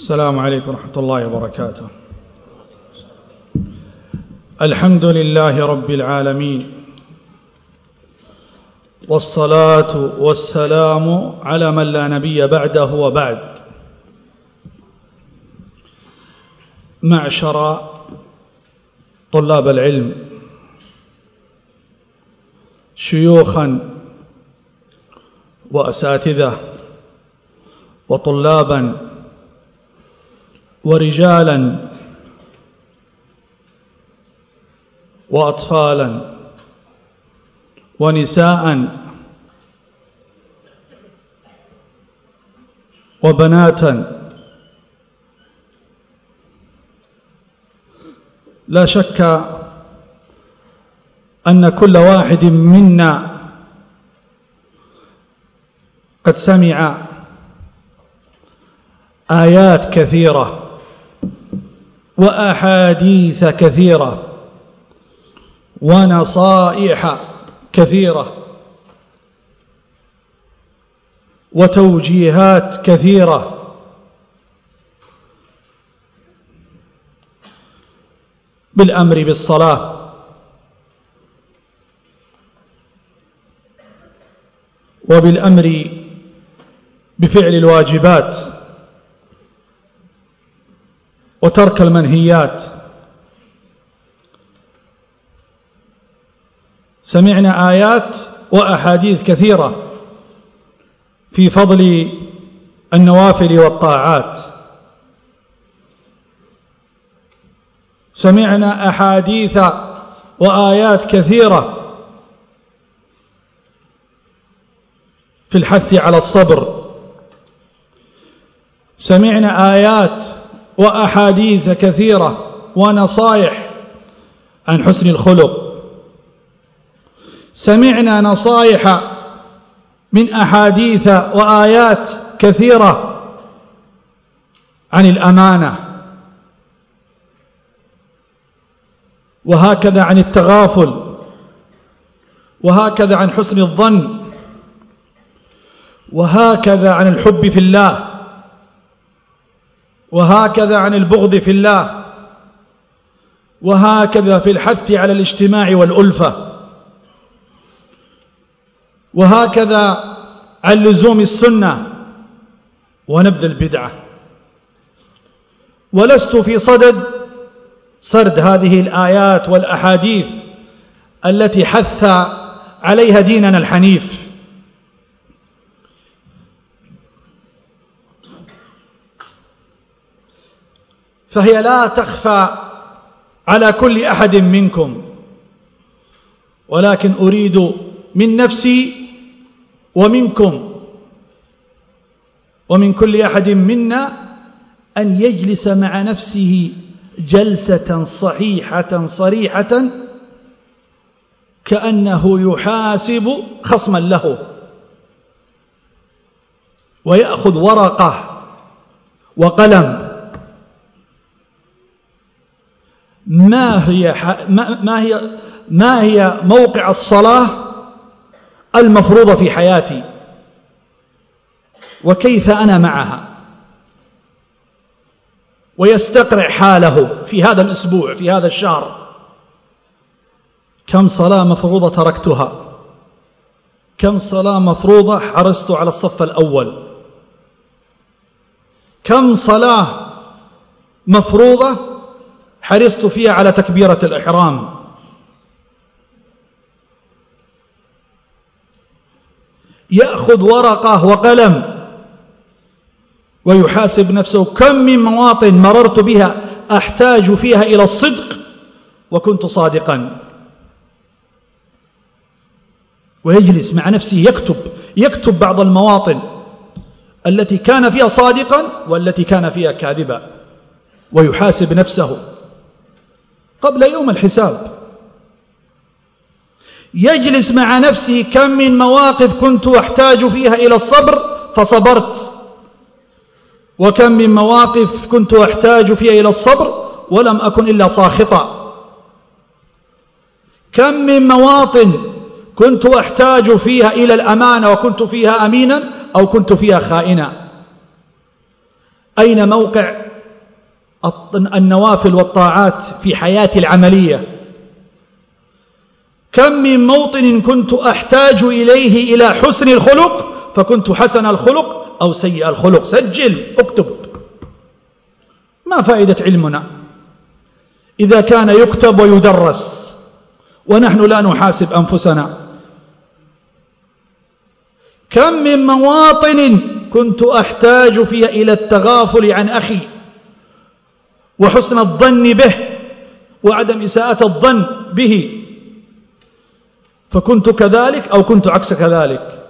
السلام عليكم ورحمة الله وبركاته. الحمد لله رب العالمين. والصلاة والسلام على من لا نبي بعده وبعد. معشر طلاب العلم. شيوخا وأساتذة وطلابا ورجالا وأطفالا ونساء وبناتا لا شك أن كل واحد منا قد سمع آيات كثيرة وأحاديث كثيرة ونصائح كثيرة وتوجيهات كثيرة بالأمر بالصلاة وبالأمر بفعل الواجبات. وترك المنهيات. سمعنا آيات وأحاديث كثيرة في فضل النوافل والطاعات. سمعنا أحاديث وآيات كثيرة في الحث على الصبر. سمعنا آيات وأحاديث كثيرة ونصائح عن حسن الخلق. سمعنا نصائح من أحاديث وآيات كثيرة عن الأمانة. وهكذا عن التغافل. وهكذا عن حسن الظن. وهكذا عن الحب في الله. وهكذا عن البغض في الله وهكذا في الحث على الاجتماع والألفة وهكذا عن لزوم السنة ونبذ البدعة. ولست في صدد سرد هذه الآيات والأحاديث التي حث عليها ديننا الحنيف. فهي لا تخفى على كل أحد منكم. ولكن أريد من نفسي ومنكم ومن كل أحد منا أن يجلس مع نفسه جلسة صحيحة صريحة كأنه يحاسب خصما له ويأخذ ورقة وقلم ما هي ما هي ما هي موقع الصلاة المفروضة في حياتي؟ وكيف أنا معها؟ ويستقرع حاله في هذا الأسبوع في هذا الشهر. كم صلاة مفروضة تركتها؟ كم صلاة مفروضة حرصت على الصف الأول؟ كم صلاة مفروضة حرصت فيها على تكبيرة الإحرام. يأخذ ورقة وقلم ويحاسب نفسه. كم من مواطن مررت بها أحتاج فيها إلى الصدق وكنت صادقا. ويجلس مع نفسه يكتب يكتب بعض المواطن التي كان فيها صادقا والتي كان فيها كاذبا. ويحاسب نفسه. قبل يوم الحساب. يجلس مع نفسه كم من مواقف كنت أحتاج فيها إلى الصبر فصبرت. وكم من مواقف كنت أحتاج فيها إلى الصبر ولم أكن إلا ساخطا. كم من مواطن كنت أحتاج فيها إلى الأمانة وكنت فيها أمينا أو كنت فيها خائنا. أين موقع النوافل والطاعات في حياتي العملية. كم من موطن كنت أحتاج إليه إلى حسن الخلق فكنت حسن الخلق أو سيء الخلق. سجل اكتب. ما فائدة علمنا؟ إذا كان يكتب ويدرس ونحن لا نحاسب أنفسنا. كم من مواطن كنت أحتاج فيها إلى التغافل عن أخي؟ وحسن الظن به وعدم إساءة الظن به. فكنت كذلك أو كنت عكس كذلك.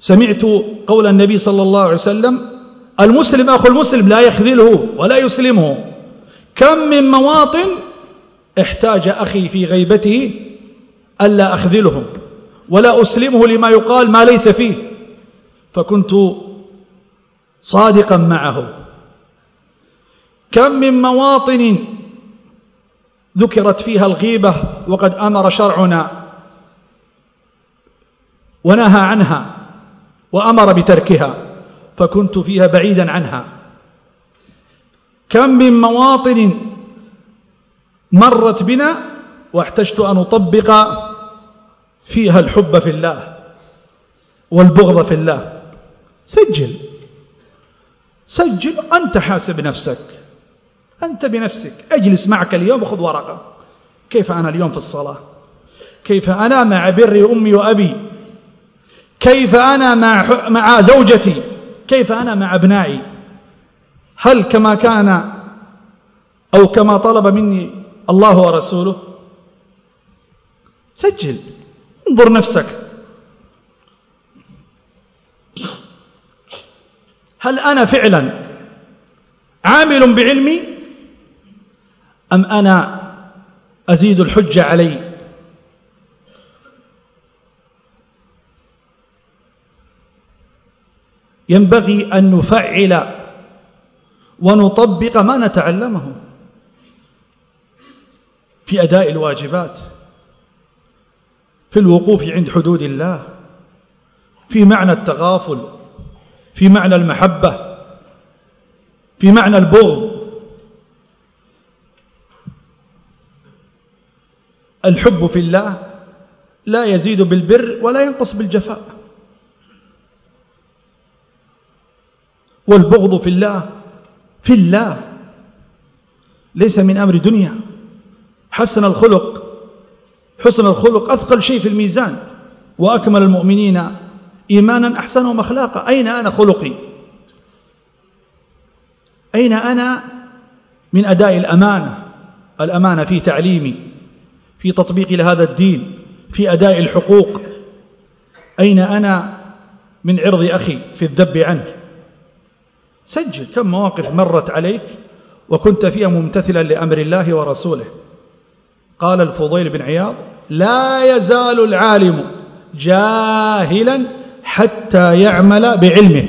سمعت قول النبي صلى الله عليه وسلم المسلم أخو المسلم لا يخذله ولا يسلمه. كم من مواطن احتاج أخي في غيبته ألا أخذله ولا أسلمه لما يقال ما ليس فيه. فكنت صادقا معه. كم من مواطن ذكرت فيها الغيبة وقد أمر شرعنا ونهى عنها وأمر بتركها فكنت فيها بعيدا عنها. كم من مواطن مرت بنا واحتجت أن أطبق فيها الحب في الله والبغض في الله. سجل. سجل أنت حاسب نفسك. أنت بنفسك. أجلس معك اليوم وخذ ورقة. كيف أنا اليوم في الصلاة؟ كيف أنا مع بر أمي وأبي؟ كيف أنا مع, مع زوجتي؟ كيف أنا مع أبنائي؟ هل كما كان أو كما طلب مني الله ورسوله؟ سجل. انظر نفسك. هل أنا فعلا عامل بعلمي؟ أم أنا أزيد الحجة علي؟ ينبغي أن نفعل ونطبق ما نتعلمه في أداء الواجبات في الوقوف عند حدود الله في معنى التغافل في معنى المحبة في معنى البغض. الحب في الله لا يزيد بالبر ولا ينقص بالجفاء. والبغض في الله في الله ليس من أمر دنيا. حسن الخلق حسن الخلق أثقل شيء في الميزان. وأكمل المؤمنين إيمانا أحسنهم أخلاقا. أين أنا خلقي؟ أين أنا من أداء الأمانة؟ الأمانة في تعليمي. في تطبيق لهذا الدين في أداء الحقوق. أين أنا من عرض أخي في الذب عنه؟ سجل كم مواقف مرت عليك وكنت فيها ممتثلا لأمر الله ورسوله. قال الفضيل بن عياض لا يزال العالم جاهلا حتى يعمل بعلمه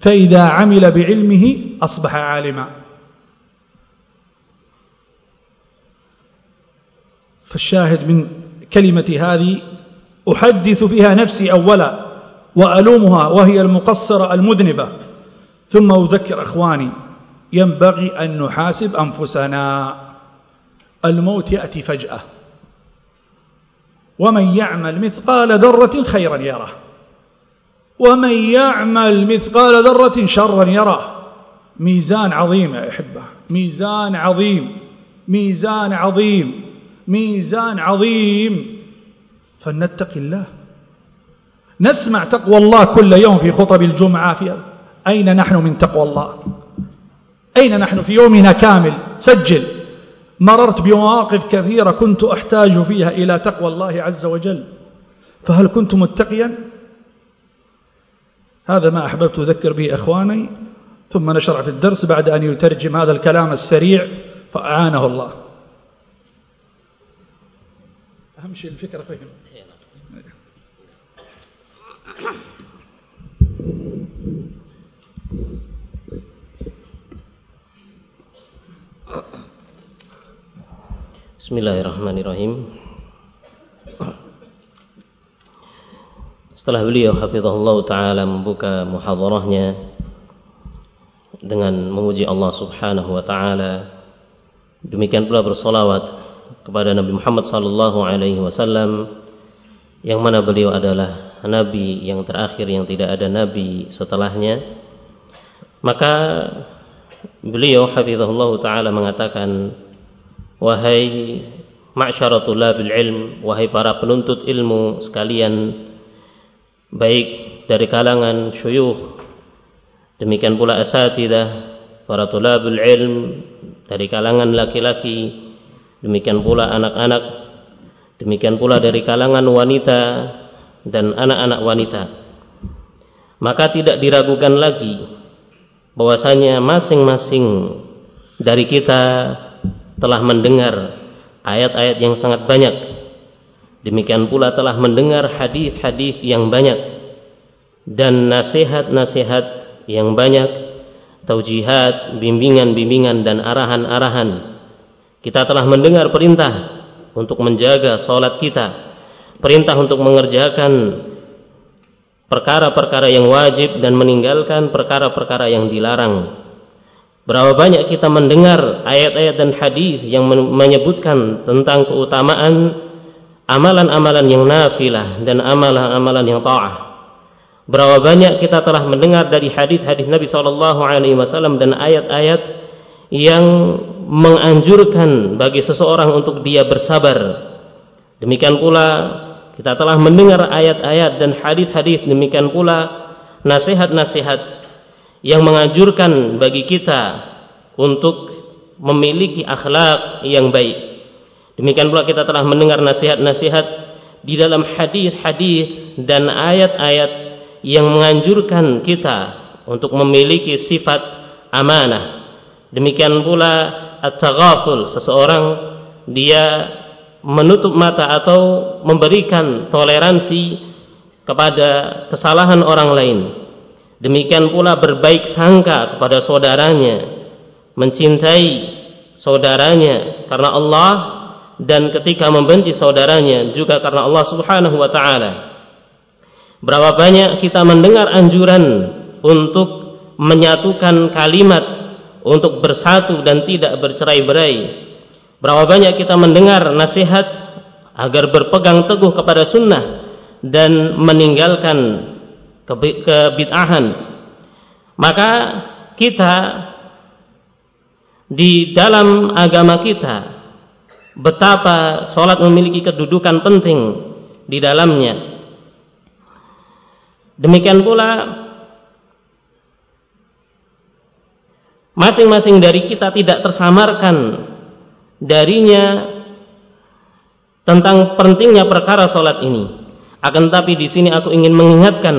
فإذا عمل بعلمه أصبح عالما. فالشاهد من كلمة هذه أحدث فيها نفسي أولا وألومها وهي المقصرة المذنبة. ثم أذكر أخواني ينبغي أن نحاسب أنفسنا. الموت يأتي فجأة. ومن يعمل مثقال ذرة خيرا يره. ومن يعمل مثقال ذرة شرا يره. ميزان عظيم يا أحبة ميزان عظيم ميزان عظيم. ميزان عظيم. فلنتق الله. نسمع تقوى الله كل يوم في خطب الجمعة في أين نحن من تقوى الله؟ أين نحن في يومنا كامل؟ سجل. مررت بمواقف كثيرة كنت أحتاج فيها إلى تقوى الله عز وجل. فهل كنت متقيا؟ هذا ما أحببت أذكر به أخواني. ثم نشرع في الدرس بعد أن يترجم هذا الكلام السريع. فأعانه الله. أهم شيء الفكرة فهم Bismillahirrahmanirrahim Setelah beliau hafizahullah ta'ala membuka muhadarahnya dengan memuji Allah Subhanahu wa taala. Demikian pula bersolawat kepada Nabi Muhammad sallallahu alaihi wasallam yang mana beliau adalah nabi yang terakhir yang tidak ada nabi setelahnya. Maka beliau hafizahullah taala mengatakan wahai ma'syaratul ilm wahai para penuntut ilmu sekalian baik dari kalangan syuyukh Demikian pula asatidah, para tulabul ilm dari kalangan laki-laki, demikian pula anak-anak, demikian pula dari kalangan wanita dan anak-anak wanita. Maka tidak diragukan lagi bahwasanya masing-masing dari kita telah mendengar ayat-ayat yang sangat banyak. Demikian pula telah mendengar hadis-hadis yang banyak dan nasihat-nasihat yang banyak taujihat, bimbingan-bimbingan dan arahan-arahan. Kita telah mendengar perintah untuk menjaga salat kita, perintah untuk mengerjakan perkara-perkara yang wajib dan meninggalkan perkara-perkara yang dilarang. Berapa banyak kita mendengar ayat-ayat dan hadis yang menyebutkan tentang keutamaan amalan-amalan yang nafilah dan amalan-amalan yang ta'ah. Berapa banyak kita telah mendengar dari hadis-hadis Nabi Shallallahu Alaihi Wasallam dan ayat-ayat yang menganjurkan bagi seseorang untuk dia bersabar. Demikian pula kita telah mendengar ayat-ayat dan hadis-hadis demikian pula nasihat-nasihat yang menganjurkan bagi kita untuk memiliki akhlak yang baik. Demikian pula kita telah mendengar nasihat-nasihat di dalam hadis-hadis dan ayat-ayat yang menganjurkan kita untuk memiliki sifat amanah. Demikian pula at-taghaful, seseorang dia menutup mata atau memberikan toleransi kepada kesalahan orang lain. Demikian pula berbaik sangka kepada saudaranya, mencintai saudaranya karena Allah dan ketika membenci saudaranya juga karena Allah Subhanahu wa taala. Berapa banyak kita mendengar anjuran untuk menyatukan kalimat untuk bersatu dan tidak bercerai-berai. Berapa banyak kita mendengar nasihat agar berpegang teguh kepada sunnah dan meninggalkan kebid'ahan. Maka kita di dalam agama kita betapa sholat memiliki kedudukan penting di dalamnya Demikian pula masing-masing dari kita tidak tersamarkan darinya tentang pentingnya perkara solat ini. Akan tapi di sini aku ingin mengingatkan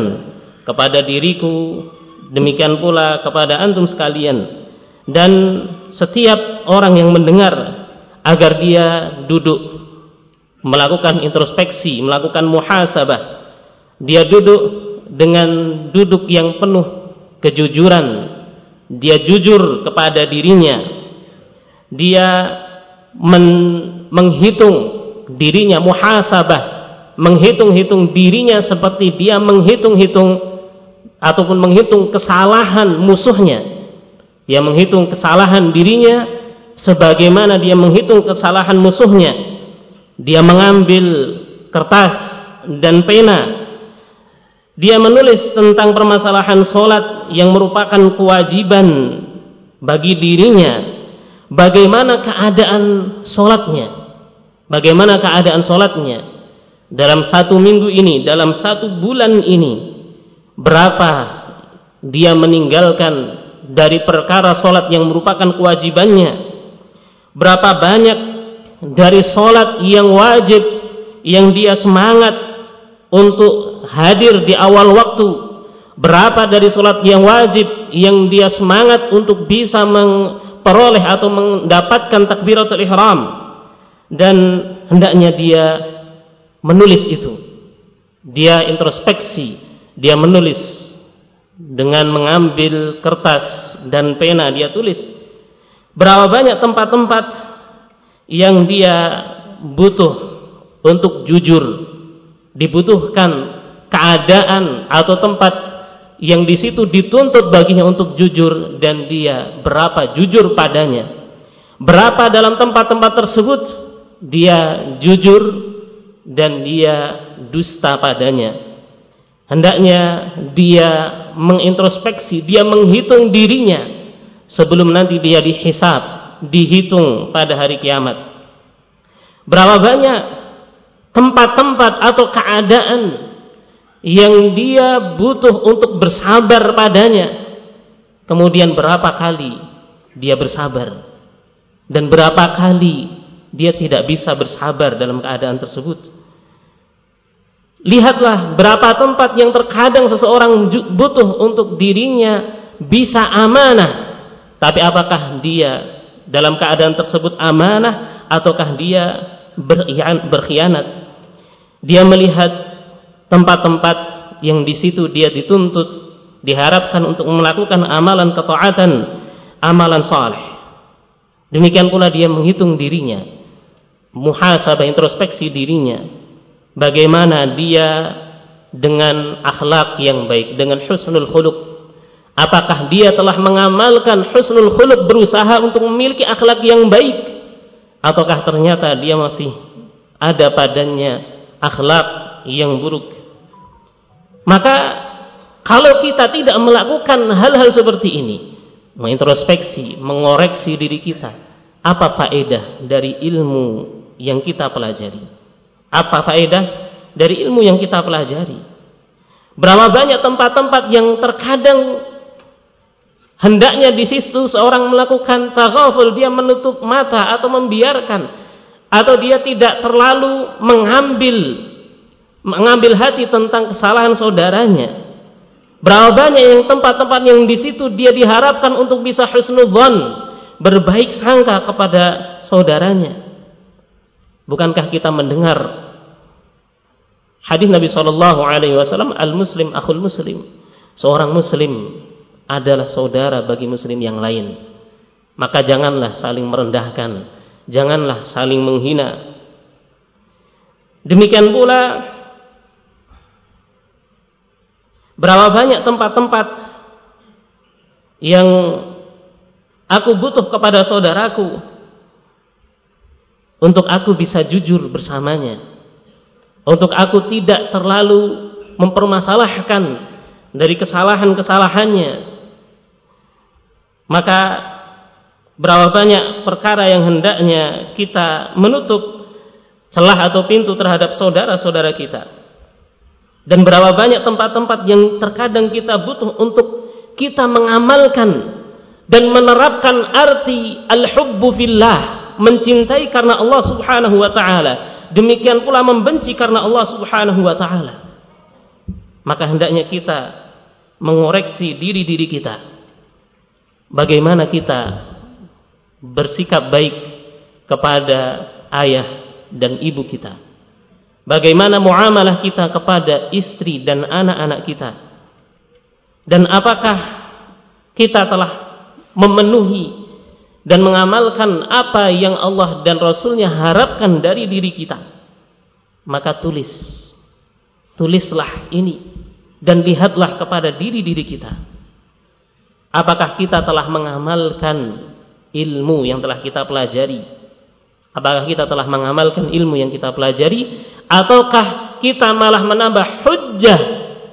kepada diriku, demikian pula kepada antum sekalian, dan setiap orang yang mendengar agar dia duduk melakukan introspeksi, melakukan muhasabah. Dia duduk dengan duduk yang penuh kejujuran dia jujur kepada dirinya. Dia men menghitung dirinya muhasabah menghitung-hitung dirinya seperti dia menghitung-hitung ataupun menghitung kesalahan musuhnya. Dia menghitung kesalahan dirinya sebagaimana dia menghitung kesalahan musuhnya. Dia mengambil kertas dan pena dia menulis tentang permasalahan solat yang merupakan kewajiban bagi dirinya. Bagaimana keadaan solatnya? Bagaimana keadaan solatnya? Dalam satu minggu ini, dalam satu bulan ini, berapa dia meninggalkan dari perkara solat yang merupakan kewajibannya? Berapa banyak dari solat yang wajib yang dia semangat untuk hadir di awal waktu. Berapa dari sholat yang wajib yang dia semangat untuk bisa memperoleh atau mendapatkan takbiratul ihram? Dan hendaknya dia menulis itu. Dia introspeksi dia menulis dengan mengambil kertas dan pena dia tulis. Berapa banyak tempat-tempat yang dia butuh untuk jujur dibutuhkan keadaan atau tempat yang di situ dituntut baginya untuk jujur dan dia berapa jujur padanya. Berapa dalam tempat-tempat tersebut dia jujur dan dia dusta padanya. Hendaknya dia mengintrospeksi, dia menghitung dirinya sebelum nanti dia dihisap, dihitung pada hari kiamat. Berapa banyak tempat-tempat atau keadaan yang dia butuh untuk bersabar padanya. Kemudian berapa kali dia bersabar dan berapa kali dia tidak bisa bersabar dalam keadaan tersebut. Lihatlah berapa tempat yang terkadang seseorang butuh untuk dirinya bisa amanah. Tapi apakah dia dalam keadaan tersebut amanah ataukah dia berkhianat? Dia melihat tempat-tempat yang di situ dia dituntut diharapkan untuk melakukan amalan ketaatan, amalan saleh. Demikian pula dia menghitung dirinya, muhasabah introspeksi dirinya. Bagaimana dia dengan akhlak yang baik, dengan husnul khuluq. Apakah dia telah mengamalkan husnul khuluq berusaha untuk memiliki akhlak yang baik ataukah ternyata dia masih ada padanya akhlak yang buruk maka kalau kita tidak melakukan hal-hal seperti ini, mengintrospeksi, mengoreksi diri kita, apa faedah dari ilmu yang kita pelajari? Apa faedah dari ilmu yang kita pelajari? Berapa banyak tempat-tempat yang terkadang hendaknya di situ seorang melakukan taghaful, dia menutup mata atau membiarkan atau dia tidak terlalu mengambil mengambil hati tentang kesalahan saudaranya. Berapa banyak yang tempat-tempat yang di situ dia diharapkan untuk bisa husnudzon, berbaik sangka kepada saudaranya. Bukankah kita mendengar hadis Nabi Shallallahu Alaihi Wasallam, al Muslim akhul Muslim, seorang Muslim adalah saudara bagi Muslim yang lain. Maka janganlah saling merendahkan, janganlah saling menghina. Demikian pula Berapa banyak tempat-tempat yang aku butuh kepada saudaraku untuk aku bisa jujur bersamanya. Untuk aku tidak terlalu mempermasalahkan dari kesalahan-kesalahannya. Maka berapa banyak perkara yang hendaknya kita menutup celah atau pintu terhadap saudara-saudara kita. Dan berapa banyak tempat-tempat yang terkadang kita butuh untuk kita mengamalkan dan menerapkan arti al-hubbu fillah, mencintai karena Allah Subhanahu wa taala. Demikian pula membenci karena Allah Subhanahu wa taala. Maka hendaknya kita mengoreksi diri-diri kita. Bagaimana kita bersikap baik kepada ayah dan ibu kita Bagaimana muamalah kita kepada istri dan anak-anak kita? Dan apakah kita telah memenuhi dan mengamalkan apa yang Allah dan Rasulnya harapkan dari diri kita? Maka tulis. Tulislah ini. Dan lihatlah kepada diri-diri kita. Apakah kita telah mengamalkan ilmu yang telah kita pelajari? Apakah kita telah mengamalkan ilmu yang kita pelajari ataukah kita malah menambah hujjah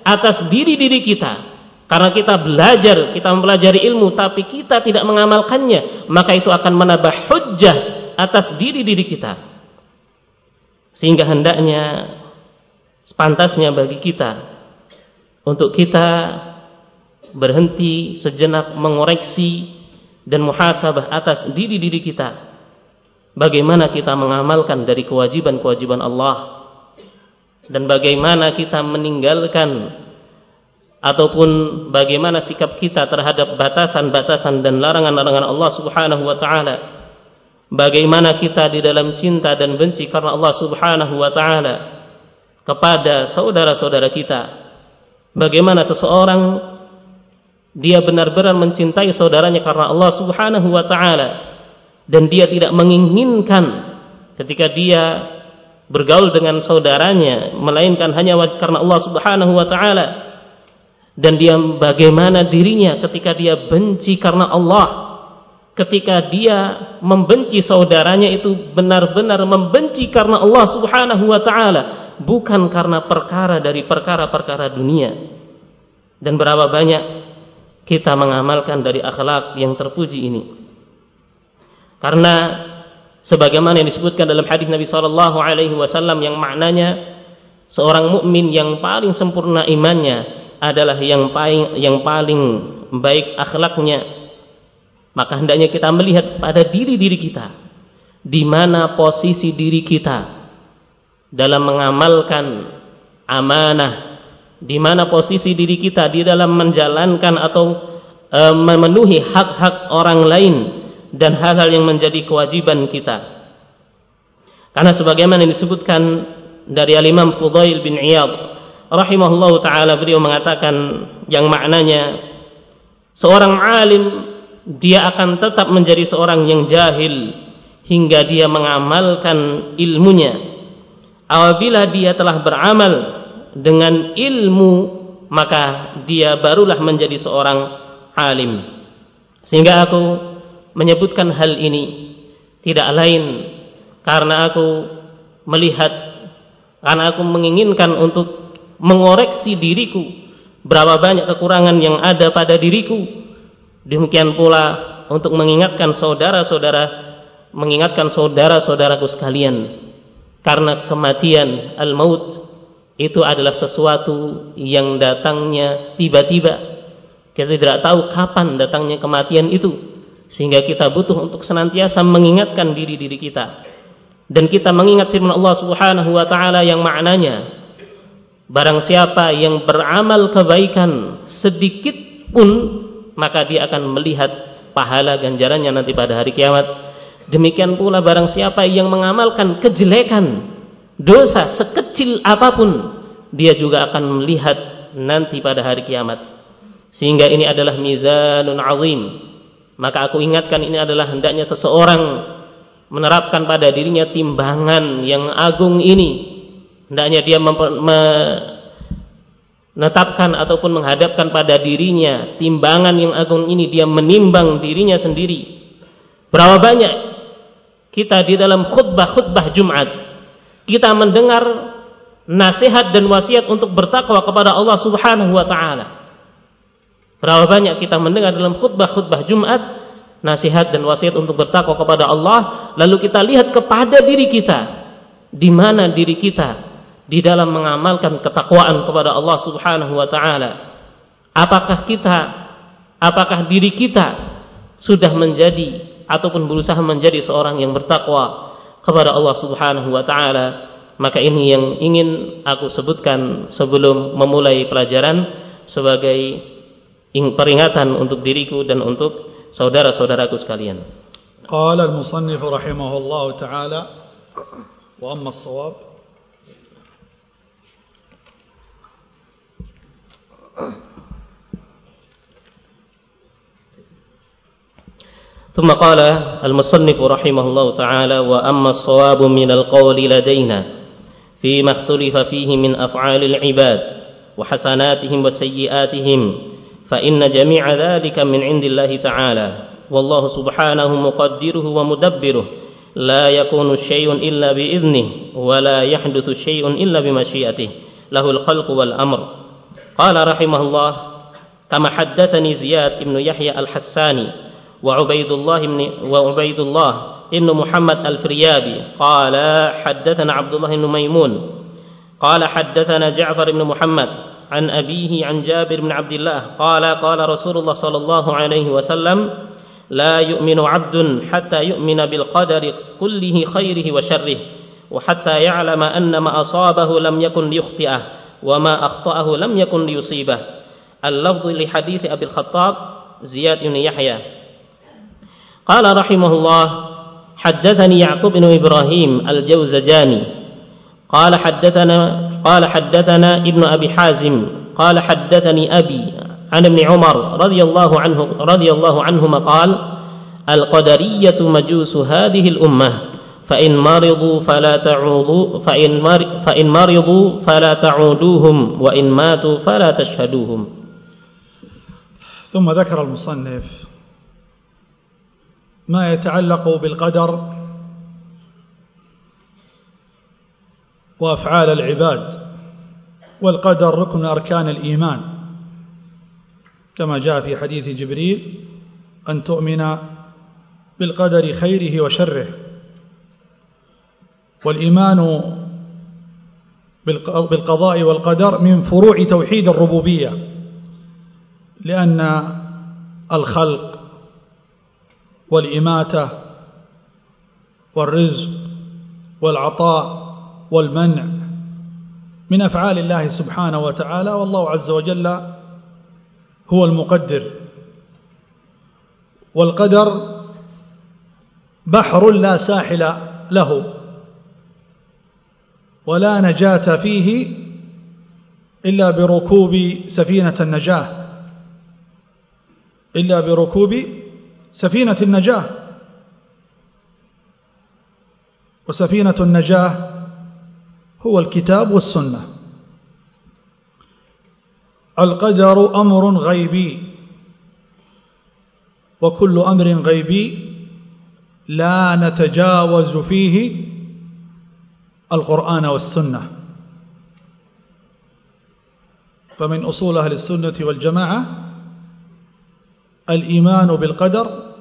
atas diri-diri kita karena kita belajar, kita mempelajari ilmu tapi kita tidak mengamalkannya, maka itu akan menambah hujjah atas diri-diri kita. Sehingga hendaknya sepantasnya bagi kita untuk kita berhenti sejenak mengoreksi dan muhasabah atas diri-diri kita. Bagaimana kita mengamalkan dari kewajiban-kewajiban Allah dan bagaimana kita meninggalkan ataupun bagaimana sikap kita terhadap batasan-batasan dan larangan-larangan Allah Subhanahu wa taala. Bagaimana kita di dalam cinta dan benci karena Allah Subhanahu wa taala kepada saudara-saudara kita. Bagaimana seseorang dia benar-benar mencintai saudaranya karena Allah Subhanahu wa taala dan dia tidak menginginkan ketika dia bergaul dengan saudaranya melainkan hanya karena Allah Subhanahu wa taala. Dan dia bagaimana dirinya ketika dia benci karena Allah. Ketika dia membenci saudaranya itu benar-benar membenci karena Allah Subhanahu wa taala. Bukan karena perkara dari perkara-perkara dunia. Dan berapa banyak kita mengamalkan dari akhlak yang terpuji ini. Karena sebagaimana yang disebutkan dalam hadis Nabi sallallahu alaihi wasallam yang maknanya seorang mukmin yang paling sempurna imannya adalah yang paling yang paling baik akhlaknya. Maka hendaknya kita melihat pada diri-diri kita di mana posisi diri kita dalam mengamalkan amanah di mana posisi diri kita di dalam menjalankan atau e, memenuhi hak-hak orang lain dan hal-hal yang menjadi kewajiban kita. Karena sebagaimana disebutkan dari Al-Imam Fudail bin Iyad rahimahullahu taala beliau mengatakan yang maknanya seorang alim dia akan tetap menjadi seorang yang jahil hingga dia mengamalkan ilmunya. Apabila dia telah beramal dengan ilmu maka dia barulah menjadi seorang alim. Sehingga aku menyebutkan hal ini tidak lain karena aku melihat karena aku menginginkan untuk mengoreksi diriku berapa banyak kekurangan yang ada pada diriku. Demikian pula untuk mengingatkan saudara-saudara mengingatkan saudara-saudaraku sekalian. Karena kematian al-maut itu adalah sesuatu yang datangnya tiba-tiba. Kita tidak tahu kapan datangnya kematian itu sehingga kita butuh untuk senantiasa mengingatkan diri-diri kita dan kita mengingat firman Allah Subhanahu wa taala yang maknanya Barang siapa yang beramal kebaikan sedikit pun maka dia akan melihat pahala ganjarannya nanti pada hari kiamat. Demikian pula barang siapa yang mengamalkan kejelekan, dosa sekecil apa pun, dia juga akan melihat nanti pada hari kiamat. Sehingga ini adalah mizanun azim. Maka aku ingatkan ini adalah hendaknya seseorang menerapkan pada dirinya timbangan yang agung ini. Hendaknya dia menetapkan ataupun menghadapkan pada dirinya timbangan yang agung ini. Dia menimbang dirinya sendiri. Berapa banyak kita di dalam khutbah-khutbah Jumat kita mendengar nasihat dan wasiat untuk bertakwa kepada Allah Subhanahu wa taala berapa banyak kita mendengar dalam khutbah-khutbah Jumat nasihat dan wasiat untuk bertakwa kepada Allah lalu kita lihat kepada diri kita di mana diri kita di dalam mengamalkan ketakwaan kepada Allah Subhanahu wa taala. Apakah kita apakah diri kita sudah menjadi ataupun berusaha menjadi seorang yang bertakwa kepada Allah Subhanahu wa taala? Maka ini yang ingin aku sebutkan sebelum memulai pelajaran sebagai peringatan untuk diriku dan untuk saudara-saudaraku sekalian. Qala al-musannif rahimahullah taala wa amma as-shawab ثم قال المصنف رحمه الله تعالى وأما الصواب من القول لدينا فيما اختلف فيه من أفعال العباد وحسناتهم وسيئاتهم فإن جميع ذلك من عند الله تعالى. والله سبحانه مقدره ومدبره. لا يكون شيء إلا بإذنه ولا يحدث شيء إلا بمشيئته. له الخلق والأمر. قال رحمه الله كما حدثني زياد بن يحيى الحساني وعبيد الله بن وعبيد الله بن محمد الفريابي قال حدثنا عبد الله بن ميمون. قال حدثنا جعفر بن محمد عن أبيه عن جابر بن عبد الله قال قال رسول الله صلى الله عليه وسلم لا يؤمن عبد حتى يؤمن بالقدر كله خيره وشره وحتى يعلم أن ما أصابه لم يكن ليخطئه وما أخطأه لم يكن ليصيبه. اللفظ لحديث أبي الخطاب زياد بن يحيى. قال رحمه الله حدثني يعقوب بن إبراهيم الجوزجاني. قال حدثنا قال حدثنا ابن أبي حازم قال حدثني أبي عن ابن عمر رضي الله عنه رضي الله عنهما قال القدرية مجوس هذه الأمة فإن مرضوا فلا تعودوا فإن فإن مرضوا فلا تعودوهم وإن ماتوا فلا تشهدوهم. ثم ذكر المصنف ما يتعلق بالقدر وأفعال العباد والقدر ركن أركان الإيمان. كما جاء في حديث جبريل أن تؤمن بالقدر خيره وشره. والإيمان بالقضاء والقدر من فروع توحيد الربوبية لأن الخلق والإماتة والرزق والعطاء والمنع من أفعال الله سبحانه وتعالى والله عز وجل هو المقدر. والقدر بحر لا ساحل له ولا نجاة فيه إلا بركوب سفينة النجاة إلا بركوب سفينة النجاة. وسفينة النجاة هو الكتاب والسنة. القدر أمر غيبي. وكل أمر غيبي لا نتجاوز فيه القرآن والسنة. فمن أصول أهل السنة والجماعة الإيمان بالقدر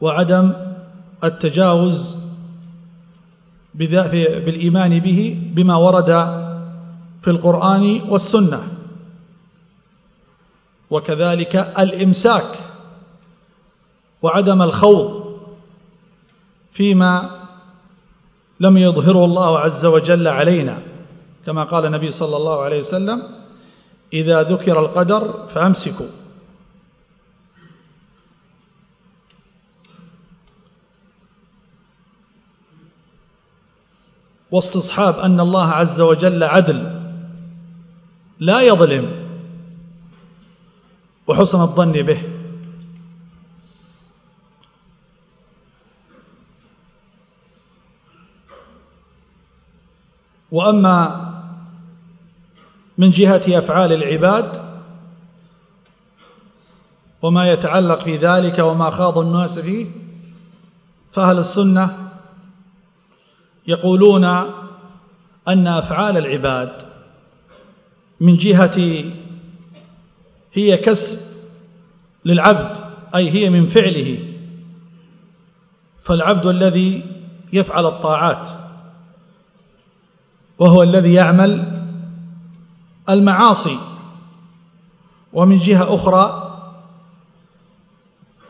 وعدم التجاوز بالإيمان به بما ورد في القرآن والسنة. وكذلك الإمساك وعدم الخوض فيما لم يظهره الله عز وجل علينا. كما قال النبي صلى الله عليه وسلم إذا ذكر القدر فأمسكوا. واستصحاب أن الله عز وجل عدل لا يظلم وحسن الظن به. وأما من جهة أفعال العباد وما يتعلق في ذلك وما خاض الناس فيه فأهل السنة يقولون أن أفعال العباد من جهة هي كسب للعبد أي هي من فعله. فالعبد الذي يفعل الطاعات وهو الذي يعمل المعاصي. ومن جهة أخرى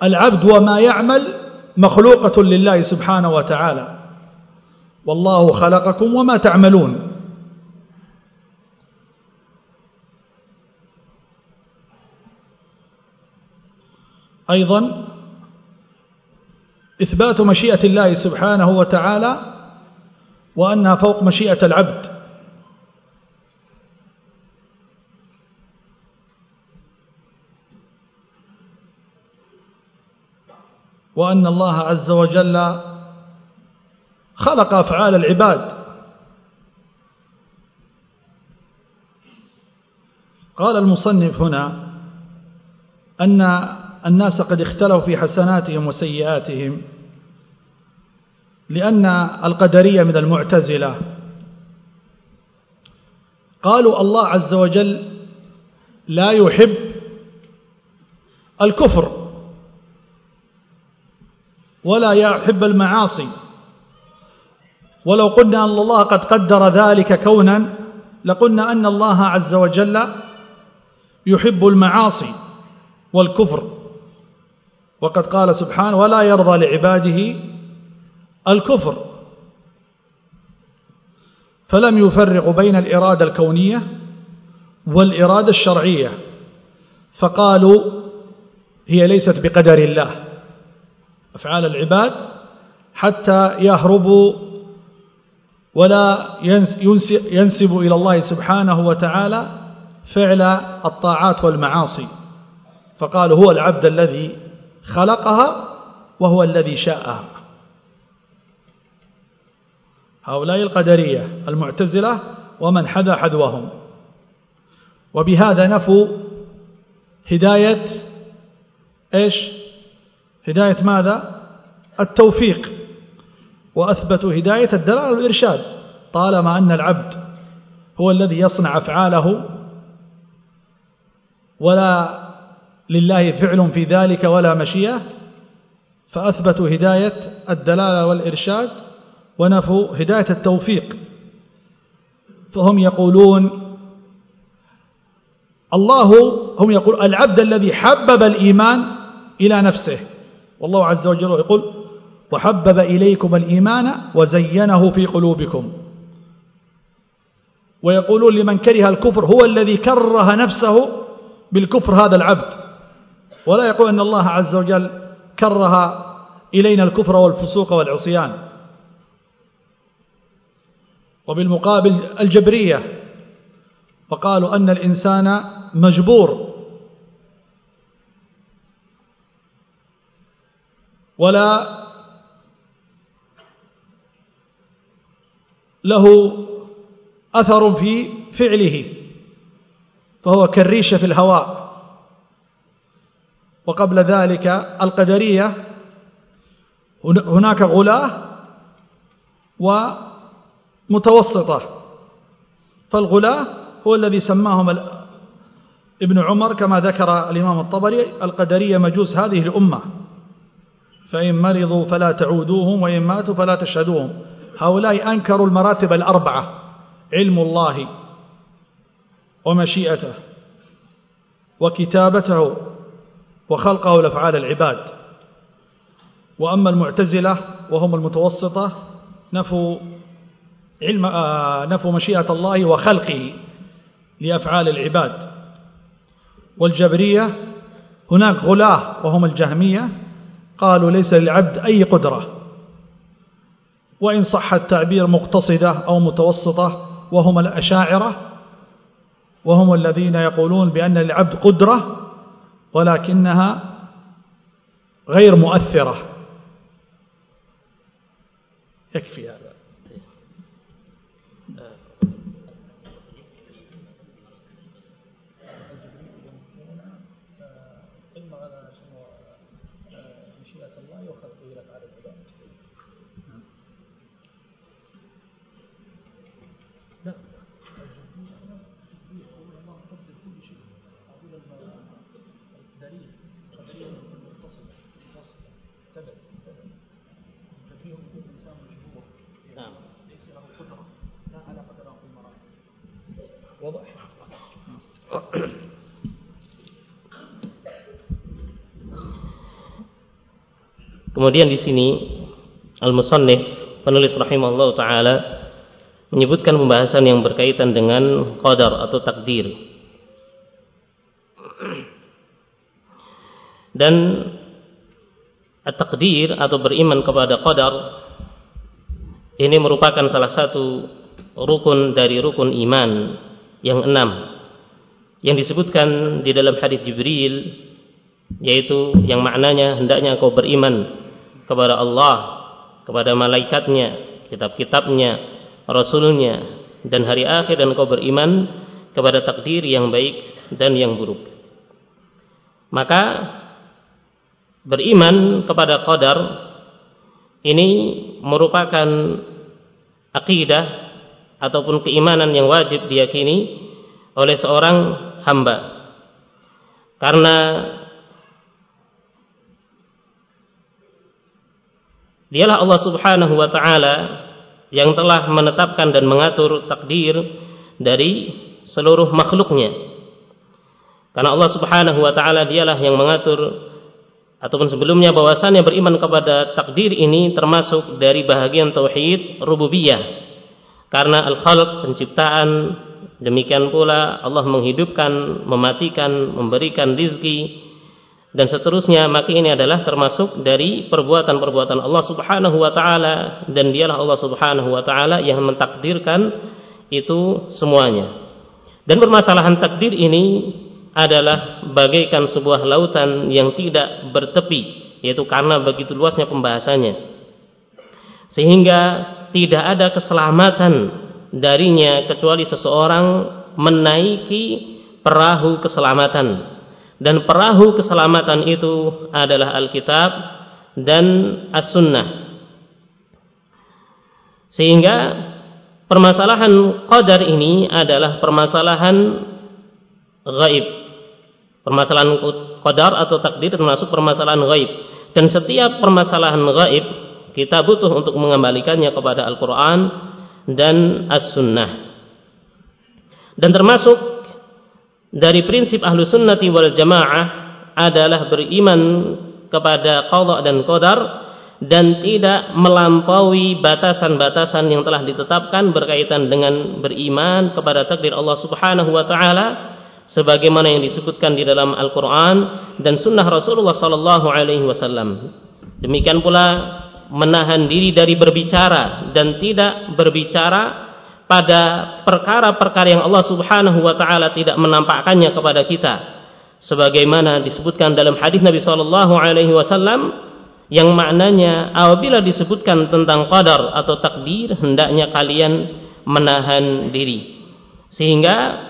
العبد وما يعمل مخلوقة لله سبحانه وتعالى. والله خلقكم وما تعملون. أيضا إثبات مشيئة الله سبحانه وتعالى وأنها فوق مشيئة العبد. وأن الله عز وجل خلق أفعال العباد. قال المصنف هنا أن الناس قد اختلوا في حسناتهم وسيئاتهم لأن القدرية من المعتزلة. قالوا الله عز وجل لا يحب الكفر ولا يحب المعاصي. ولو قلنا أن الله قد قدر ذلك كونا لقلنا أن الله عز وجل يحب المعاصي والكفر. وقد قال سبحانه ولا يرضى لعباده الكفر فلم يفرق بين الإرادة الكونية والإرادة الشرعية. فقالوا هي ليست بقدر الله أفعال العباد حتى يهربوا ولا ينسب إلى الله سبحانه وتعالى فعل الطاعات والمعاصي. فقالوا هو العبد الذي خلقها وهو الذي شاءها. هؤلاء القدرية المعتزلة ومن حدا حدوهم وبهذا نفوا هداية إيش؟ هداية ماذا؟ التوفيق. وأثبتوا هداية الدلالة والإرشاد طالما أن العبد هو الذي يصنع أفعاله ولا لله فعل في ذلك ولا مشيئة فأثبتوا هداية الدلالة والإرشاد ونفوا هداية التوفيق. فهم يقولون الله هم يقول العبد الذي حبب الإيمان إلى نفسه. والله عز وجل يقول وحبب إليكم الإيمان وزينه في قلوبكم. ويقولون لمن كره الكفر هو الذي كره نفسه بالكفر هذا العبد. ولا يقول أن الله عز وجل كره إلينا الكفر والفسوق والعصيان. وبالمقابل الجبرية فقالوا أن الإنسان مجبور. ولا له أثر في فعله فهو كالريشة في الهواء. وقبل ذلك القدرية هناك غلاة ومتوسطة. فالغلاة هو الذي سماهم ابن عمر كما ذكر الإمام الطبري القدرية مجوس هذه الأمة. فإن مرضوا فلا تعودوهم وإن ماتوا فلا تشهدوهم. هؤلاء أنكروا المراتب الأربعة علم الله ومشيئته وكتابته وخلقه لأفعال العباد. وأما المعتزلة وهم المتوسطة نفوا علم آه نفوا مشيئة الله وخلقه لأفعال العباد. والجبرية هناك غلاة وهم الجهمية قالوا ليس للعبد أي قدرة. وإن صح التعبير مقتصدة أو متوسطة وهم الأشاعرة وهم الذين يقولون بأن للعبد قدرة ولكنها غير مؤثرة. يكفي هذا. Kemudian di sini al-musannif penulis rahimahullah taala menyebutkan pembahasan yang berkaitan dengan qadar atau takdir. Dan at-takdir atau beriman kepada qadar ini merupakan salah satu rukun dari rukun iman yang enam yang disebutkan di dalam hadis Jibril yaitu yang maknanya hendaknya kau beriman kepada Allah, kepada malaikatnya, kitab-kitabnya, rasulnya dan hari akhir dan kau beriman kepada takdir yang baik dan yang buruk. Maka beriman kepada qadar ini merupakan akidah ataupun keimanan yang wajib diyakini oleh seorang hamba. Karena Dialah Allah Subhanahu wa taala yang telah menetapkan dan mengatur takdir dari seluruh makhluknya. Karena Allah Subhanahu wa taala dialah yang mengatur ataupun sebelumnya bahwasannya beriman kepada takdir ini termasuk dari bahagian tauhid rububiyah. Karena al-khalq penciptaan demikian pula Allah menghidupkan, mematikan, memberikan rizki, dan seterusnya maka ini adalah termasuk dari perbuatan-perbuatan Allah Subhanahu wa taala dan dialah Allah Subhanahu wa taala yang mentakdirkan itu semuanya. Dan permasalahan takdir ini adalah bagaikan sebuah lautan yang tidak bertepi yaitu karena begitu luasnya pembahasannya. Sehingga tidak ada keselamatan darinya kecuali seseorang menaiki perahu keselamatan dan perahu keselamatan itu adalah Alkitab dan As-Sunnah. Sehingga permasalahan qadar ini adalah permasalahan gaib. Permasalahan qadar atau takdir termasuk permasalahan gaib. Dan setiap permasalahan gaib kita butuh untuk mengembalikannya kepada Al-Quran dan As-Sunnah. Dan termasuk dari prinsip ahlu sunnati wal jamaah adalah beriman kepada qadha dan qadar dan tidak melampaui batasan-batasan yang telah ditetapkan berkaitan dengan beriman kepada takdir Allah Subhanahu wa taala sebagaimana yang disebutkan di dalam Al-Qur'an dan sunnah Rasulullah sallallahu alaihi wasallam. Demikian pula menahan diri dari berbicara dan tidak berbicara pada perkara-perkara yang Allah Subhanahu wa taala tidak menampakkannya kepada kita sebagaimana disebutkan dalam hadis Nabi sallallahu alaihi wasallam yang maknanya apabila disebutkan tentang qadar atau takdir hendaknya kalian menahan diri. Sehingga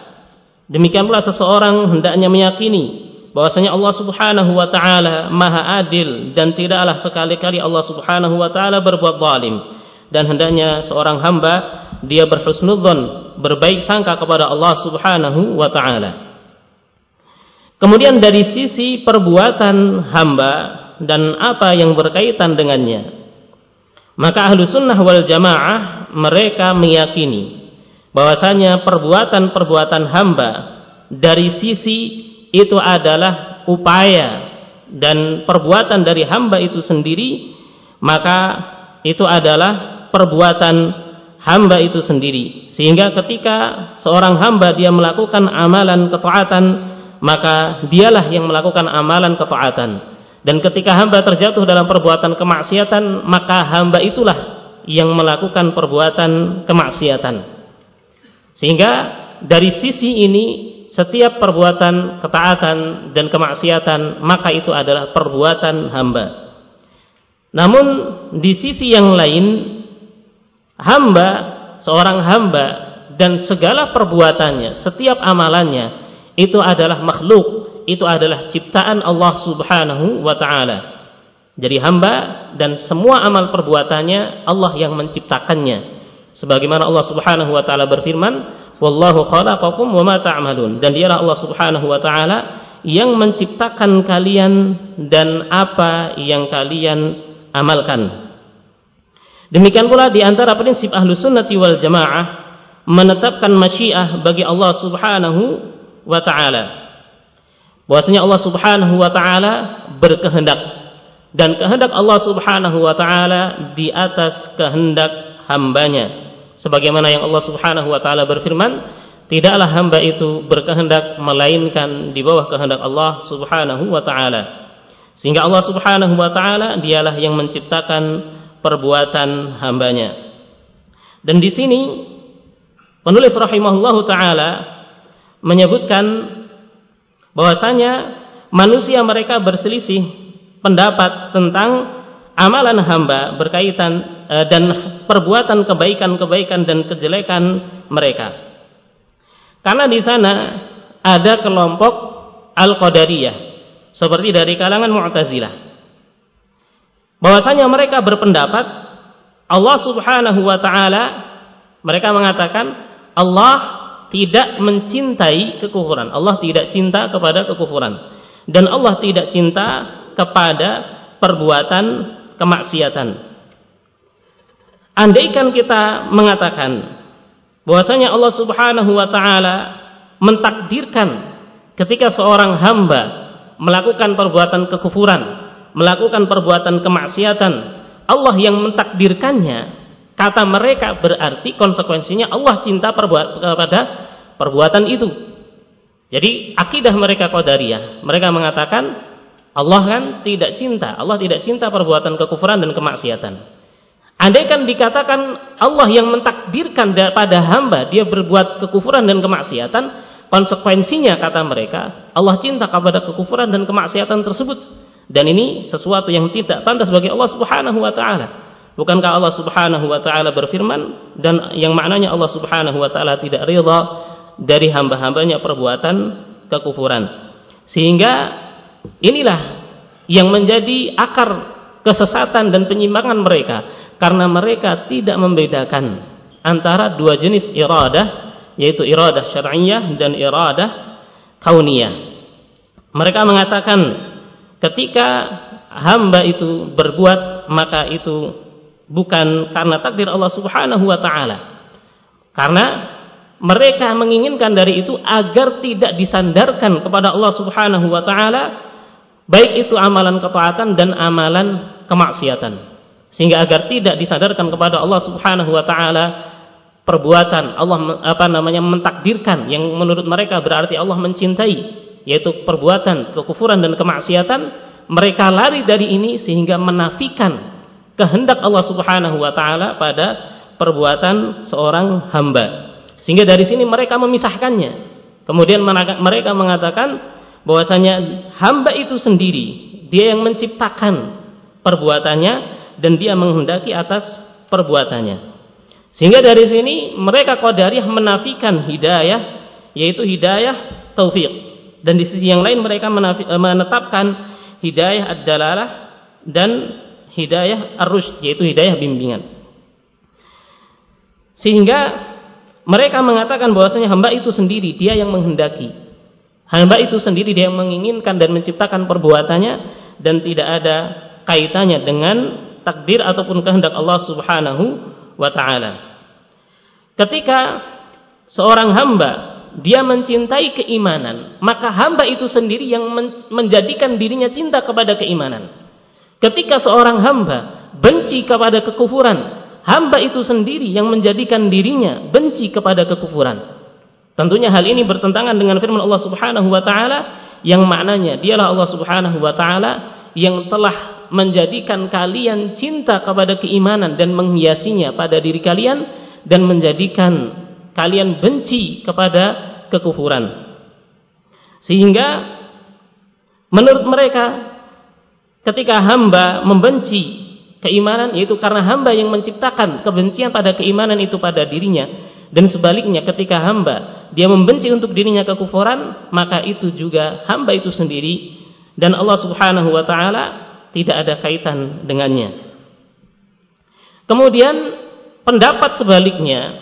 demikian pula seseorang hendaknya meyakini bahwasanya Allah Subhanahu wa taala Maha Adil dan tidaklah sekali-kali Allah Subhanahu wa taala berbuat zalim. Dan hendaknya seorang hamba dia berhusnudzon berbaik sangka kepada Allah Subhanahu wa taala. Kemudian dari sisi perbuatan hamba dan apa yang berkaitan dengannya. Maka ahlu sunnah wal jamaah mereka meyakini bahwasanya perbuatan-perbuatan hamba dari sisi itu adalah upaya dan perbuatan dari hamba itu sendiri maka itu adalah perbuatan hamba itu sendiri. Sehingga ketika seorang hamba dia melakukan amalan ketaatan maka dialah yang melakukan amalan ketaatan. Dan ketika hamba terjatuh dalam perbuatan kemaksiatan maka hamba itulah yang melakukan perbuatan kemaksiatan. Sehingga dari sisi ini setiap perbuatan ketaatan dan kemaksiatan maka itu adalah perbuatan hamba. Namun di sisi yang lain hamba seorang hamba dan segala perbuatannya, setiap amalannya itu adalah makhluk, itu adalah ciptaan Allah Subhanahu wa taala. Jadi hamba dan semua amal perbuatannya Allah yang menciptakannya. Sebagaimana Allah Subhanahu wa taala berfirman, Wallahu khalaqakum wa ma ta'malun. Dan dialah Allah Subhanahu wa taala yang menciptakan kalian dan apa yang kalian amalkan. Demikian pula di antara prinsip ahlu sunnati wal jamaah menetapkan masyiah bagi Allah Subhanahu wa taala. Bahwasanya Allah Subhanahu wa taala berkehendak dan kehendak Allah Subhanahu wa taala di atas kehendak hambanya sebagaimana yang Allah Subhanahu wa taala berfirman tidaklah hamba itu berkehendak melainkan di bawah kehendak Allah Subhanahu wa taala sehingga Allah Subhanahu wa taala dialah yang menciptakan perbuatan hambanya dan di sini penulis rahimahullahu taala menyebutkan bahwasanya manusia mereka berselisih pendapat tentang amalan hamba berkaitan e, dan perbuatan kebaikan-kebaikan dan kejelekan mereka. Karena di sana ada kelompok Al-Qadariyah seperti dari kalangan Mu'tazilah. Bahwasanya mereka berpendapat Allah Subhanahu wa taala mereka mengatakan Allah tidak mencintai kekufuran. Allah tidak cinta kepada kekufuran dan Allah tidak cinta kepada perbuatan kemaksiatan. Andaikan kita mengatakan bahwasanya Allah Subhanahu wa taala mentakdirkan ketika seorang hamba melakukan perbuatan kekufuran, melakukan perbuatan kemaksiatan, Allah yang mentakdirkannya, kata mereka berarti konsekuensinya Allah cinta perbuat, kepada perbuatan itu. Jadi akidah mereka Qadariyah, mereka mengatakan Allah kan tidak cinta, Allah tidak cinta perbuatan kekufuran dan kemaksiatan. Andaikan dikatakan Allah yang mentakdirkan pada hamba dia berbuat kekufuran dan kemaksiatan, konsekuensinya kata mereka Allah cinta kepada kekufuran dan kemaksiatan tersebut. Dan ini sesuatu yang tidak pantas bagi Allah Subhanahu wa taala. Bukankah Allah Subhanahu wa taala berfirman dan yang maknanya Allah Subhanahu wa taala tidak ridha dari hamba-hambanya perbuatan kekufuran. Sehingga inilah yang menjadi akar kesesatan dan penyimpangan mereka karena mereka tidak membedakan antara dua jenis iradah yaitu iradah syar'iyyah dan iradah kauniyah. Mereka mengatakan ketika hamba itu berbuat maka itu bukan karena takdir Allah Subhanahu wa taala. Karena mereka menginginkan dari itu agar tidak disandarkan kepada Allah Subhanahu wa taala baik itu amalan ketaatan dan amalan kemaksiatan. Sehingga agar tidak disandarkan kepada Allah Subhanahu wa taala perbuatan Allah apa namanya mentakdirkan yang menurut mereka berarti Allah mencintai yaitu perbuatan kekufuran dan kemaksiatan mereka lari dari ini sehingga menafikan kehendak Allah Subhanahu wa taala pada perbuatan seorang hamba. Sehingga dari sini mereka memisahkannya. Kemudian mereka mengatakan bahwasanya hamba itu sendiri, dia yang menciptakan perbuatannya dan dia menghendaki atas perbuatannya. Sehingga dari sini mereka qadariyah menafikan hidayah yaitu hidayah taufik. Dan di sisi yang lain mereka menetapkan hidayah ad-dalalah dan hidayah ar-rusyd yaitu hidayah bimbingan. Sehingga mereka mengatakan bahwasanya hamba itu sendiri dia yang menghendaki. Hamba itu sendiri dia yang menginginkan dan menciptakan perbuatannya dan tidak ada kaitannya dengan takdir ataupun kehendak Allah Subhanahu wa taala. Ketika seorang hamba dia mencintai keimanan, maka hamba itu sendiri yang menjadikan dirinya cinta kepada keimanan. Ketika seorang hamba benci kepada kekufuran, hamba itu sendiri yang menjadikan dirinya benci kepada kekufuran. Tentunya hal ini bertentangan dengan firman Allah Subhanahu wa taala yang maknanya dialah Allah Subhanahu wa taala yang telah menjadikan kalian cinta kepada keimanan dan menghiasinya pada diri kalian dan menjadikan kalian benci kepada kekufuran. Sehingga menurut mereka ketika hamba membenci keimanan yaitu karena hamba yang menciptakan kebencian pada keimanan itu pada dirinya dan sebaliknya ketika hamba dia membenci untuk dirinya kekufuran maka itu juga hamba itu sendiri dan Allah Subhanahu wa taala tidak ada kaitan dengannya. Kemudian pendapat sebaliknya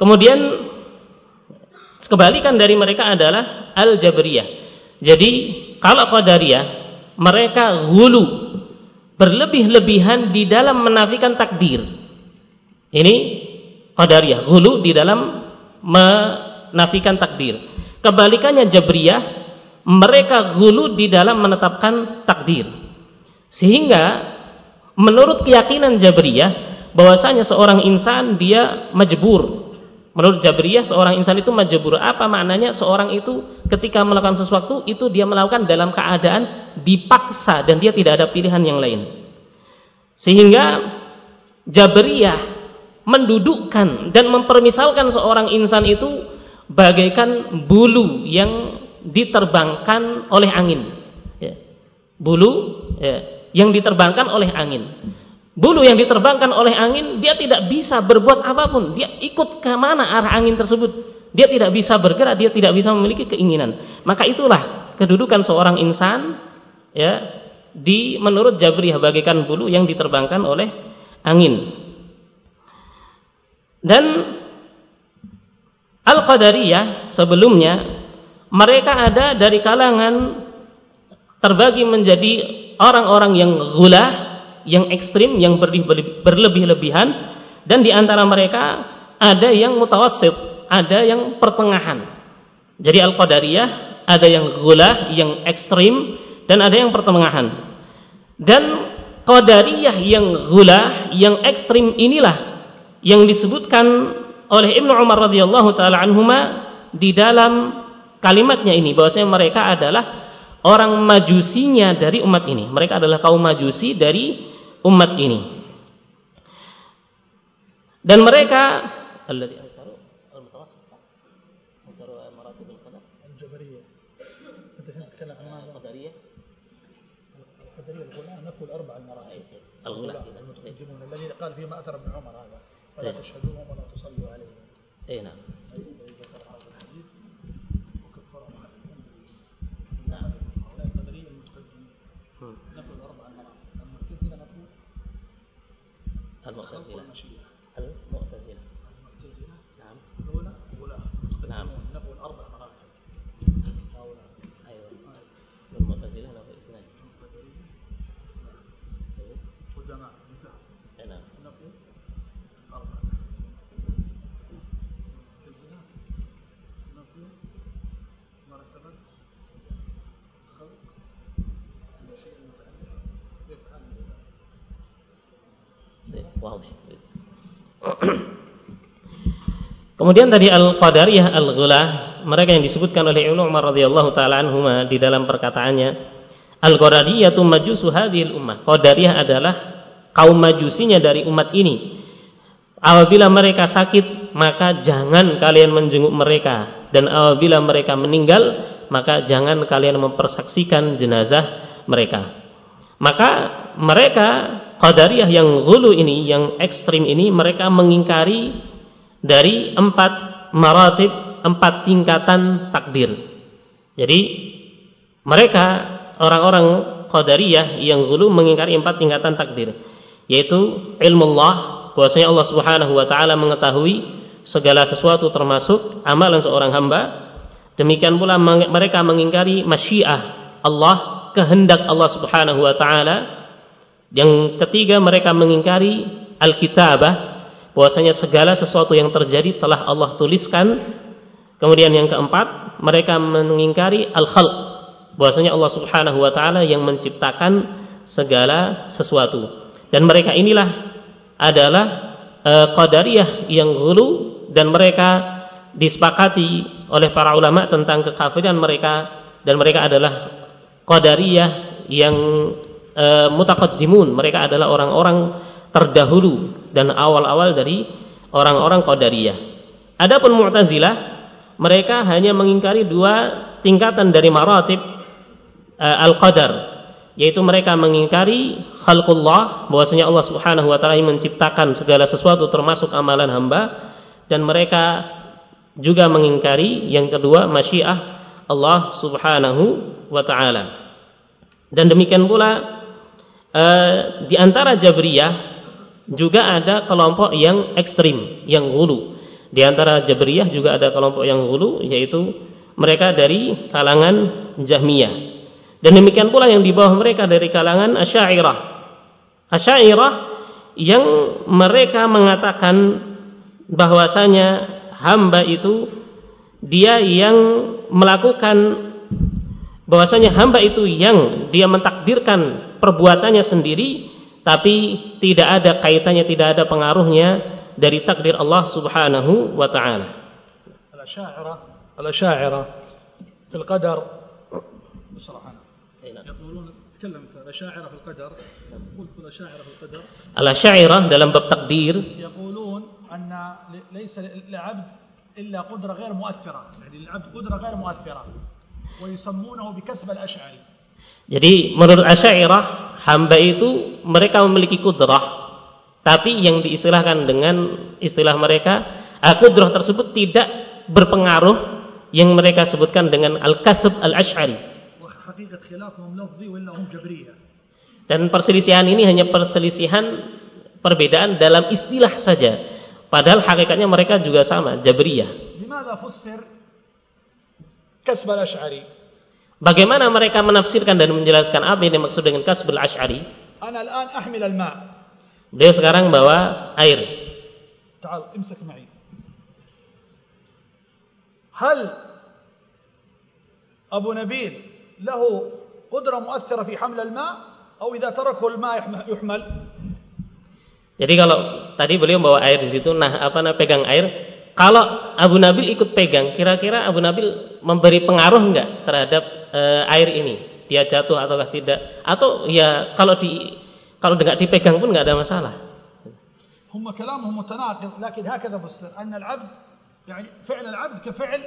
Kemudian kebalikan dari mereka adalah al-jabriyah. Jadi kalau qadariyah mereka hulu berlebih-lebihan di dalam menafikan takdir. Ini qadariyah, hulu di dalam menafikan takdir. Kebalikannya Jabriyah, mereka hulu di dalam menetapkan takdir. Sehingga menurut keyakinan Jabriyah bahwasanya seorang insan dia majbur. Menurut Jabriyah seorang insan itu majbur. Apa maknanya? Seorang itu ketika melakukan sesuatu itu dia melakukan dalam keadaan dipaksa dan dia tidak ada pilihan yang lain. Sehingga Jabriyah mendudukkan dan mempermisalkan seorang insan itu bagaikan bulu yang diterbangkan oleh angin. Ya. Bulu ya, yang diterbangkan oleh angin. Bulu yang diterbangkan oleh angin, dia tidak bisa berbuat apa pun. Dia ikut ke mana arah angin tersebut. Dia tidak bisa bergerak, dia tidak bisa memiliki keinginan. Maka itulah kedudukan seorang insan ya di menurut Jabriyah bagaikan bulu yang diterbangkan oleh angin. Dan Al-Qadariyah sebelumnya mereka ada dari kalangan terbagi menjadi orang-orang yang gula, yang ekstrim, yang berlebih-lebihan dan di antara mereka ada yang mutawassit, ada yang pertengahan. Jadi Al-Qadariyah ada yang gula, yang ekstrim, dan ada yang pertengahan. Dan qadariyah yang gula, yang ekstrim inilah yang disebutkan oleh Ibnu Umar radhiyallahu taala anhuma di dalam kalimatnya ini bahwasanya mereka adalah orang majusinya dari umat ini. Mereka adalah kaum majusi dari umat ini. Dan mereka الذي قال فيما أثر ابن عمر هذا ولا تشهدوهم ولا تصلوا عليهم أي نعم 很短的。Kemudian tadi al-qadariyah al-ghulah, mereka yang disebutkan oleh Ibnu Umar radhiyallahu taala anhuma di dalam perkataannya, al-qadariyatu majusu hadhil ummah. Qadariyah adalah kaum majusinya dari umat ini. Apabila mereka sakit, maka jangan kalian menjenguk mereka dan apabila mereka meninggal, maka jangan kalian mempersaksikan jenazah mereka. Maka mereka Qadariyah yang gulu ini, yang ekstrim ini, mereka mengingkari dari empat maratib, empat tingkatan takdir. Jadi mereka orang-orang Qadariyah yang gulu mengingkari empat tingkatan takdir, yaitu ilmu Allah, bahwasanya Allah Subhanahu wa taala mengetahui segala sesuatu termasuk amalan seorang hamba. Demikian pula mereka mengingkari masyiah Allah, kehendak Allah Subhanahu wa taala yang ketiga mereka mengingkari Alkitabah bahwasanya segala sesuatu yang terjadi telah Allah tuliskan. Kemudian yang keempat mereka mengingkari Al-Khalq bahwasanya Allah Subhanahu wa taala yang menciptakan segala sesuatu. Dan mereka inilah adalah e, qadariyah yang hulu dan mereka disepakati oleh para ulama tentang kekafiran mereka dan mereka adalah qadariyah yang e, mutaqaddimun. Mereka adalah orang-orang terdahulu dan awal-awal dari orang-orang qadariyah. Adapun mu'tazilah mereka hanya mengingkari dua tingkatan dari maratib e, al-qadar. Yaitu mereka mengingkari khalqullah bahwasanya Allah Subhanahu wa taala menciptakan segala sesuatu termasuk amalan hamba. Dan mereka juga mengingkari yang kedua masyiah Allah Subhanahu wa taala. Dan demikian pula eh, di antara Jabriyah juga ada kelompok yang ekstrim, yang hulu. Di antara Jabriyah juga ada kelompok yang hulu yaitu mereka dari kalangan Jahmiyah. Dan demikian pula yang di bawah mereka dari kalangan Asy'ariyah. Asy'ariyah yang mereka mengatakan bahwasanya hamba itu dia yang melakukan bahwasanya hamba itu yang dia mentakdirkan perbuatannya sendiri tapi tidak ada kaitannya tidak ada pengaruhnya dari takdir Allah Subhanahu wa taala. الأشاعرة الأشاعرة في القدر بصراحة يقولون تكلم الأشاعرة في القدر قلت الأشاعرة في القدر Al-Asy'ariyah dalam bab takdir يقولون أن ليس للعبد إلا قدرة غير مؤثرة يعني للعبد قدرة غير مؤثرة ويسمونه بكسب الأشعري jadi menurut Asy'ariyah hamba itu mereka memiliki kudrah tapi yang diistilahkan dengan istilah mereka ah, kudrah tersebut tidak berpengaruh yang mereka sebutkan dengan al-kasb al-ash'ari. Dan perselisihan ini hanya perselisihan perbedaan dalam istilah saja. Padahal hakikatnya mereka juga sama, Jabriyah. bagaimana mereka menafsirkan dan menjelaskan apa yang dimaksud dengan kasb al-asy'ari أنا الآن أحمل الماء beliau sekarang bawa air تعال امسك معي هل أبو نبيل له قدرة مؤثرة في حمل الماء أو إذا تركه الماء يحم- يحمل Jadi kalau tadi beliau bawa air di situ, nah apa nah pegang air, kalau Abu Nabil ikut pegang, kira-kira Abu Nabil memberi pengaruh enggak terhadap e, air ini? Dia jatuh ataukah tidak? Atau ya kalau di kalau enggak dipegang pun enggak ada masalah. هم كلامهم متناقض لكن هكذا فسر أن العبد يعني فعل العبد كفعل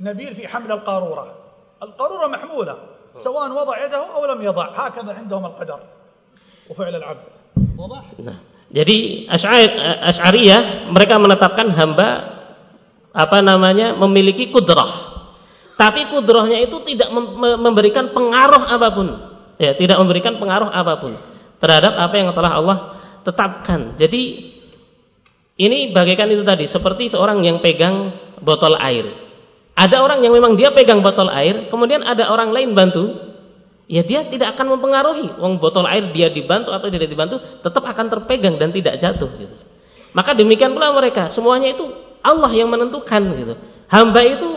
نبيل في حمل القارورة القارورة محمولة سواء وضع يده أو لم يضع هكذا عندهم القدر وفعل العبد واضح؟ Nah, jadi Asy'ariyah mereka menetapkan hamba apa namanya memiliki kudrah. Tapi kudrahnya itu tidak memberikan pengaruh apa pun. Ya, tidak memberikan pengaruh apa pun terhadap apa yang telah Allah tetapkan. Jadi ini bagaikan itu tadi seperti seorang yang pegang botol air. Ada orang yang memang dia pegang botol air, kemudian ada orang lain bantu, ya dia tidak akan mempengaruhi. Wong botol air dia dibantu atau tidak dibantu tetap akan terpegang dan tidak jatuh gitu. Maka demikian pula mereka, semuanya itu Allah yang menentukan gitu. Hamba itu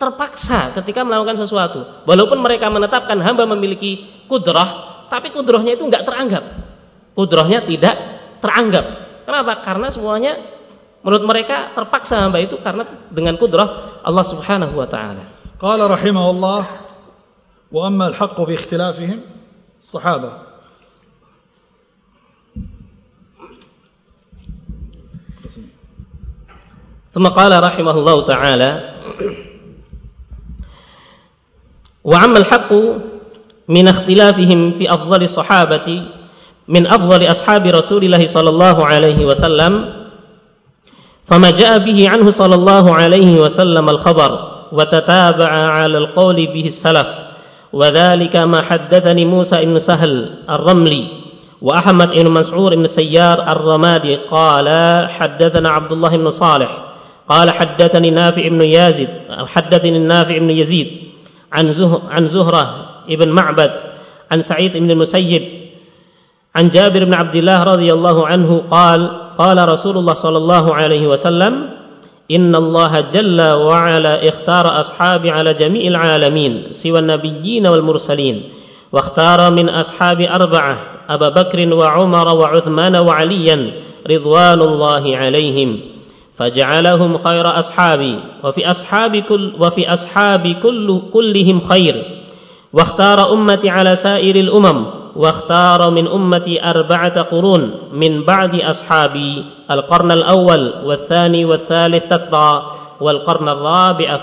terpaksa ketika melakukan sesuatu. Walaupun mereka menetapkan hamba memiliki kudrah, tapi kudrahnya itu enggak teranggap. Kudrahnya tidak teranggap. Kenapa? Karena semuanya menurut mereka terpaksa hamba itu karena dengan kudrah Allah Subhanahu wa taala. Qala rahimahullah وأما الحق في اختلافهم الصحابة ثم قال رحمه الله تعالى وعما الحق من اختلافهم في أفضل الصحابة من أفضل أصحاب رسول الله صلى الله عليه وسلم فما جاء به عنه صلى الله عليه وسلم الخبر وتتابع على القول به السلف. وذلك ما حدثني موسى بن سهل الرملي وأحمد بن مسعور بن سيار الرمادي قال حدثنا عبد الله بن صالح قال حدثني نافع بن يازيد حدثني النافع بن يزيد عن زهر عن زهرة بن معبد عن سعيد بن المسيب عن جابر بن عبد الله رضي الله عنه قال قال رسول الله صلى الله عليه وسلم إن الله جل وعلا اختار أصحابي على جميع العالمين سوى النبيين والمرسلين واختار من أصحاب أربعة أبا بكر وعمر وعثمان وعليا رضوان الله عليهم فجعلهم خير أصحابي وفي أصحاب كل وفي أصحاب كل كلهم خير واختار أمتي على سائر الأمم واختار من أمتي أربعة قرون من بعد أصحابي القرن الأول والثاني والثالث تترى والقرن الرابع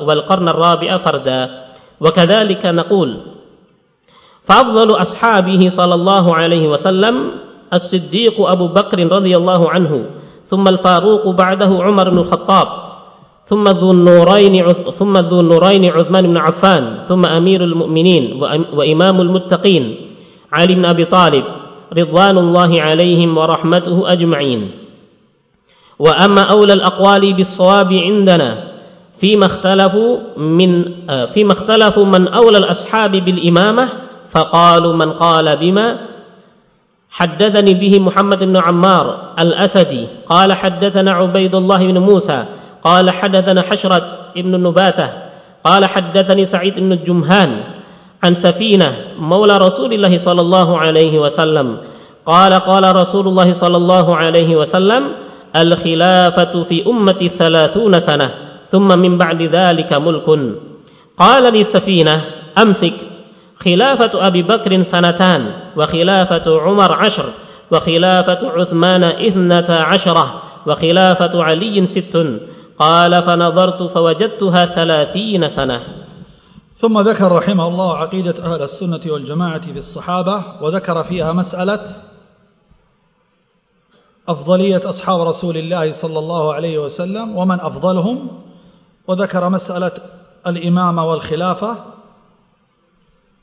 والقرن الرابع فردا. وكذلك نقول فأفضل أصحابه صلى الله عليه وسلم الصديق أبو بكر رضي الله عنه ثم الفاروق بعده عمر بن الخطاب ثم ذو النورين ثم ذو النورين عثمان بن عفان ثم أمير المؤمنين وإمام المتقين. علي بن أبي طالب رضوان الله عليهم ورحمته أجمعين. وأما أولى الأقوال بالصواب عندنا فيما اختلفوا من فيما اختلفوا من أولى الأصحاب بالإمامة فقالوا من قال بما حدثني به محمد بن عمار الأسدي. قال حدثنا عبيد الله بن موسى قال حدثنا حشرة بن النباتة قال حدثني سعيد بن الجمهان عن سفينة مولى رسول الله صلى الله عليه وسلم. قال قال رسول الله صلى الله عليه وسلم الخلافة في أمة ثلاثون سنة ثم من بعد ذلك ملك. قال لي سفينة أمسك. خلافة أبي بكر سنتان وخلافة عمر عشر وخلافة عثمان إثنتا عشرة وخلافة علي ست. قال فنظرت فوجدتها ثلاثين سنة. ثم ذكر رحمه الله عقيدة أهل السنة والجماعة في الصحابة وذكر فيها مسألة أفضلية أصحاب رسول الله صلى الله عليه وسلم ومن أفضلهم وذكر مسألة الإمامة والخلافة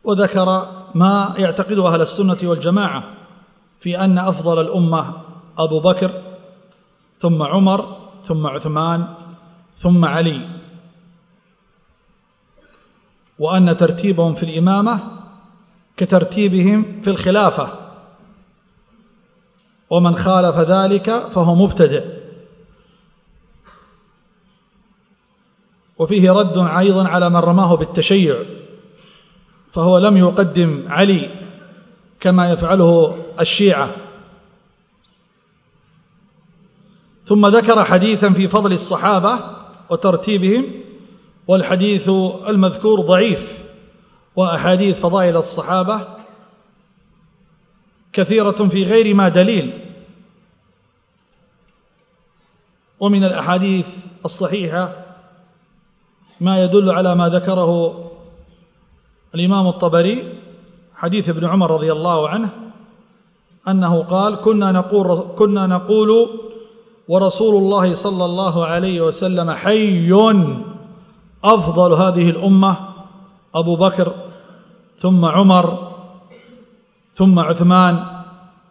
وذكر ما يعتقده أهل السنة والجماعة في أن أفضل الأمة أبو بكر ثم عمر ثم عثمان ثم علي. وأن ترتيبهم في الإمامة كترتيبهم في الخلافة. ومن خالف ذلك فهو مبتدئ وفيه رد أيضا على من رماه بالتشيع فهو لم يقدم علي كما يفعله الشيعة. ثم ذكر حديثا في فضل الصحابة وترتيبهم والحديث المذكور ضعيف وأحاديث فضائل الصحابة كثيرة في غير ما دليل. ومن الأحاديث الصحيحة ما يدل على ما ذكره الإمام الطبري حديث ابن عمر رضي الله عنه أنه قال كنا نقول, كنا نقول ورسول الله صلى الله عليه وسلم حي أفضل هذه الأمة أبو بكر ثم عمر ثم عثمان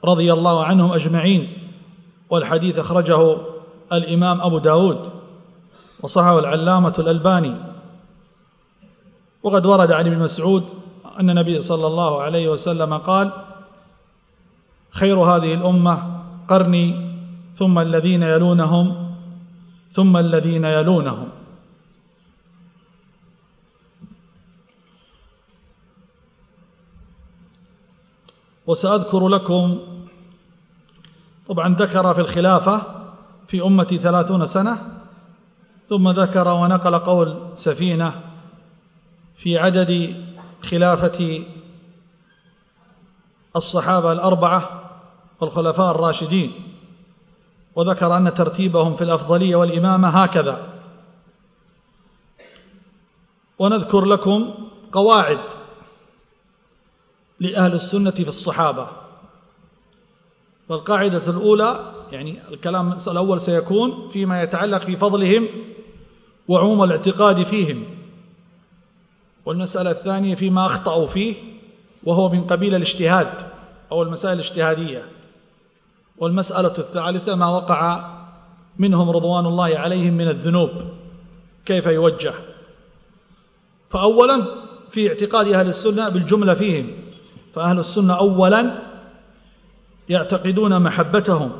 رضي الله عنهم أجمعين والحديث أخرجه الإمام أبو داود وصحه العلامة الألباني. وقد ورد عن ابن مسعود أن النبي صلى الله عليه وسلم قال خير هذه الأمة قرني ثم الذين يلونهم ثم الذين يلونهم. وسأذكر لكم طبعا ذكر في الخلافة في أمتي ثلاثون سنة ثم ذكر ونقل قول سفينة في عدد خلافة الصحابة الأربعة والخلفاء الراشدين وذكر أن ترتيبهم في الأفضلية والإمامة هكذا. ونذكر لكم قواعد لأهل السنة في الصحابة. والقاعدة الأولى يعني الكلام الأول سيكون فيما يتعلق في فضلهم وعموم الاعتقاد فيهم. والمسألة الثانية فيما أخطأوا فيه وهو من قبيل الاجتهاد أو المسائل الاجتهادية. والمسألة الثالثة ما وقع منهم رضوان الله عليهم من الذنوب كيف يوجه؟ فأولا في اعتقاد أهل السنة بالجملة فيهم. فأهل السنة أولا يعتقدون محبتهم.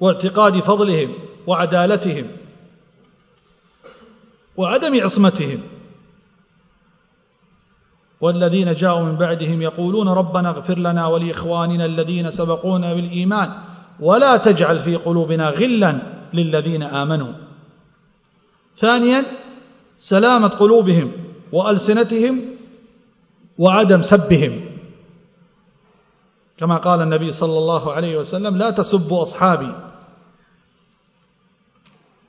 واعتقاد فضلهم وعدالتهم وعدم عصمتهم. والذين جاءوا من بعدهم يقولون ربنا اغفر لنا ولإخواننا الذين سبقونا بالإيمان ولا تجعل في قلوبنا غلا للذين آمنوا. ثانيا سلامة قلوبهم وألسنتهم وعدم سبهم. كما قال النبي صلى الله عليه وسلم لا تسبوا أصحابي.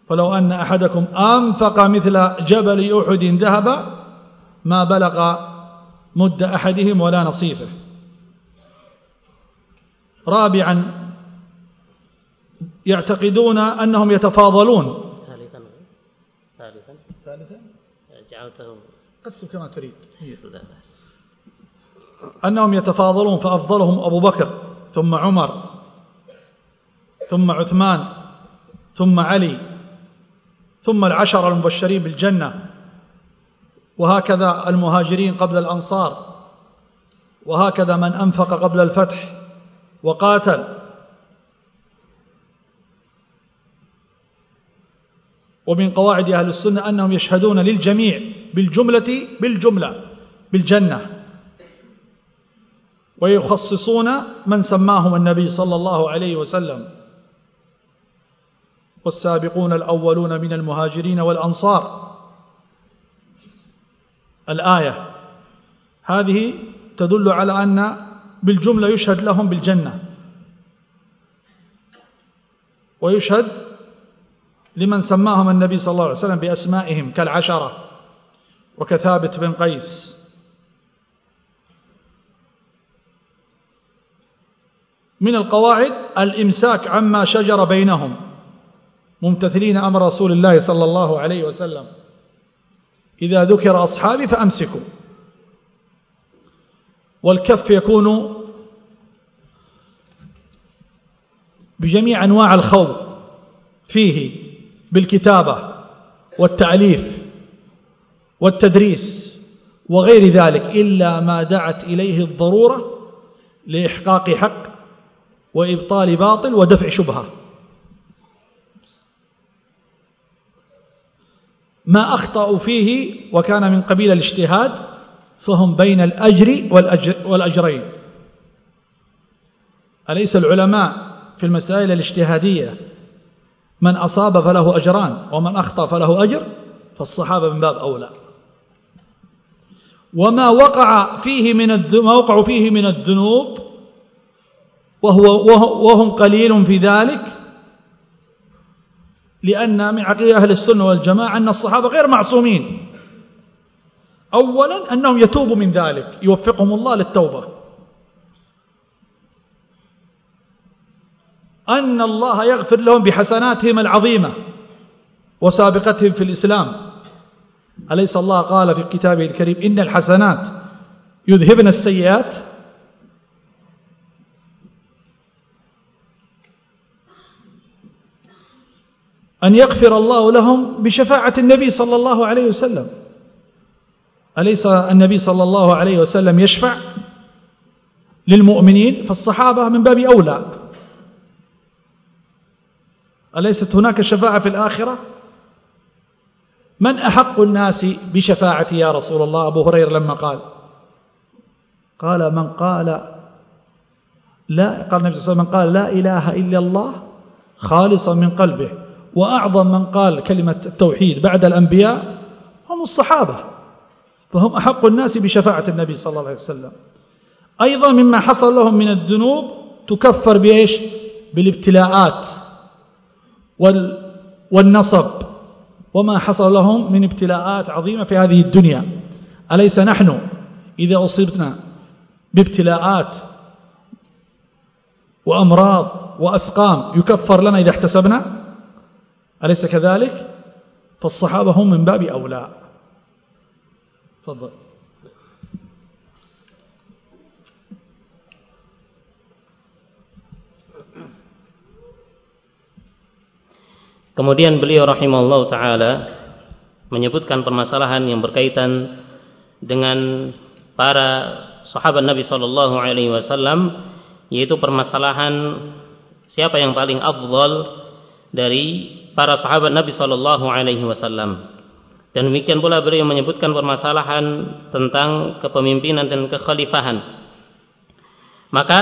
فلو أن أحدكم أنفق مثل جبل أحد ذهب ما بلغ مد أحدهم ولا نصيفه. رابعا يعتقدون أنهم يتفاضلون. ثالثا ثالثا جعلته قسم كما تريد. أنهم يتفاضلون فأفضلهم أبو بكر ثم عمر ثم عثمان ثم علي ثم العشر المبشرين بالجنة وهكذا المهاجرين قبل الأنصار وهكذا من أنفق قبل الفتح وقاتل ومن قواعد أهل السنة أنهم يشهدون للجميع بالجملة بالجملة بالجنة. ويخصصون من سماهم النبي صلى الله عليه وسلم. والسابقون الأولون من المهاجرين والأنصار. الآية هذه تدل على أن بالجملة يشهد لهم بالجنة. ويشهد لمن سماهم النبي صلى الله عليه وسلم بأسمائهم كالعشرة وكثابت بن قيس. من القواعد الإمساك عما شجر بينهم ممتثلين أمر رسول الله صلى الله عليه وسلم. إذا ذكر أصحابي فأمسكوا. والكف يكون بجميع أنواع الخوض فيه. بالكتابة والتعليف والتدريس وغير ذلك إلا ما دعت إليه الضرورة لإحقاق حق وإبطال باطل ودفع شبهة. ما أخطأوا فيه وكان من قبيل الاجتهاد فهم بين الأجر والأجر والأجرين. أليس العلماء في المسائل الاجتهادية من أصاب فله أجران ومن أخطأ فله أجر فالصحابة من باب أولى. وما وقع فيه من ما وقعوا فيه من الذنوب وهو وهم قليل في ذلك لأن من عقيدة أهل السنة والجماعة أن الصحابة غير معصومين. أولا أنهم يتوبوا من ذلك يوفقهم الله للتوبة. أن الله يغفر لهم بحسناتهم العظيمة وسابقتهم في الإسلام. أليس الله قال في كتابه الكريم إن الحسنات يذهبن السيئات؟ أن يغفر الله لهم بشفاعة النبي صلى الله عليه وسلم. أليس النبي صلى الله عليه وسلم يشفع للمؤمنين؟ فالصحابة من باب أولى. أليست هناك شفاعة في الآخرة؟ من أحق الناس بشفاعتي يا رسول الله؟ أبو هريرة لما قال قال من قال لا قال النبي صلى الله عليه وسلم من قال لا إله إلا الله خالصا من قلبه وأعظم من قال كلمة التوحيد بعد الأنبياء هم الصحابة فهم أحق الناس بشفاعة النبي صلى الله عليه وسلم. أيضا مما حصل لهم من الذنوب تكفر بإيش؟ بالابتلاءات. والنصب وما حصل لهم من ابتلاءات عظيمة في هذه الدنيا. أليس نحن إذا أصبنا بابتلاءات وأمراض وأسقام يكفر لنا إذا احتسبنا؟ أليس كذلك؟ فالصحابة هم من باب أولى. تفضل. Kemudian beliau rahimahullah taala menyebutkan permasalahan yang berkaitan dengan para sahabat Nabi sallallahu alaihi wasallam yaitu permasalahan siapa yang paling afdal dari para sahabat Nabi sallallahu alaihi wasallam. Dan demikian pula beliau menyebutkan permasalahan tentang kepemimpinan dan kekhalifahan. Maka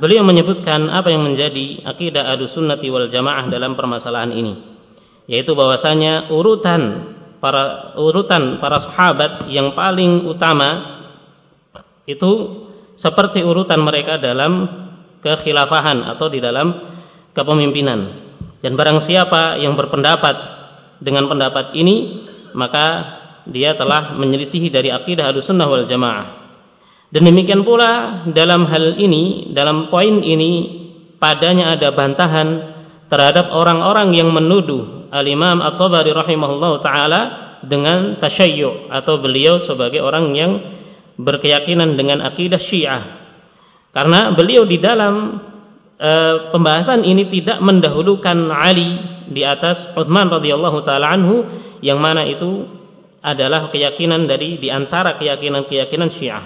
beliau menyebutkan apa yang menjadi akidah Ahlussunnati wal Jamaah dalam permasalahan ini yaitu bahwasanya urutan para urutan para sahabat yang paling utama itu seperti urutan mereka dalam kekhilafahan atau di dalam kepemimpinan. Dan barang siapa yang berpendapat dengan pendapat ini, maka dia telah menyelisihi dari akidah Ahlussunnah wal Jamaah. Dan demikian pula dalam hal ini, dalam poin ini padanya ada bantahan terhadap orang-orang yang menuduh Al-Imam At-Tabari rahimahullah taala dengan tasyayyu atau beliau sebagai orang yang berkeyakinan dengan akidah Syiah. Karena beliau di dalam e, pembahasan ini tidak mendahulukan Ali di atas Utsman radhiyallahu taala anhu yang mana itu adalah keyakinan dari di antara keyakinan-keyakinan Syiah.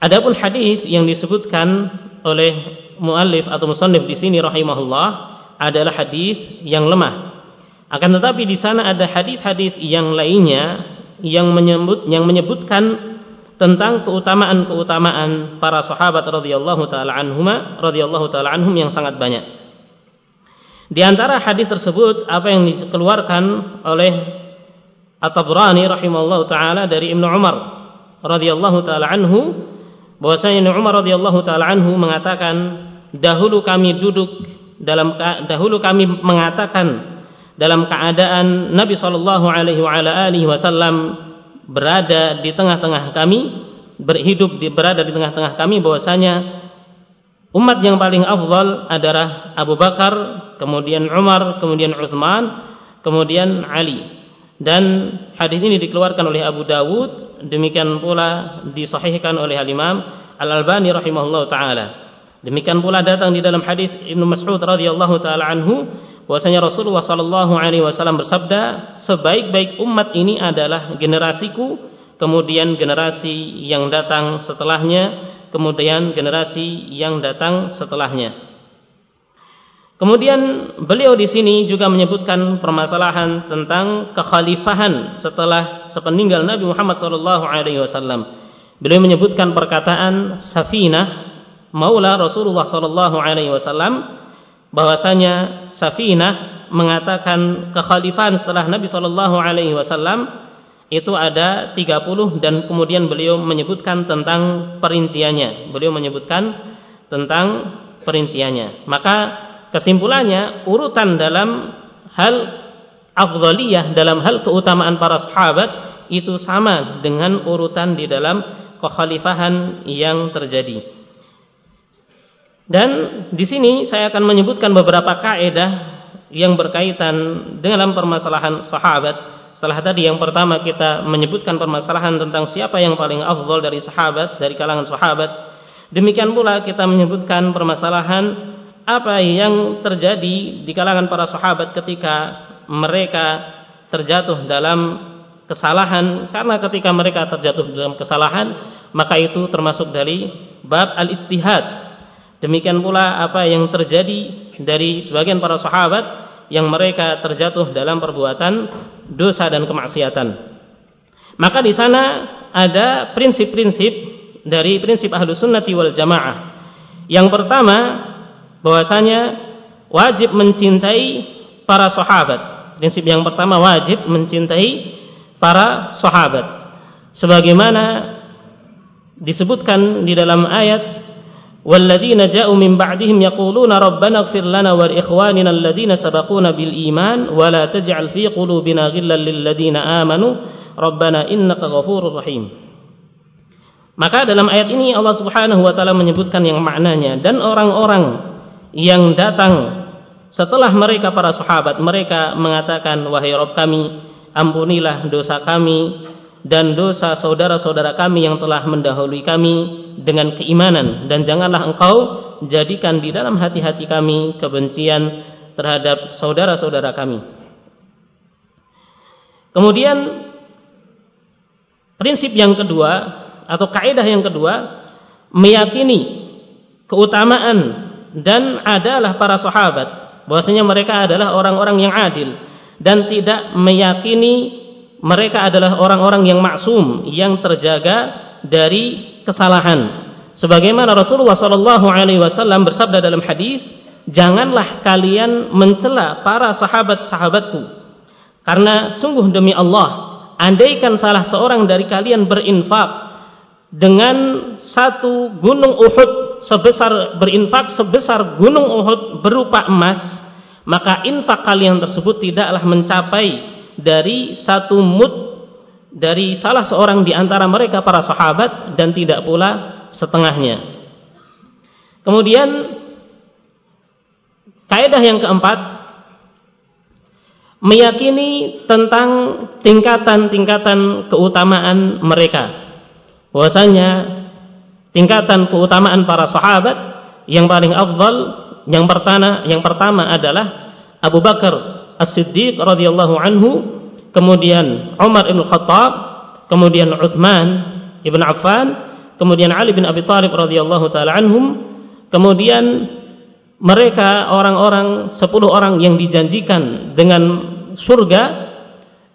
Adapun hadis yang disebutkan oleh muallif atau musannif di sini rahimahullah adalah hadis yang lemah. Akan tetapi di sana ada hadis-hadis yang lainnya yang menyebut yang menyebutkan tentang keutamaan-keutamaan para sahabat radhiyallahu taala anhuma radhiyallahu taala anhum yang sangat banyak. Di antara hadis tersebut apa yang dikeluarkan oleh At-Tabrani rahimahullahu taala dari Ibnu Umar radhiyallahu taala anhu bahwasanya Ibnu Umar radhiyallahu taala anhu mengatakan dahulu kami duduk dalam dahulu kami mengatakan dalam keadaan Nabi Shallallahu Alaihi Wasallam berada di tengah-tengah kami berhidup di berada di tengah-tengah kami bahwasanya umat yang paling afdal adalah Abu Bakar kemudian Umar kemudian Uthman kemudian Ali. Dan hadis ini dikeluarkan oleh Abu Dawud demikian pula disahihkan oleh Al Imam Al Albani rahimahullah taala Demikian pula datang di dalam hadis Ibnu Mas'ud radhiyallahu taala anhu bahwasanya Rasulullah sallallahu alaihi wasallam bersabda, sebaik-baik umat ini adalah generasiku, kemudian generasi yang datang setelahnya, kemudian generasi yang datang setelahnya. Kemudian beliau di sini juga menyebutkan permasalahan tentang kekhalifahan setelah sepeninggal Nabi Muhammad sallallahu alaihi wasallam. Beliau menyebutkan perkataan Safinah Maula Rasulullah sallallahu alaihi wasallam bahwasanya Safinah mengatakan kekhalifahan setelah Nabi sallallahu alaihi wasallam itu ada 30 dan kemudian beliau menyebutkan tentang perinciannya. Beliau menyebutkan tentang perinciannya. Maka kesimpulannya urutan dalam hal afdaliyah dalam hal keutamaan para sahabat itu sama dengan urutan di dalam kekhalifahan yang terjadi. Dan di sini saya akan menyebutkan beberapa kaidah yang berkaitan dengan permasalahan sahabat. Setelah tadi yang pertama kita menyebutkan permasalahan tentang siapa yang paling afdal dari sahabat, dari kalangan sahabat. Demikian pula kita menyebutkan permasalahan apa yang terjadi di kalangan para sahabat ketika mereka terjatuh dalam kesalahan karena ketika mereka terjatuh dalam kesalahan maka itu termasuk dari bab al-ijtihad demikian pula apa yang terjadi dari sebagian para sahabat yang mereka terjatuh dalam perbuatan dosa dan kemaksiatan. Maka di sana ada prinsip-prinsip dari prinsip ahlu sunnati wal jamaah. Yang pertama bahwasanya wajib mencintai para sahabat. Prinsip yang pertama wajib mencintai para sahabat. Sebagaimana disebutkan di dalam ayat والذين جاءوا من بعدهم يقولون ربنا اغفر لنا ولإخواننا الذين سبقونا بالإيمان ولا تجعل في قلوبنا غلا للذين آمنوا ربنا إنك غفور رحيم Maka dalam ayat ini Allah Subhanahu wa taala menyebutkan yang maknanya dan orang-orang yang datang setelah mereka para sahabat mereka mengatakan wahai Rabb kami ampunilah dosa kami dan dosa saudara-saudara kami yang telah mendahului kami dengan keimanan dan janganlah engkau jadikan di dalam hati-hati kami kebencian terhadap saudara-saudara kami. Kemudian prinsip yang kedua atau kaidah yang kedua meyakini keutamaan dan adalah para sahabat bahwasanya mereka adalah orang-orang yang adil dan tidak meyakini mereka adalah orang-orang yang maksum yang terjaga dari kesalahan. Sebagaimana Rasulullah Shallallahu Alaihi Wasallam bersabda dalam hadis, janganlah kalian mencela para sahabat-sahabatku, karena sungguh demi Allah, andaikan salah seorang dari kalian berinfak dengan satu gunung Uhud sebesar berinfak sebesar gunung Uhud berupa emas maka infak kalian tersebut tidaklah mencapai dari satu mud dari salah seorang di antara mereka para sahabat dan tidak pula setengahnya. Kemudian kaidah yang keempat meyakini tentang tingkatan-tingkatan keutamaan mereka. Bahwasanya tingkatan keutamaan para sahabat yang paling afdal yang pertama yang pertama adalah Abu Bakar As-Siddiq radhiyallahu anhu, kemudian Umar bin Khattab, kemudian Uthman ibn Affan, kemudian Ali bin Abi Thalib radhiyallahu taala anhum, kemudian mereka orang-orang sepuluh orang yang dijanjikan dengan surga,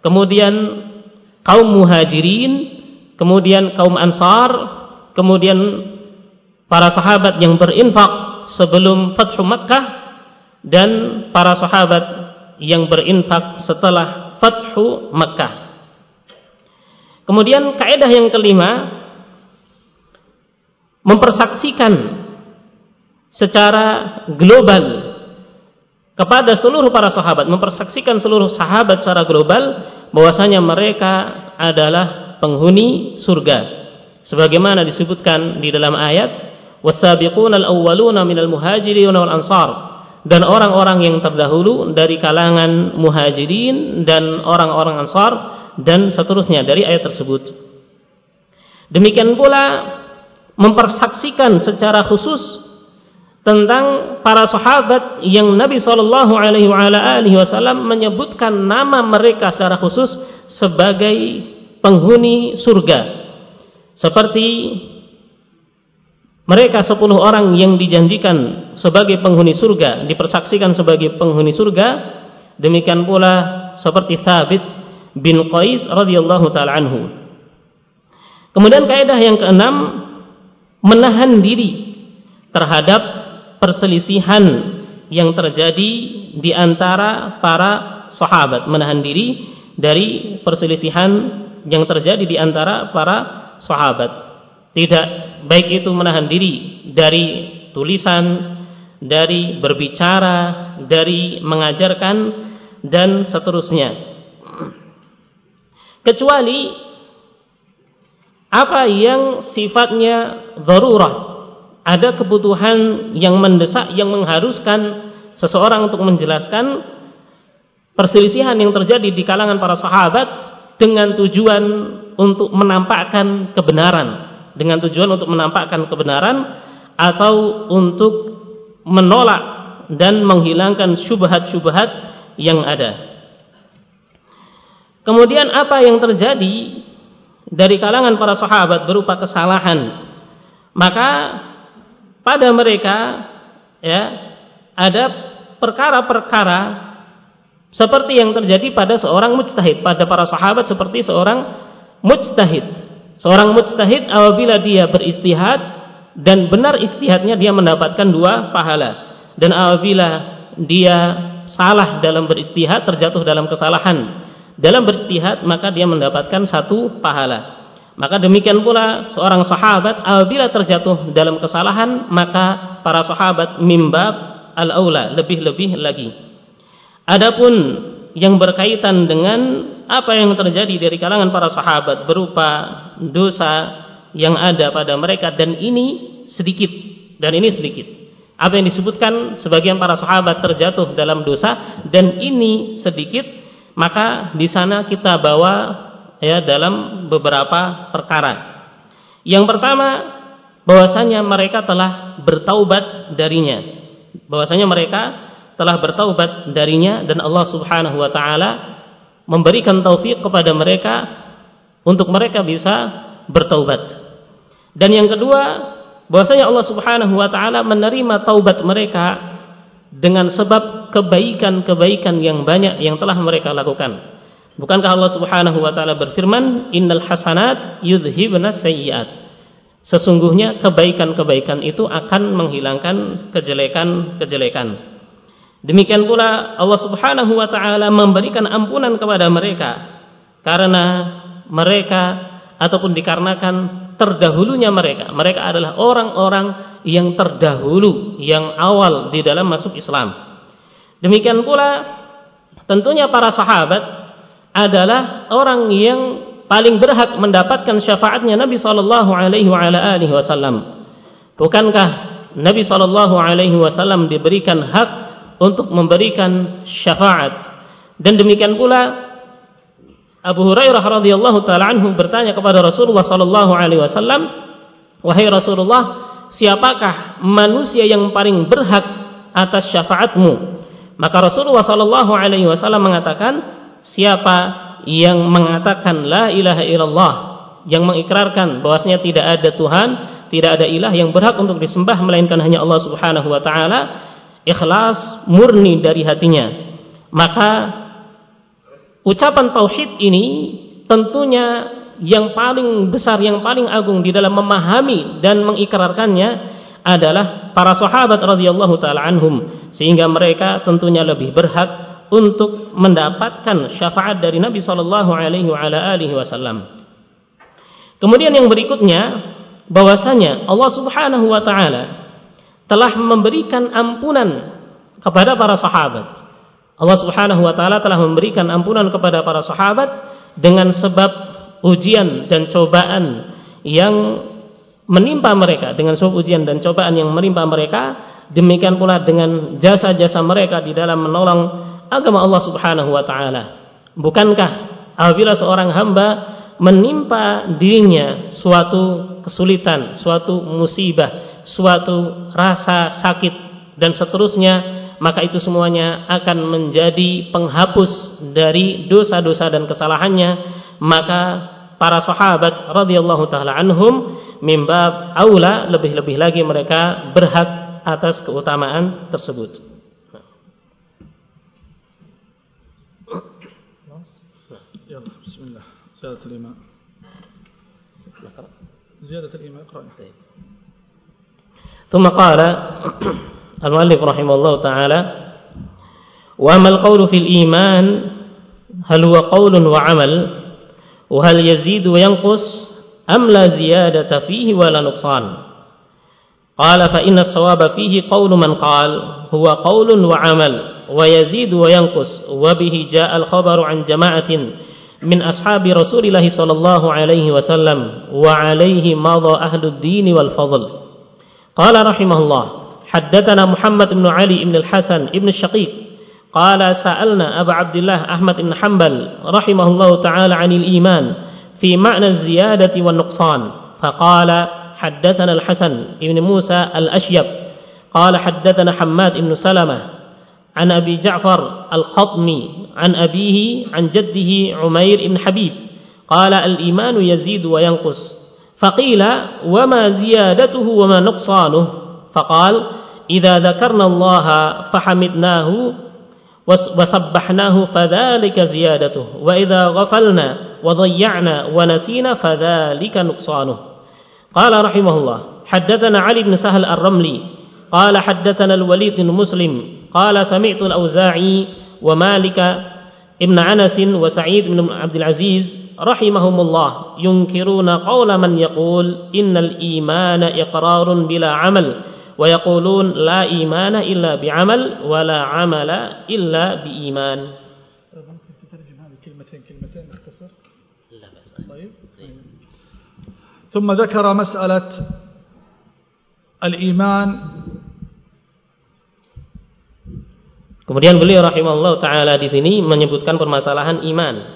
kemudian kaum muhajirin, kemudian kaum ansar, kemudian para sahabat yang berinfak sebelum Fathu Makkah dan para sahabat yang berinfak setelah Fathu Makkah. Kemudian kaidah yang kelima mempersaksikan secara global kepada seluruh para sahabat, mempersaksikan seluruh sahabat secara global bahwasanya mereka adalah penghuni surga. Sebagaimana disebutkan di dalam ayat wasabiqun al-awwaluna minal muhajirin wal ansar dan orang-orang yang terdahulu dari kalangan muhajirin dan orang-orang ansar dan seterusnya dari ayat tersebut. Demikian pula mempersaksikan secara khusus tentang para sahabat yang Nabi Shallallahu Alaihi Wasallam menyebutkan nama mereka secara khusus sebagai penghuni surga, seperti mereka sepuluh orang yang dijanjikan sebagai penghuni surga, dipersaksikan sebagai penghuni surga, demikian pula seperti Thabit bin Qais radhiyallahu taala anhu. Kemudian kaidah yang keenam menahan diri terhadap perselisihan yang terjadi di antara para sahabat, menahan diri dari perselisihan yang terjadi di antara para sahabat. Tidak baik itu menahan diri dari tulisan, dari berbicara, dari mengajarkan dan seterusnya. Kecuali apa yang sifatnya darurah, ada kebutuhan yang mendesak yang mengharuskan seseorang untuk menjelaskan perselisihan yang terjadi di kalangan para sahabat dengan tujuan untuk menampakkan kebenaran, dengan tujuan untuk menampakkan kebenaran atau untuk menolak dan menghilangkan syubhat-syubhat yang ada. Kemudian apa yang terjadi dari kalangan para sahabat berupa kesalahan, maka pada mereka ya ada perkara-perkara seperti yang terjadi pada seorang mujtahid, pada para sahabat seperti seorang mujtahid. Seorang mujtahid apabila dia beristihad dan benar istihadnya dia mendapatkan dua pahala. Dan apabila dia salah dalam beristihad terjatuh dalam kesalahan dalam beristihad maka dia mendapatkan satu pahala. Maka demikian pula seorang sahabat apabila terjatuh dalam kesalahan maka para sahabat mimbab al-aula lebih-lebih lagi. Adapun yang berkaitan dengan apa yang terjadi dari kalangan para sahabat berupa dosa yang ada pada mereka dan ini sedikit dan ini sedikit. Apa yang disebutkan sebagian para sahabat terjatuh dalam dosa dan ini sedikit, maka di sana kita bawa ya dalam beberapa perkara. Yang pertama, bahwasanya mereka telah bertaubat darinya. Bahwasanya mereka telah bertaubat darinya dan Allah Subhanahu wa taala memberikan taufik kepada mereka untuk mereka bisa bertaubat. Dan yang kedua, bahwasanya Allah Subhanahu wa taala menerima taubat mereka dengan sebab kebaikan-kebaikan yang banyak yang telah mereka lakukan. Bukankah Allah Subhanahu wa taala berfirman, "Innal hasanat yudhibna sayyi'at." Sesungguhnya kebaikan-kebaikan itu akan menghilangkan kejelekan-kejelekan. Demikian pula Allah Subhanahu wa taala memberikan ampunan kepada mereka karena mereka ataupun dikarenakan terdahulunya mereka. Mereka adalah orang-orang yang terdahulu, yang awal di dalam masuk Islam. Demikian pula tentunya para sahabat adalah orang yang paling berhak mendapatkan syafaatnya Nabi sallallahu alaihi wasallam. Bukankah Nabi sallallahu alaihi wasallam diberikan hak untuk memberikan syafaat. Dan demikian pula Abu Hurairah radhiyallahu taala anhu bertanya kepada Rasulullah sallallahu alaihi wasallam, "Wahai Rasulullah, siapakah manusia yang paling berhak atas syafaatmu?" Maka Rasulullah sallallahu alaihi wasallam mengatakan, "Siapa yang mengatakan la ilaha illallah, yang mengikrarkan bahwasanya tidak ada Tuhan, tidak ada ilah yang berhak untuk disembah melainkan hanya Allah Subhanahu wa taala, ikhlas murni dari hatinya maka ucapan tauhid ini tentunya yang paling besar yang paling agung di dalam memahami dan mengikrarkannya adalah para sahabat radhiyallahu taala anhum sehingga mereka tentunya lebih berhak untuk mendapatkan syafaat dari Nabi sallallahu alaihi wasallam. Kemudian yang berikutnya bahwasanya Allah Subhanahu wa taala telah memberikan ampunan kepada para sahabat. Allah Subhanahu wa taala telah memberikan ampunan kepada para sahabat dengan sebab ujian dan cobaan yang menimpa mereka dengan sebab ujian dan cobaan yang menimpa mereka demikian pula dengan jasa-jasa mereka di dalam menolong agama Allah Subhanahu wa taala. Bukankah apabila seorang hamba menimpa dirinya suatu kesulitan, suatu musibah suatu rasa sakit dan seterusnya maka itu semuanya akan menjadi penghapus dari dosa-dosa dan kesalahannya maka para sahabat radhiyallahu taala anhum mimbab aula lebih-lebih lagi mereka berhak atas keutamaan tersebut. Ya. زيادة الإيمان زيادة الإيمان اقرأ ثم قال المؤلف رحمه الله تعالى وأما القول في الإيمان هل هو قول وعمل؟ وهل يزيد وينقص؟ أم لا زيادة فيه ولا نقصان؟ قال فإن الصواب فيه قول من قال هو قول وعمل ويزيد وينقص. وبه جاء الخبر عن جماعة من أصحاب رسول الله صلى الله عليه وسلم وعليه مضى أهل الدين والفضل. قال رحمه الله حدثنا محمد بن علي بن الحسن بن الشقيق قال سألنا أبا عبد الله أحمد بن حنبل رحمه الله تعالى عن الإيمان في معنى الزيادة والنقصان فقال حدثنا الحسن بن موسى الأشيب قال حدثنا حماد بن سلمة عن أبي جعفر الخطمي عن أبيه عن جده عمير بن حبيب قال الإيمان يزيد وينقص. فقيل وما زيادته وما نقصانه فقال إذا ذكرنا الله فحمدناه وسبحناه فذلك زيادته وإذا غفلنا وضيعنا ونسينا فذلك نقصانه قال رحمه الله حدثنا علي بن سهل الرملي قال حدثنا الوليد بن مسلم قال سمعت الأوزاعي ومالك ابن أنس وسعيد بن عبد العزيز رحمهم الله ينكرون قول من يقول إن الإيمان إقرار بلا عمل ويقولون لا إيمان إلا بعمل ولا عمل إلا بإيمان. ممكن تترجم هذه كلمتين كلمتين باختصار لا بأس طيب ثم ذكر مسألة الإيمان. Kemudian beliau rahimahullah taala di sini menyebutkan permasalahan iman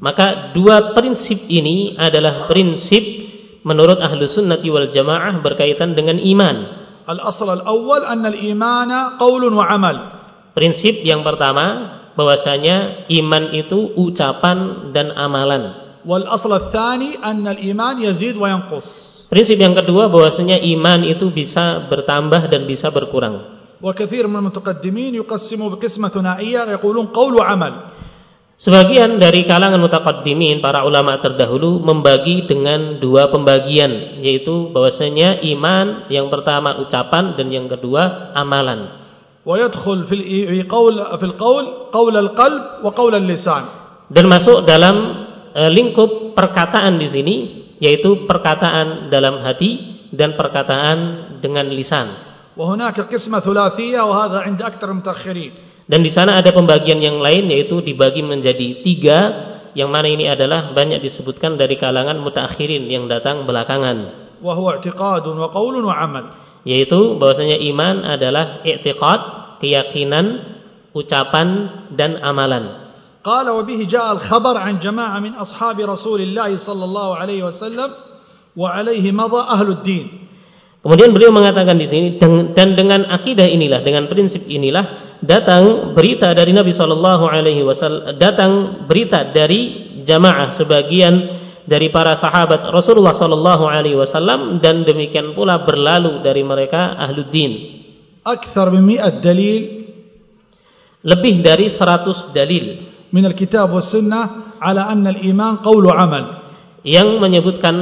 Maka dua prinsip ini adalah prinsip menurut ahlu sunnati wal jamaah berkaitan dengan iman. الأصل الأول أن الإيمان قول وعمل Prinsip yang pertama bahwasanya iman itu ucapan dan amalan. والأصل الثاني أن الإيمان يزيد وينقص Prinsip yang kedua bahwasanya iman itu bisa bertambah dan bisa berkurang. وكثير من المتقدمين يقسموا بقسمة ثنائية يقولون قول وعمل Sebagian dari kalangan mutaqaddimin para ulama terdahulu membagi dengan dua pembagian yaitu bahwasanya iman yang pertama ucapan dan yang kedua amalan. ويدخل في الإي- في قول في القول قول القلب وقول اللسان Dan masuk dalam eh, lingkup perkataan di sini yaitu perkataan dalam hati dan perkataan dengan lisan. وهناك قسمة ثلاثية وهذا عند أكثر المتأخرين Dan di sana ada pembagian yang lain yaitu dibagi menjadi tiga yang mana ini adalah banyak disebutkan dari kalangan mutakhirin yang datang belakangan وهو اعتقاد وقول وعمل yaitu bahwasanya iman adalah i'tiqad, keyakinan, ucapan dan amalan. قال وبه جاء الخبر عن جماعة من أصحاب رسول الله صلى الله عليه وسلم وعليه مضى أهل الدين Kemudian beliau mengatakan di sini "Dan- dan dengan akidah inilah, dengan prinsip inilah datang berita dari Nabi sallallahu alaihi wasallam datang berita dari jamaah sebagian dari para sahabat Rasulullah sallallahu alaihi wasallam dan demikian pula berlalu dari mereka ahluddin. Akthar min 100 dalil. Lebih dari 100 dalil. Min alkitab was sunnah ala anna aliman qawlu amal. Yang menyebutkan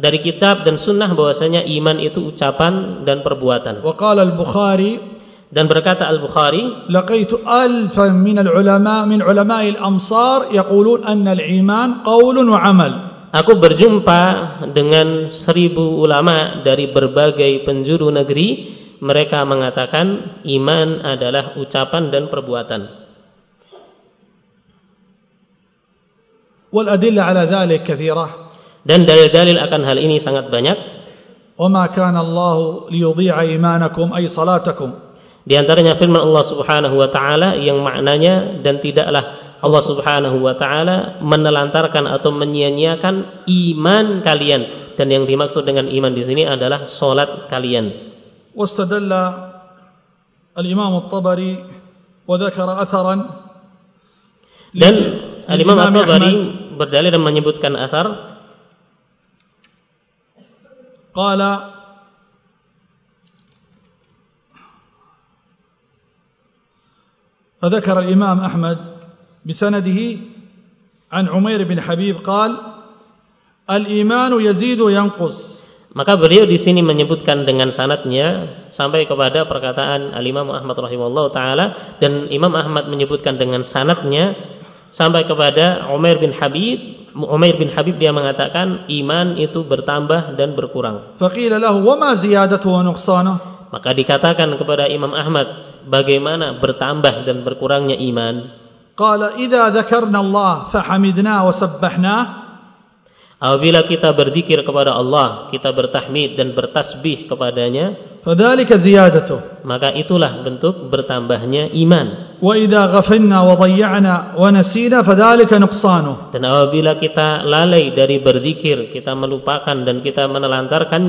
dari kitab dan sunnah bahwasanya iman itu ucapan dan perbuatan. Wa qala al-Bukhari Dan berkata Al-Bukhari, لقيت ألفا من العلماء من علماء الأمصار يقولون أن الإيمان قول وعمل Aku berjumpa dengan seribu ulama dari berbagai penjuru negeri. Mereka mengatakan iman adalah ucapan dan perbuatan. والأدلة على ذلك كثيرة Dan dalil-dalil akan hal ini sangat banyak. وما كان الله ليضيع إيمانكم أي صلاتكم Di antaranya firman Allah Subhanahu wa taala yang maknanya dan tidaklah Allah Subhanahu wa taala menelantarkan atau menyia-nyiakan iman kalian. Dan yang dimaksud dengan iman di sini adalah salat kalian. Wastadalla al-Imam at-Tabari wa dzakara atharan dan al-Imam at-Tabari berdalil dan menyebutkan athar qala فذكر الإمام أحمد بسنده عن عمير بن حبيب قال الإيمان يزيد وينقص Maka beliau di sini menyebutkan dengan sanatnya sampai kepada perkataan Al Imam Ahmad rahimahullah taala dan Imam Ahmad menyebutkan dengan sanatnya sampai kepada Umair bin Habib Umair bin Habib dia mengatakan iman itu bertambah dan berkurang. فقيل له وما زيادته ونقصانه Maka dikatakan kepada Imam Ahmad bagaimana bertambah dan berkurangnya iman? Qala idza dzakarna Allah fa hamidna wa sabbahna. Apabila kita berzikir kepada Allah, kita bertahmid dan bertasbih kepadanya. fadzalika ziyadatu. Maka itulah bentuk bertambahnya iman. Wa idza ghafilna wa dhayya'na wa nasina fadzalika nuqsanu. Dan apabila kita lalai dari berzikir, kita melupakan dan kita menelantarkan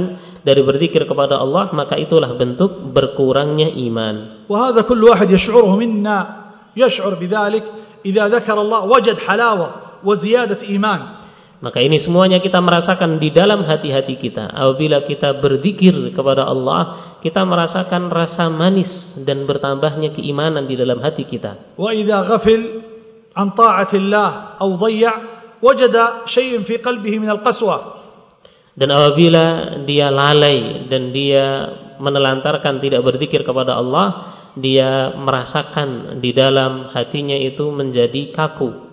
dari berzikir kepada Allah, maka itulah bentuk berkurangnya iman. وهذا كل واحد يشعره منا يشعر بذلك إذا ذكر الله وجد حلاوة وزيادة إيمان Maka ini semuanya kita merasakan di dalam hati-hati kita. Apabila kita berzikir kepada Allah, kita merasakan rasa manis dan bertambahnya keimanan di dalam hati kita. وإذا غفل عن طاعة الله أو ضيع وجد شيء في قلبه من القسوة dan apabila dia lalai dan dia menelantarkan tidak berzikir kepada Allah, dia merasakan di dalam hatinya itu menjadi kaku.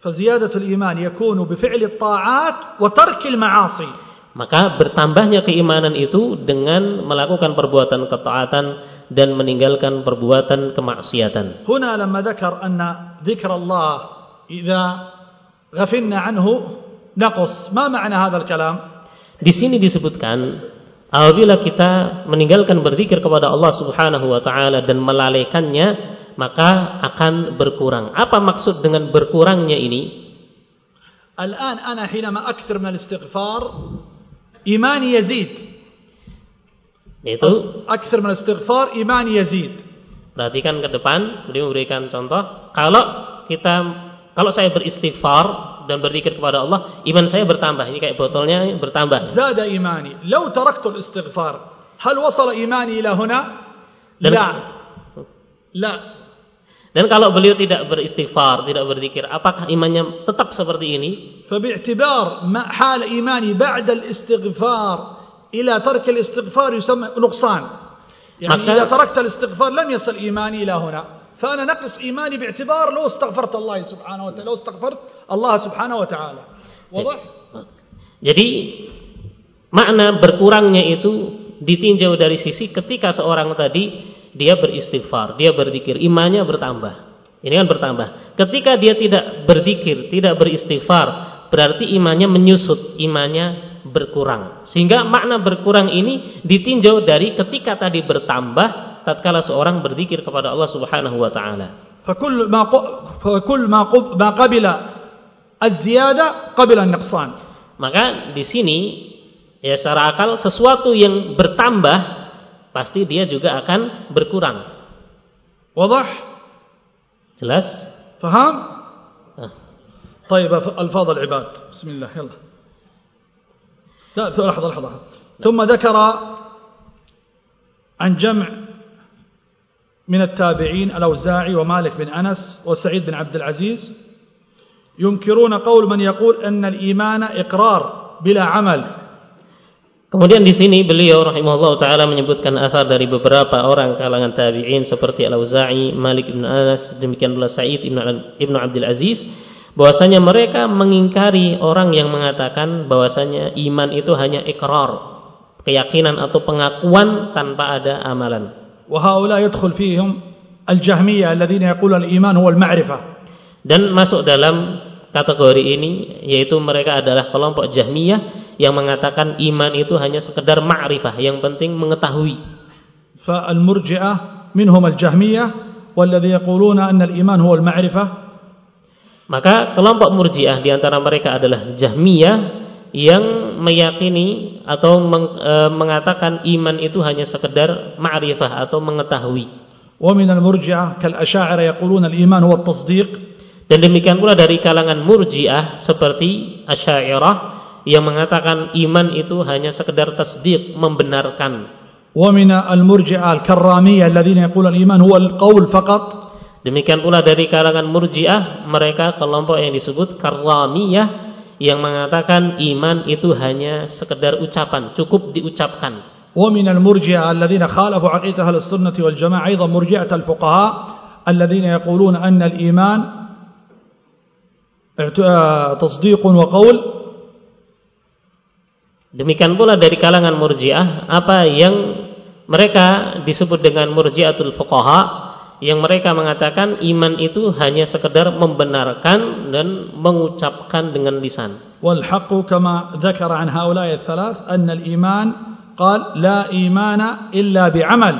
Faziyadatul iman yakunu bif'li ta'at wa tarkil ma'asi. Maka bertambahnya keimanan itu dengan melakukan perbuatan ketaatan dan meninggalkan perbuatan kemaksiatan. Huna lamma dzakar anna dzikra Allah idza ghafilna anhu naqas. Ma ma'na hadzal kalam? Di sini disebutkan apabila kita meninggalkan berzikir kepada Allah Subhanahu wa taala dan melalaikannya, maka akan berkurang. Apa maksud dengan berkurangnya ini? Al-an ana hinama akthar min al-istighfar imani yazid. Itu akthar min al-istighfar imani yazid. Perhatikan ke depan, beliau memberikan contoh, kalau kita kalau saya beristighfar dan berzikir kepada Allah, iman saya bertambah. Ini kayak botolnya bertambah. زاد إيماني لو تركت الاستغفار هل وصل إيماني إلى هنا Dan- لا لا Dan kalau beliau tidak beristighfar, tidak berzikir, apakah imannya tetap seperti ini? فباعتبار ما حال إيماني بعد الاستغفار إلى ترك الاستغفار يسمى نقصان يعني مكة- إذا تركت الاستغفار لم يصل إيماني إلى هنا فأنا نقص إيماني باعتبار لو استغفرت الله سبحانه وتعالى لو استغفرت الله سبحانه وتعالى واضح؟ Jadi makna berkurangnya itu ditinjau dari sisi ketika seorang tadi dia beristighfar, dia berzikir, imannya bertambah. Ini kan bertambah. Ketika dia tidak berzikir, tidak beristighfar, berarti imannya menyusut, imannya berkurang. Sehingga makna berkurang ini ditinjau dari ketika tadi bertambah tatkala seorang berzikir kepada Allah Subhanahu wa taala. فكل ما ق- فكل ما قب- ما قبل الزيادة قبل النقصان Maka di sini ya secara akal sesuatu yang bertambah pasti dia juga akan berkurang. واضح؟ Jelas? فهم؟ Ah. طيب أف- ألفاظ العباد بسم الله يلا لا ث- لحظة لحظة ثم ذكر عن جمع من التابعين الأوزاعي ومالك بن أنس وسعيد بن عبد العزيز ينكرون قول من يقول أن الإيمان إقرار بلا عمل Kemudian di sini beliau rahimahullah taala menyebutkan asar dari beberapa orang kalangan tabi'in seperti Al-Auza'i, Malik bin Anas, demikian pula Sa'id ibn Ibnu Abdul Aziz bahwasanya mereka mengingkari orang yang mengatakan bahwasanya iman itu hanya ikrar, keyakinan atau pengakuan tanpa ada amalan. وهؤلاء يدخل فيهم الجهمية الذين يقولون الإيمان هو المعرفة Dan masuk dalam kategori ini yaitu mereka adalah kelompok Jahmiyah yang mengatakan iman itu hanya sekedar ma'rifah, yang penting mengetahui. فالمرجئة منهم الجهمية والذي يقولون أن الإيمان هو المعرفة Maka kelompok Murji'ah di antara mereka adalah Jahmiyah yang meyakini atau meng, e, mengatakan iman itu hanya sekedar ma'rifah atau mengetahui. ومن المرجعة كالأشاعرة يقولون الإيمان هو التصديق Dan demikian pula dari kalangan murjiah seperti Asy'ariyah yang mengatakan iman itu hanya sekedar tasdik, membenarkan. ومن المرجعة الكرامية الذين يقولون الإيمان هو القول فقط Demikian pula dari kalangan murjiah mereka kelompok yang disebut karramiyah yang mengatakan iman itu hanya sekedar ucapan, cukup diucapkan. ومن المرجعة الذين خالفوا عقيدة أهل السنة والجماعة أيضا مرجعة الفقهاء الذين يقولون أن الإيمان تصديق وقول Demikian pula dari kalangan murjiah apa yang mereka disebut dengan murjiatul fuqaha yang mereka mengatakan iman itu hanya sekedar membenarkan dan mengucapkan dengan lisan. والحق كما ذكر عن هؤلاء الثلاث أن الإيمان قال لا إيمان إلا بعمل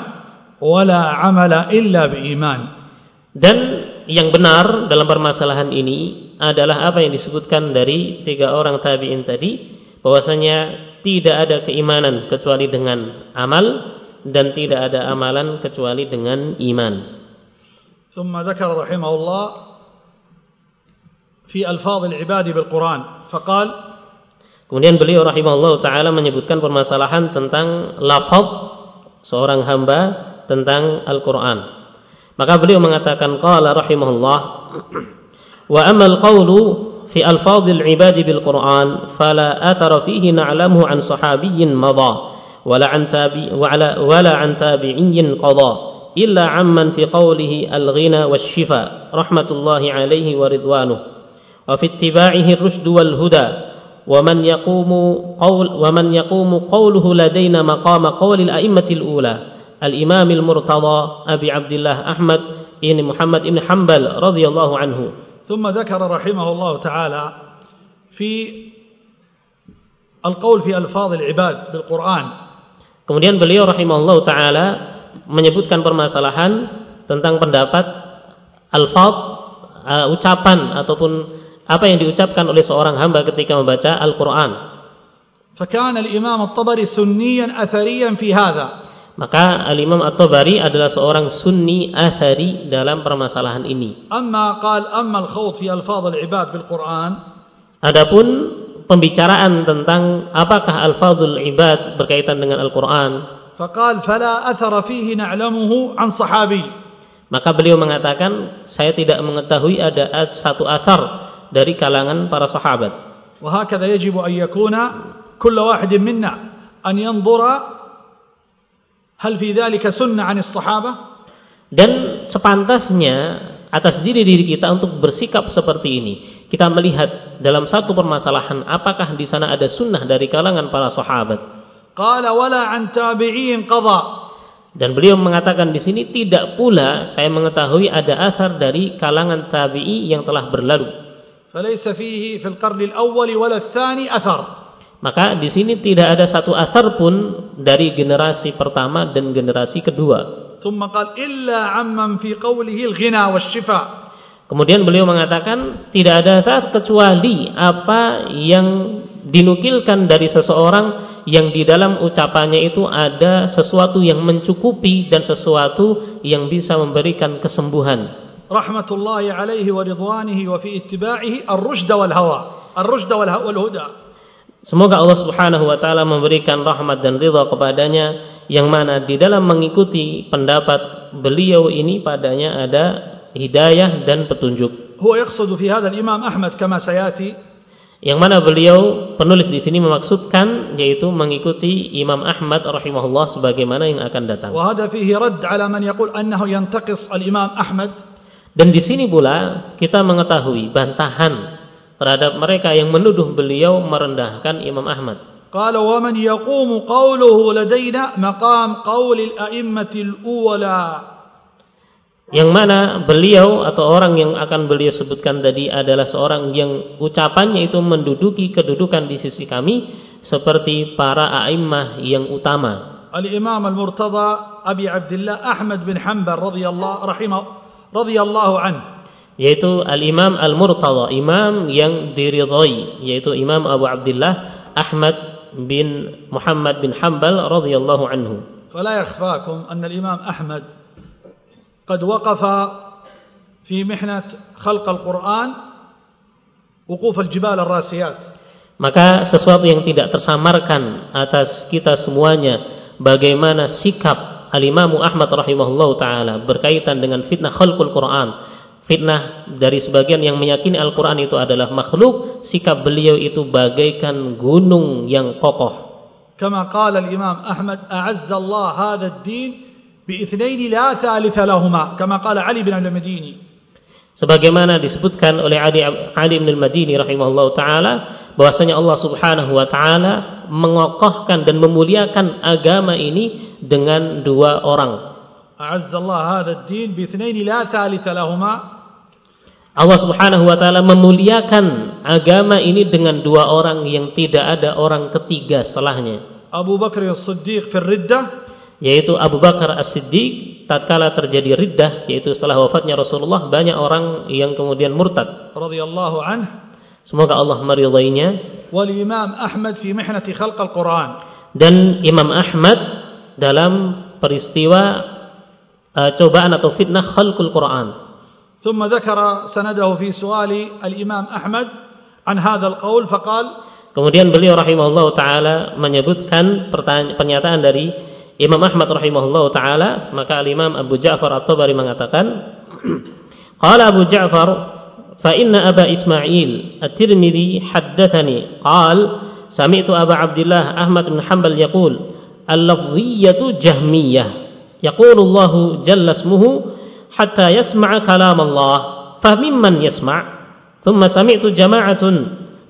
ولا عمل إلا بإيمان Dan yang benar dalam permasalahan ini adalah apa yang disebutkan dari tiga orang tabi'in tadi bahwasanya tidak ada keimanan kecuali dengan amal dan tidak ada amalan kecuali dengan iman. ثم ذكر رحمه الله في ألفاظ العباد بالقرآن فقال Kemudian beliau rahimahullah taala menyebutkan permasalahan tentang lafaz seorang hamba tentang Al-Qur'an. Maka beliau mengatakan qala rahimahullah wa amal qawlu fi alfadhil ibadi bil Qur'an fala athara fihi na'lamuhu an sahabiyyin madha wala an tabi wala wala an tabi'in qada إلا عمن في قوله الغنى والشفاء رحمة الله عليه ورضوانه. وفي اتباعه الرشد والهدى. ومن يقوم قول ومن يقوم قوله لدينا مقام قول الأئمة الأولى. الإمام المرتضى أبي عبد الله أحمد بن محمد بن حنبل رضي الله عنه. ثم ذكر رحمه الله تعالى في القول في ألفاظ العباد بالقرآن. Kemudian beliau rahimahullah taala menyebutkan permasalahan tentang pendapat al-fad uh, eh, ucapan ataupun apa yang diucapkan oleh seorang hamba ketika membaca Al-Qur'an. Fakan al-Imam At-Tabari sunniyan athariyan fi hadha. Maka Al-Imam At-Tabari adalah seorang sunni athari dalam permasalahan ini. Amma qal amma al-khawd fi al-ibad bil Qur'an. Adapun pembicaraan tentang apakah al-fadhul ibad berkaitan dengan Al-Qur'an فقال فلا أثر فيه نعلمه عن صحابي Maka beliau mengatakan, saya tidak mengetahui ada satu athar dari kalangan para sahabat. وهكذا يجب أن يكون كل واحد منا أن ينظر هل في ذلك سنة عن الصحابة? Dan sepantasnya atas diri diri kita untuk bersikap seperti ini. Kita melihat dalam satu permasalahan apakah di sana ada sunnah dari kalangan para sahabat. Dan beliau mengatakan di sini tidak pula saya mengetahui ada asar dari kalangan tabi'i yang telah berlalu. Maka di sini tidak ada satu asar pun dari generasi pertama dan generasi kedua. Kemudian beliau mengatakan tidak ada asar kecuali apa yang dinukilkan dari seseorang yang di dalam ucapannya itu ada sesuatu yang mencukupi dan sesuatu yang bisa memberikan kesembuhan. Rahmatullahi alaihi wa ridwanihi wa fi ittiba'ihi ar-rushd wal hawa, ar-rushd wal huda. Semoga Allah Subhanahu wa taala memberikan rahmat dan ridha kepadanya yang mana di dalam mengikuti pendapat beliau ini padanya ada hidayah dan petunjuk. Huwa yaqsadu fi hadha al-Imam Ahmad kama sayati Yang mana beliau penulis di sini memaksudkan yaitu mengikuti Imam Ahmad rahimahullah sebagaimana yang akan datang. Wa hada fihi radd ala man yaqul annahu yantaqis al-Imam Ahmad. Dan di sini pula kita mengetahui bantahan terhadap mereka yang menuduh beliau merendahkan Imam Ahmad. Qala wa man yaqumu qawluhu ladaina maqam qawli al-a'immatil ula Yang mana beliau atau orang yang akan beliau sebutkan tadi adalah seorang yang ucapannya itu menduduki kedudukan di sisi kami seperti para a'immah yang utama. الإمام المرتضى أبي عبد الله أحمد بن حنبل رضي الله رحمه رضي الله عنه Yaitu Al-Imam Al-Murtada, imam yang diridhai, yaitu Imam Abu Abdullah Ahmad bin Muhammad bin Hambal radhiyallahu anhu. فلا يخفاكم أن الإمام أحمد قد وقف في محنة خلق القرآن وقوف الجبال الراسيات Maka sesuatu yang tidak tersamarkan atas kita semuanya bagaimana sikap Al-Imam Ahmad rahimahullah taala berkaitan dengan fitnah khalqul Quran. Fitnah dari sebagian yang meyakini Al-Quran itu adalah makhluk, sikap beliau itu bagaikan gunung yang kokoh. كما قال الإمام أحمد أعز الله هذا الدين باثنين لا ثالث لهما كما قال علي بن المديني sebagaimana disebutkan oleh Ali Ali bin Al-Madini rahimahullah taala bahwasanya Allah Subhanahu wa taala mengokohkan dan memuliakan agama ini dengan dua orang. أعز الله هذا الدين باثنين لا ثالث لهما Allah Subhanahu wa taala memuliakan agama ini dengan dua orang yang tidak ada orang ketiga setelahnya. أبو بكر الصديق في الردة Yaitu Abu Bakar As-Siddiq tatkala terjadi riddah yaitu setelah wafatnya Rasulullah banyak orang yang kemudian murtad. رضي الله عنه Semoga Allah meridainya والإمام أحمد في محنة خلق القرآن dan Imam Ahmad dalam peristiwa uh, cobaan atau fitnah khalqul Quran. ثم ذكر سنده في سؤال الإمام أحمد عن هذا القول فقال Kemudian beliau rahimahullah taala menyebutkan pertanya- pernyataan dari Imam Ahmad rahimahullah taala, maka Imam Abu Ja'far At-Tabari mengatakan, qala Abu Ja'far fa inna Aba Ismail At-Tirmidzi haddatsani qal sami'tu Aba Abdullah Ahmad bin Hanbal yaqul al-lafziyyatu jahmiyah yaqulu Allah jalla ismuhu hatta yasma'a kalam Allah fa mimman yasma' ثم سمعت جماعة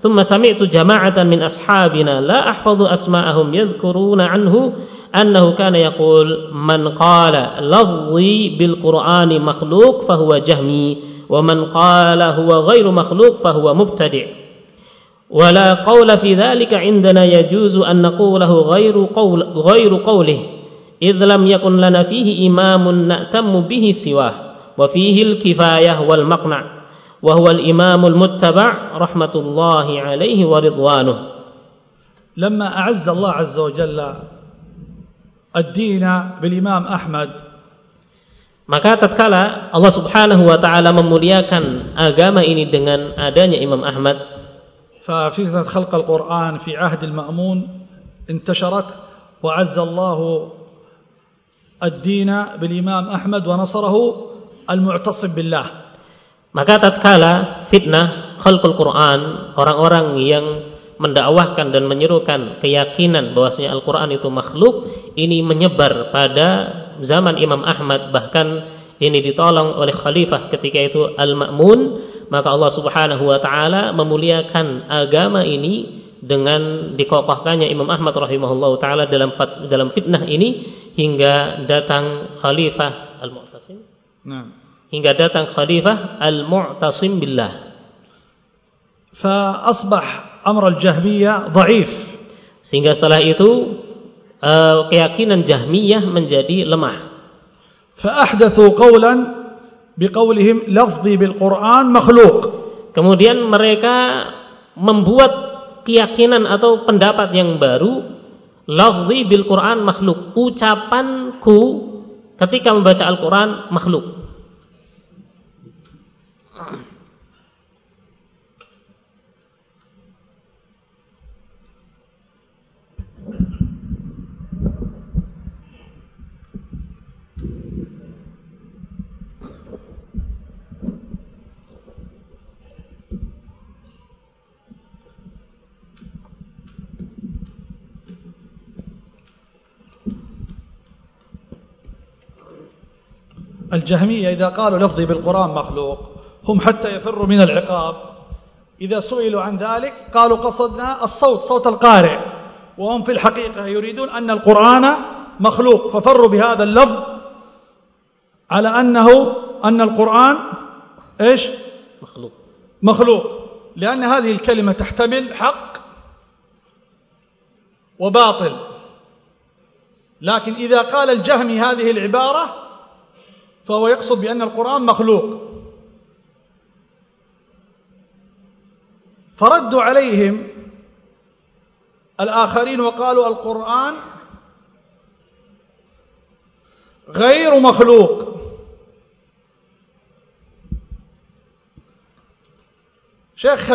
ثم سمعت جماعة من أصحابنا لا أحفظ أسماءهم يذكرون عنه أنه كان يقول من قال لفظي بالقرآن مخلوق فهو جهمي ومن قال هو غير مخلوق فهو مبتدع. ولا قول في ذلك عندنا يجوز أن نقوله غير قول غير قوله إذ لم يكن لنا فيه إمام نأتم به سواه وفيه الكفاية والمقنع وهو الإمام المتبع رحمة الله عليه ورضوانه. لما أعز الله عز وجل الدين بالإمام أحمد Maka tatkala Allah Subhanahu wa taala memuliakan agama ini dengan adanya Imam Ahmad, ففتنة خلق القرآن في عهد المأمون انتشرت وعز الله الدين بالإمام أحمد ونصره المعتصم بالله maka tatkala fitnah khalqul Quran, orang-orang yang mendakwahkan dan menyerukan keyakinan bahwasanya Al-Qur'an itu makhluk, ini menyebar pada zaman Imam Ahmad bahkan ini ditolong oleh khalifah ketika itu Al-Ma'mun, maka Allah Subhanahu wa taala memuliakan agama ini dengan dikokohkannya Imam Ahmad rahimahullahu taala dalam fat- dalam fitnah ini hingga datang khalifah Al-Mu'tasim نعم hingga datang khalifah Al-Mu'tasim billah فأصبح amr al-jahmiyah dhaif. Sehingga setelah itu eh, keyakinan Jahmiyah menjadi lemah. Fa'ahdathu qawlan biqawlihim lafzi bil Qur'an makhluk. Kemudian mereka membuat keyakinan atau pendapat yang baru lafzi bil Qur'an makhluk. Ucapanku ketika membaca Al-Qur'an makhluk. الجهمية إذا قالوا لفظي بالقرآن مخلوق هم حتى يفروا من العقاب. إذا سئلوا عن ذلك قالوا قصدنا الصوت صوت القارئ. وهم في الحقيقة يريدون أن القرآن مخلوق ففروا بهذا اللفظ على أنه أن القرآن إيش؟ makhluk مخلوق. لأن هذه الكلمة تحتمل حق وباطل. لكن إذا قال الجهمي هذه العبارة فهو يقصد بأن القرآن مخلوق. فردوا عليهم الآخرين وقالوا القرآن غير مخلوق. شيخ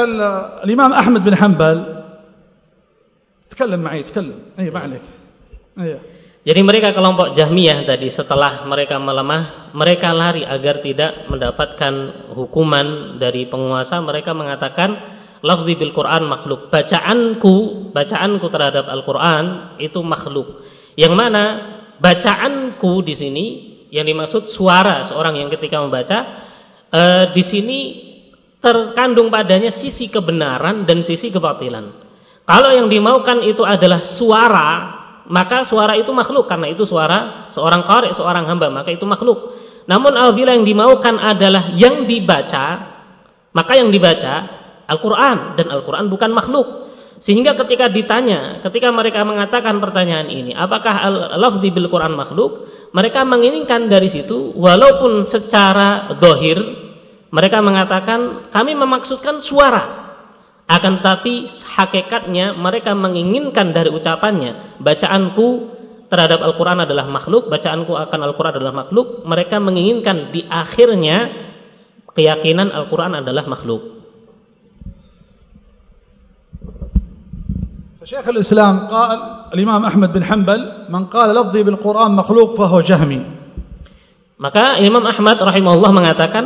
الإمام أحمد بن حنبل تكلم معي تكلم. أي ما عليك. أي Jadi mereka kelompok Jahmiyah tadi setelah mereka melemah, mereka lari agar tidak mendapatkan hukuman dari penguasa. Mereka mengatakan lafzi bil Quran makhluk. Bacaanku, bacaanku terhadap Al-Qur'an itu makhluk. Yang mana bacaanku di sini yang dimaksud suara seorang yang ketika membaca e, di sini terkandung padanya sisi kebenaran dan sisi kebatilan. Kalau yang dimaukan itu adalah suara maka suara itu makhluk karena itu suara seorang qari, seorang hamba, maka itu makhluk. Namun apabila yang dimaukan adalah yang dibaca, maka yang dibaca Al-Qur'an dan Al-Qur'an bukan makhluk. Sehingga ketika ditanya, ketika mereka mengatakan pertanyaan ini, apakah al-lafzi bil Qur'an makhluk? Mereka menginginkan dari situ walaupun secara dohir mereka mengatakan kami memaksudkan suara akan tetapi hakikatnya mereka menginginkan dari ucapannya, bacaanku terhadap Al-Quran adalah makhluk, bacaanku akan Al-Quran adalah makhluk. Mereka menginginkan di akhirnya keyakinan Al-Quran adalah makhluk. شيخ الإسلام قال الإمام أحمد بن حنبل من قال لفظي بالقرآن مخلوق فهو جهمي maka Imam Ahmad rahimahullah mengatakan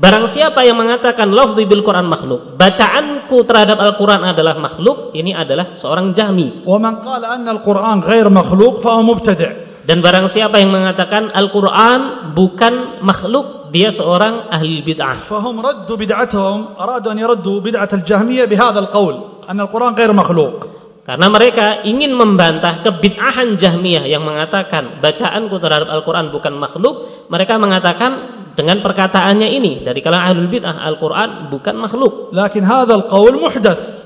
Barang siapa yang mengatakan lafzi bil Quran makhluk, bacaanku terhadap Al-Quran adalah makhluk, ini adalah seorang jahmi. Wa man qala anna Al-Quran ghair makhluk fa mubtadi'. Dan barang siapa yang mengatakan Al-Quran bukan makhluk, dia seorang ahli bid'ah. Fahum raddu bid'atuhum, aradu an yaraddu bid'at al-jahmiyah bihadha al-qawl, anna Al-Quran ghair makhluk. Karena mereka ingin membantah kebid'ahan Jahmiyah yang mengatakan bacaanku terhadap Al-Quran bukan makhluk. Mereka mengatakan dengan perkataannya ini dari kalangan ahlul bid'ah Al-Qur'an bukan makhluk. Lakin hadzal qaul muhdath.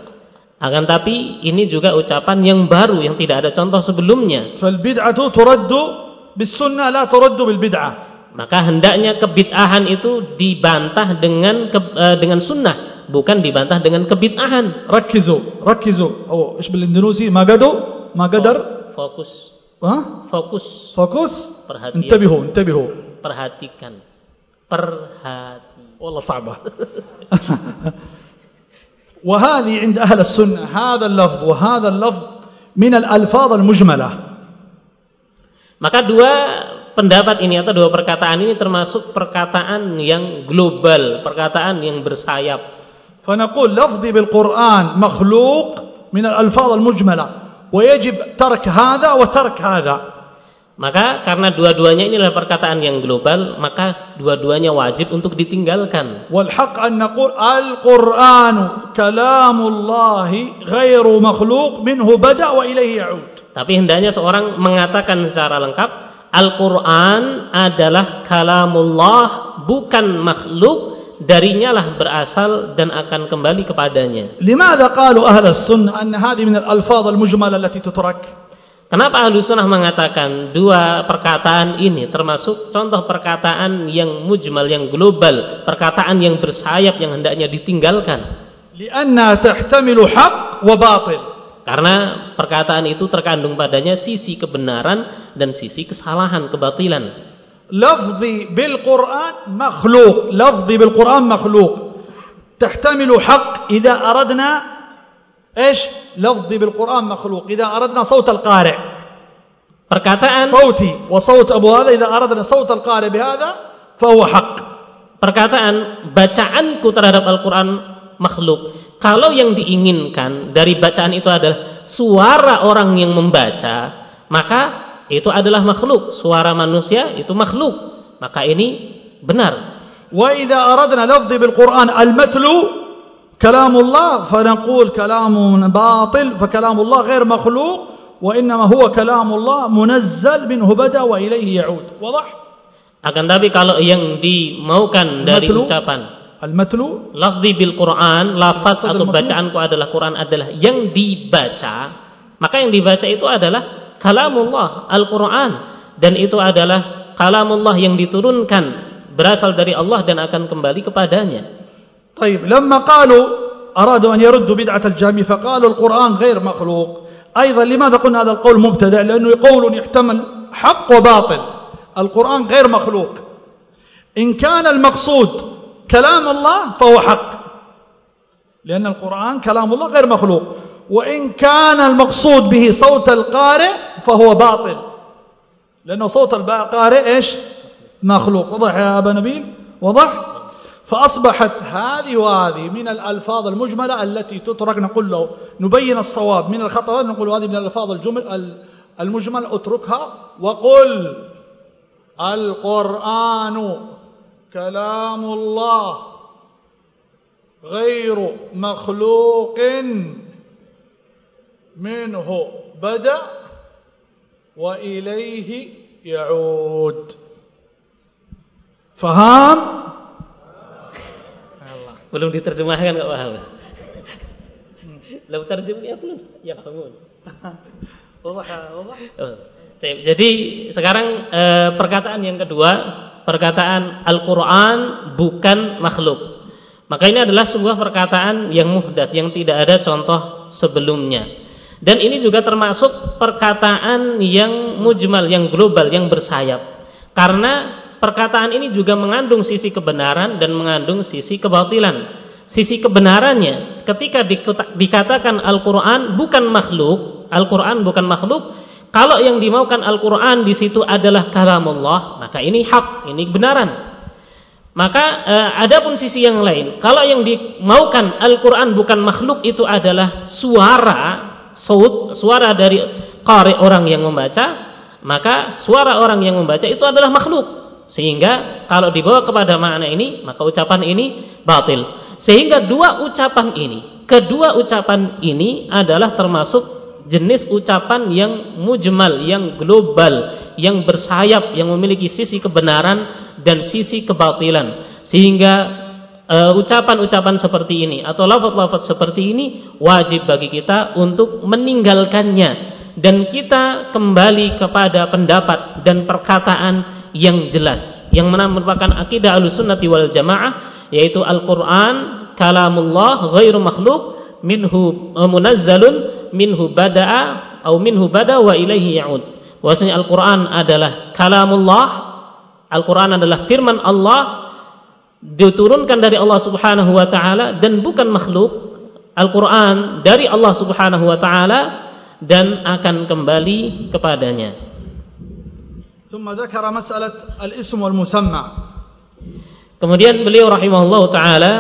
Akan tapi ini juga ucapan yang baru yang tidak ada contoh sebelumnya. Fal bid'atu turaddu bis sunnah la turaddu bil bid'ah. Maka hendaknya kebid'ahan itu dibantah dengan ke, uh, dengan sunnah, bukan dibantah dengan kebid'ahan. Rakizu, rakizu. Oh, ايش بالإندونيسي ما قدروا ما قدر fokus. ها؟ Fokus. Fokus. Perhatian. انتبهوا انتبهوا. Perhatikan. Perhati. والله صعبة وهذه عند أهل السنة هذا اللفظ وهذا اللفظ من الألفاظ المجملة maka dua pendapat ini atau dua perkataan ini termasuk perkataan yang global, perkataan yang bersayap. فنقول لفظي بالقرآن مخلوق من الألفاظ المجملة ويجب ترك هذا وترك هذا Maka karena dua-duanya ini adalah perkataan yang global, maka dua-duanya wajib untuk ditinggalkan. Wal haq an naqul al-Qur'an kalamullah ghairu makhluq minhu bada wa ilaihi ya'ud. Tapi hendaknya seorang mengatakan secara lengkap Al-Qur'an adalah kalamullah bukan makhluk darinya lah berasal dan akan kembali kepadanya. Limadha qalu ahli sunnah anna hadhihi min al-alfaz al-mujmalah allati tutrak? Kenapa ahlu sunnah mengatakan dua perkataan ini termasuk contoh perkataan yang mujmal, yang global, perkataan yang bersayap yang hendaknya ditinggalkan? Lianna tahtamilu haq wa batil. Karena perkataan itu terkandung padanya sisi kebenaran dan sisi kesalahan, kebatilan. Lafzi bil Quran makhluk, lafzi bil Quran makhluk. Tahtamilu haq idza aradna ايش لفظي بالقرآن مخلوق إذا أردنا صوت القارئ perkataan صوتي وصوت أبو هذا إذا أردنا صوت القارئ بهذا فهو حق perkataan bacaanku terhadap Al-Quran makhluk kalau yang diinginkan dari bacaan itu adalah suara orang yang membaca maka itu adalah makhluk suara manusia itu makhluk maka ini benar وإذا أردنا لفظي بالقرآن المتلو كلام الله فنقول كلام باطل فكلام الله غير مخلوق وإنما هو كلام الله منزل منه بدأ وإليه يعود واضح Akan tapi kalau yang dimaukan dari Matlu. ucapan المتلو lafzi bil Quran, lafaz Lafaz atau al-matlu. bacaanku adalah Quran adalah yang dibaca, maka yang dibaca itu adalah kalamullah, Al-Quran dan itu adalah kalamullah yang diturunkan berasal dari Allah dan akan kembali kepadanya. طيب لما قالوا أرادوا أن يردوا بدعة الجهمية فقالوا القرآن غير مخلوق. أيضا لماذا قلنا هذا القول مبتدع؟ لأنه قول يحتمل حق وباطل. القرآن غير مخلوق. إن كان المقصود كلام الله فهو حق. لأن القرآن كلام الله غير مخلوق. وإن كان المقصود به صوت القارئ فهو باطل. لأنه صوت القارئ إيش؟ مخلوق. وضح يا أبا نبيل. وضح. فأصبحت هذه وهذه من الألفاظ المجملة التي تترك نقول له نبين الصواب من الخطأ نقول هذه من الألفاظ الجمل المجمل اتركها وقل القرآن كلام الله غير مخلوق منه بدأ وإليه يعود. فهام؟ Belum diterjemahkan nggak paham belum terjem ya belum? Ya bangun oh, jadi sekarang e, perkataan yang kedua perkataan Al-Quran bukan makhluk. Maka ini adalah sebuah perkataan yang muhdat yang tidak ada contoh sebelumnya. Dan ini juga termasuk perkataan yang mujmal yang global yang bersayap. Karena perkataan ini juga mengandung sisi kebenaran dan mengandung sisi kebatilan. Sisi kebenarannya ketika dikatakan Al-Qur'an bukan makhluk, Al-Qur'an bukan makhluk, kalau yang dimaukan Al-Qur'an di situ adalah kalamullah, maka ini hak, ini kebenaran. Maka eh, ada pun sisi yang lain, kalau yang dimaukan Al-Qur'an bukan makhluk itu adalah suara, saut, suara dari qari orang yang membaca, maka suara orang yang membaca itu adalah makhluk. Sehingga kalau dibawa kepada makna ini, maka ucapan ini batil. Sehingga dua ucapan ini, kedua ucapan ini adalah termasuk jenis ucapan yang mujmal, yang global, yang bersayap, yang memiliki sisi kebenaran dan sisi kebatilan. Sehingga uh, ucapan-ucapan seperti ini atau lafaz-lafaz seperti ini wajib bagi kita untuk meninggalkannya dan kita kembali kepada pendapat dan perkataan yang jelas yang mana merupakan akidah Ahlussunnati wal Jamaah yaitu Al-Qur'an kalamullah ghairu makhluk minhu eh, munazzalun minhu bada'a atau minhu bada wa ilaihi ya'ud. Bahwasanya Al-Qur'an adalah kalamullah, Al-Qur'an adalah firman Allah diturunkan dari Allah Subhanahu wa taala dan bukan makhluk. Al-Qur'an dari Allah Subhanahu wa taala dan akan kembali kepadanya. ثم ذكر مسألة الاسم والمسمى Kemudian beliau rahimahullah taala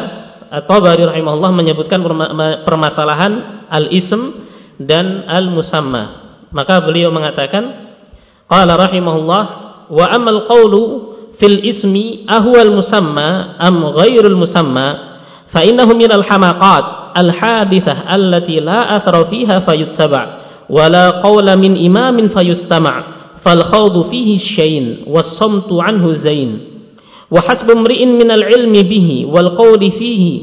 At-Tabari rahimahullah menyebutkan permasalahan al-ism dan al-musamma. Maka beliau mengatakan qala rahimahullah wa amal qawlu fil ismi ahwa al-musamma am ghairul musamma fa innahu min al-hamaqat al-hadithah allati la athara fiha fayuttaba wa la qawla min imamin fayustama' فالخوض فيه الشين والصمت عنه زين. وحسب امرئ من العلم به والقول فيه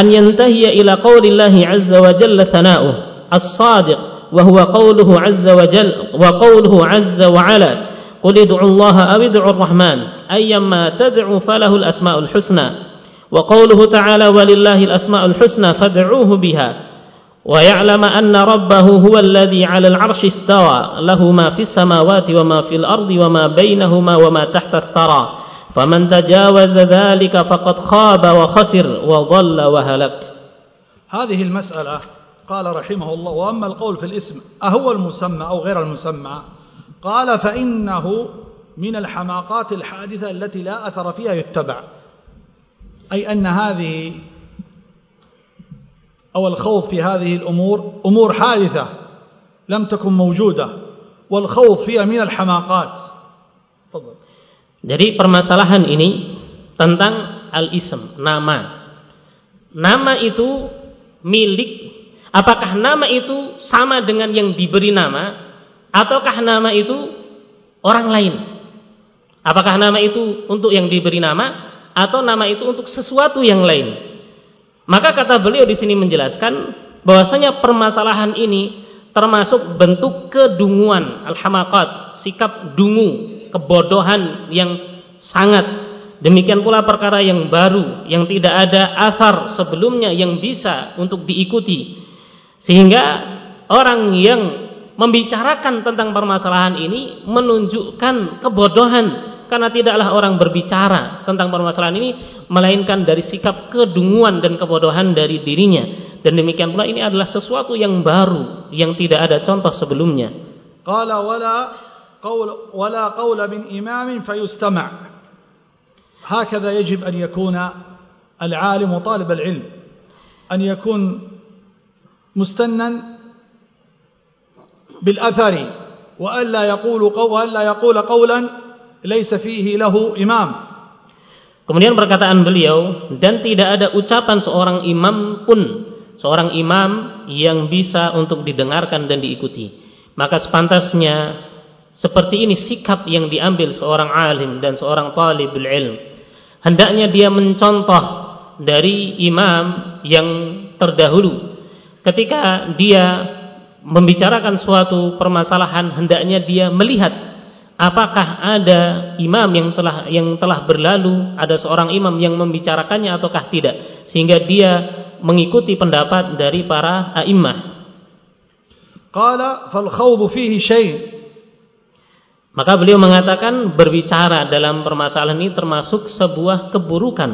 أن ينتهي إلى قول الله عز وجل ثناؤه الصادق وهو قوله عز وجل وقوله عز وعلا قل ادعوا الله أو ادعوا الرحمن أيما تدعوا فله الأسماء الحسنى. وقوله تعالى ولله الأسماء الحسنى فادعوه بها. ويعلم أن ربه هو الذي على العرش استوى. له ما في السماوات وما في الأرض وما بينهما وما تحت الثرى. فمن تجاوز ذلك فقد خاب وخسر وضل وهلك. هذه المسألة قال رحمه الله وأما القول في الاسم أهو المسمى أو غير المسمى؟ قال فإنه من الحماقات الحادثة التي لا أثر فيها يتبع. أي أن هذه أو الخوض في هذه الأمور أمور حادثة لم تكن موجودة والخوض فيها من الحماقات تفضل Jadi permasalahan ini tentang al-ism, nama. Nama itu milik apakah nama itu sama dengan yang diberi nama ataukah nama itu orang lain? Apakah nama itu untuk yang diberi nama atau nama itu untuk sesuatu yang lain? Maka kata beliau di sini menjelaskan bahwasanya permasalahan ini termasuk bentuk kedunguan al-hamaqat, sikap dungu, kebodohan yang sangat. Demikian pula perkara yang baru yang tidak ada asar sebelumnya yang bisa untuk diikuti. Sehingga orang yang membicarakan tentang permasalahan ini menunjukkan kebodohan karena tidaklah orang berbicara tentang permasalahan ini melainkan dari sikap kedunguan dan kebodohan dari dirinya dan demikian pula ini adalah sesuatu yang baru yang tidak ada contoh sebelumnya qala wala qaul wala qaul min imam fayustama' هكذا يجب أن يكون العالم وطالب العلم أن يكون مستنا بالأثر وألا يقول وألا يقول قولا laisa fihi lahu imam. Kemudian perkataan beliau dan tidak ada ucapan seorang imam pun seorang imam yang bisa untuk didengarkan dan diikuti. Maka sepantasnya seperti ini sikap yang diambil seorang alim dan seorang talibul ilm. Hendaknya dia mencontoh dari imam yang terdahulu. Ketika dia membicarakan suatu permasalahan, hendaknya dia melihat apakah ada imam yang telah yang telah berlalu? Ada seorang imam yang membicarakannya ataukah tidak? Sehingga dia mengikuti pendapat dari para a'immah. Qala fal khawd fihi syai' maka beliau mengatakan berbicara dalam permasalahan ini termasuk sebuah keburukan.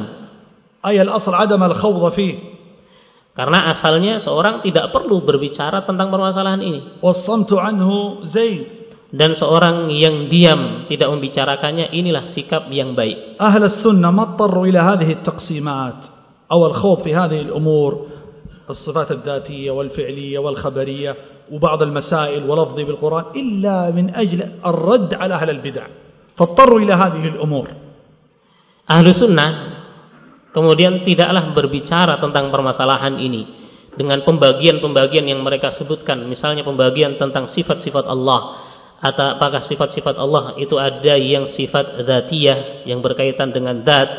Ay al asl adam al fihi. Karena asalnya seorang tidak perlu berbicara tentang permasalahan ini. anhu zain. Dan seorang yang diam tidak membicarakannya inilah sikap yang baik. أهل السنة ما اضطروا إلى هذه التقسيمات أو الخوض في هذه الأمور الصفات الذاتية والفعلية والخبرية وبعض المسائل ولفظ بالقرآن إلا من أجل الرد على أهل البدع فاضطروا إلى هذه الأمور أهل السنة kemudian tidaklah berbicara tentang permasalahan ini dengan pembagian-pembagian yang mereka sebutkan misalnya pembagian tentang sifat-sifat Allah atau apakah sifat-sifat Allah itu ada yang sifat dzatiyah yang berkaitan dengan zat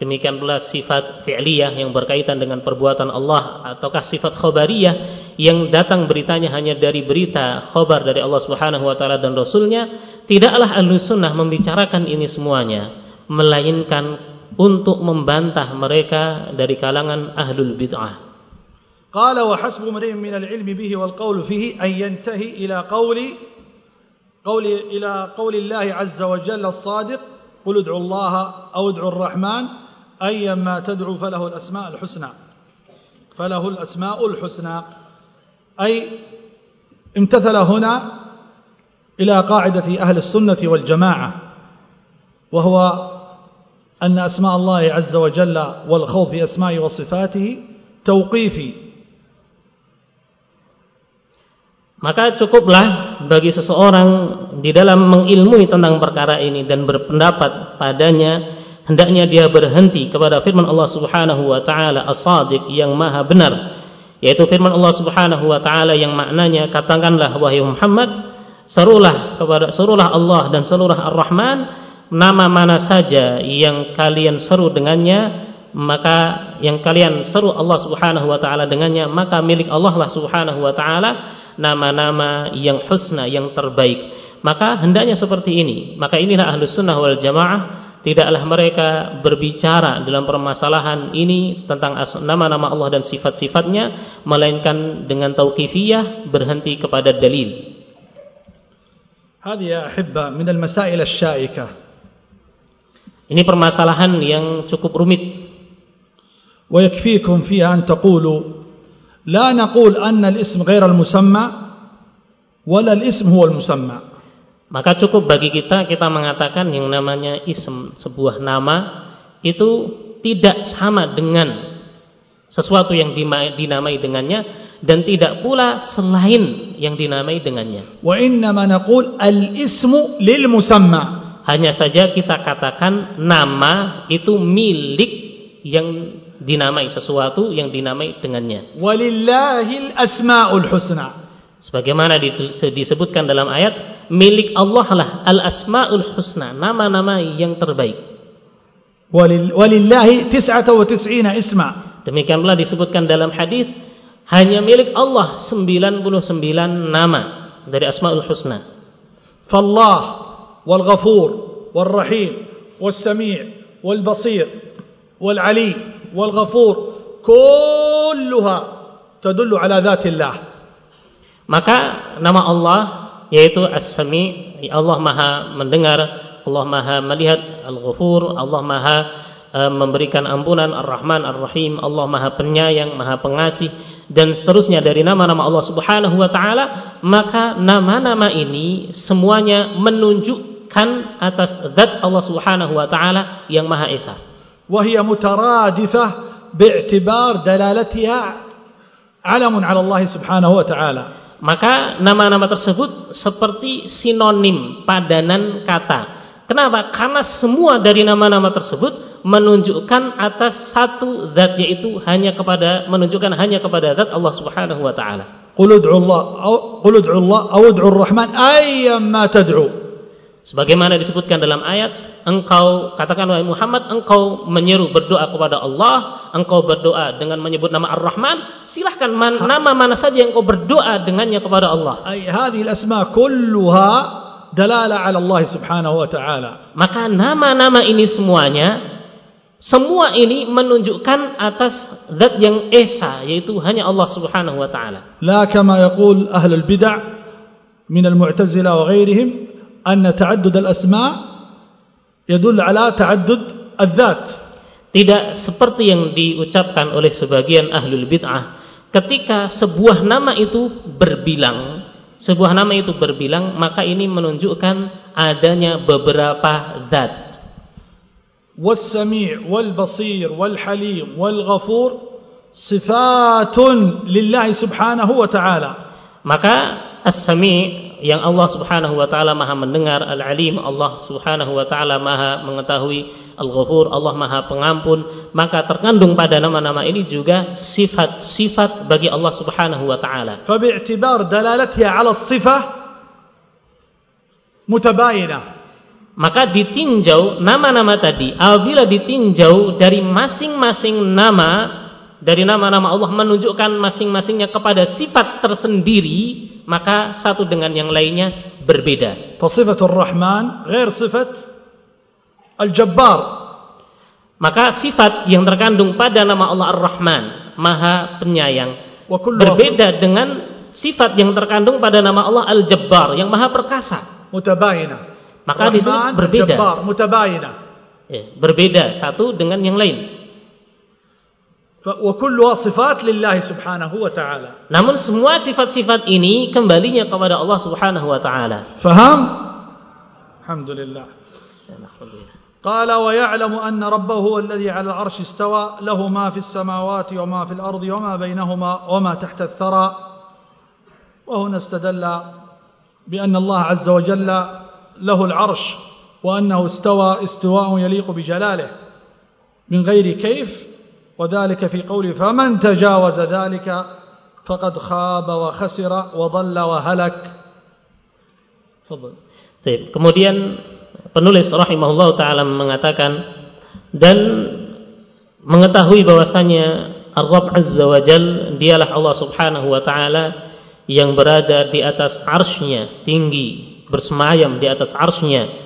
demikian pula sifat fi'liyah yang berkaitan dengan perbuatan Allah ataukah sifat khabariyah yang datang beritanya hanya dari berita khabar dari Allah Subhanahu wa taala dan rasulnya tidaklah ahlus sunnah membicarakan ini semuanya melainkan untuk membantah mereka dari kalangan ahlul bid'ah. قال وحسب امرئ من العلم به والقول فيه أن ينتهي إلى قول قول إلى قول الله عز وجل الصادق قل ادعوا الله أو ادعوا الرحمن أيما تدعو فله الأسماء الحسنى. فله الأسماء الحسنى. أي امتثل هنا إلى قاعدة أهل السنة والجماعة وهو أن أسماء الله عز وجل والخوض في أسمائه وصفاته توقيفي maka cukuplah bagi seseorang di dalam mengilmui tentang perkara ini dan berpendapat padanya hendaknya dia berhenti kepada firman Allah Subhanahu wa taala as-sadiq yang maha benar. Yaitu firman Allah Subhanahu wa taala yang maknanya katakanlah wahai Muhammad serulah kepada serulah Allah dan serulah Ar-Rahman nama mana saja yang kalian seru dengannya maka yang kalian seru Allah Subhanahu wa taala dengannya maka milik Allah lah Subhanahu wa taala nama-nama yang husna yang terbaik maka hendaknya seperti ini maka inilah ahlus sunnah wal jamaah tidaklah mereka berbicara dalam permasalahan ini tentang nama-nama Allah dan sifat-sifatnya melainkan dengan tauqifiyah berhenti kepada dalil هذه يا أحبة من المسائل الشائكة Ini permasalahan yang cukup rumit. ويكفيكم فيها أن تقولوا لا نقول أن الاسم غير المسمى ولا الاسم هو المسمى maka cukup bagi kita kita mengatakan yang namanya ism sebuah nama itu tidak sama dengan sesuatu yang dinamai dengannya dan tidak pula selain yang dinamai dengannya. Wa inna naqul al-ismu lil musamma. Hanya saja kita katakan nama itu milik yang dinamai sesuatu yang dinamai dengannya. Walillahil asmaul husna. Sebagaimana disebutkan dalam ayat, milik Allah lah al asmaul husna, nama-nama yang terbaik. Walillahi tis'ata wa tis'ina isma. Demikian pula disebutkan dalam hadis, hanya milik Allah 99 nama dari asmaul husna. Fallah wal ghafur wal rahim wal sami' wal basir wal alim والغفور كلها تدل على ذات الله Maka nama Allah yaitu As-Sami, Allah Maha mendengar, Allah Maha melihat, Al-Ghafur, Allah Maha uh, memberikan ampunan, Ar-Rahman, Ar-Rahim, Allah Maha penyayang, Maha pengasih dan seterusnya dari nama-nama Allah Subhanahu wa taala, maka nama-nama ini semuanya menunjukkan atas zat Allah Subhanahu wa taala yang Maha Esa. وهي مترادفة باعتبار دلالتها علم على الله سبحانه وتعالى maka nama-nama tersebut seperti sinonim padanan kata. Kenapa? Karena semua dari nama-nama tersebut menunjukkan atas satu zat yaitu hanya kepada menunjukkan hanya kepada zat Allah Subhanahu wa taala. Qul ud'u Allah qul ud'u Allah aw ud'u Ar-Rahman ayyamma tad'u. Sebagaimana disebutkan dalam ayat, engkau katakan wahai Muhammad, engkau menyeru berdoa kepada Allah, engkau berdoa dengan menyebut nama Ar-Rahman, silahkan man, nama mana saja yang engkau berdoa dengannya kepada Allah. Ay hadhihi al-asma kulluha dalala 'ala Allah Subhanahu wa ta'ala. Maka nama-nama ini semuanya semua ini menunjukkan atas zat yang esa yaitu hanya Allah Subhanahu wa taala. La kama yaqul ahlul bid'ah min al-mu'tazilah wa ghairihim أن تعدد الأسماء يدل على تعدد الذات tidak seperti yang diucapkan oleh sebagian ahlul bid'ah ketika sebuah nama itu berbilang sebuah nama itu berbilang maka ini menunjukkan adanya beberapa zat والسميع والبصير والحليم والغفور صفات لله سبحانه وتعالى maka as-sami' yang Allah Subhanahu wa taala Maha mendengar, Al-Alim, Allah Subhanahu wa taala Maha mengetahui, Al-Ghafur, Allah Maha pengampun, maka terkandung pada nama-nama ini juga sifat-sifat bagi Allah Subhanahu wa taala. Fa bi'tibar dalalatiha 'ala sifah mutabayyinah Maka ditinjau nama-nama tadi, apabila ditinjau dari masing-masing nama dari nama-nama Allah menunjukkan masing-masingnya kepada sifat tersendiri, maka satu dengan yang lainnya berbeda. Fasifatul Rahman ghair sifat Al-Jabbar. Maka sifat yang terkandung pada nama Allah Ar-Rahman, Maha Penyayang, berbeda dengan sifat yang terkandung pada nama Allah Al-Jabbar, yang Maha Perkasa. Mutabayinah. Maka di sini berbeda. Jabbar, mutabayinah. Ya, berbeda satu dengan yang lain. وكلها صفات لله سبحانه وتعالى namun semua sifat-sifat ini kembalinya kepada Allah Subhanahu wa taala. Faham? الحمد لله قال ويعلم أن ربه هو الذي على العرش استوى له ما في السماوات وما في الأرض وما بينهما وما تحت الثرى وهنا استدل بأن الله عز وجل له العرش وأنه استوى استواء يليق بجلاله من غير كيف وذلك في قوله فمن تجاوز ذلك فقد خاب وخسر وضل وهلك تفضل kemudian penulis rahimahullah taala mengatakan dan mengetahui bahwasanya Ar-Rabb Azza wa Jal dialah Allah Subhanahu wa taala yang berada di atas arsy-Nya tinggi bersemayam di atas arsy-Nya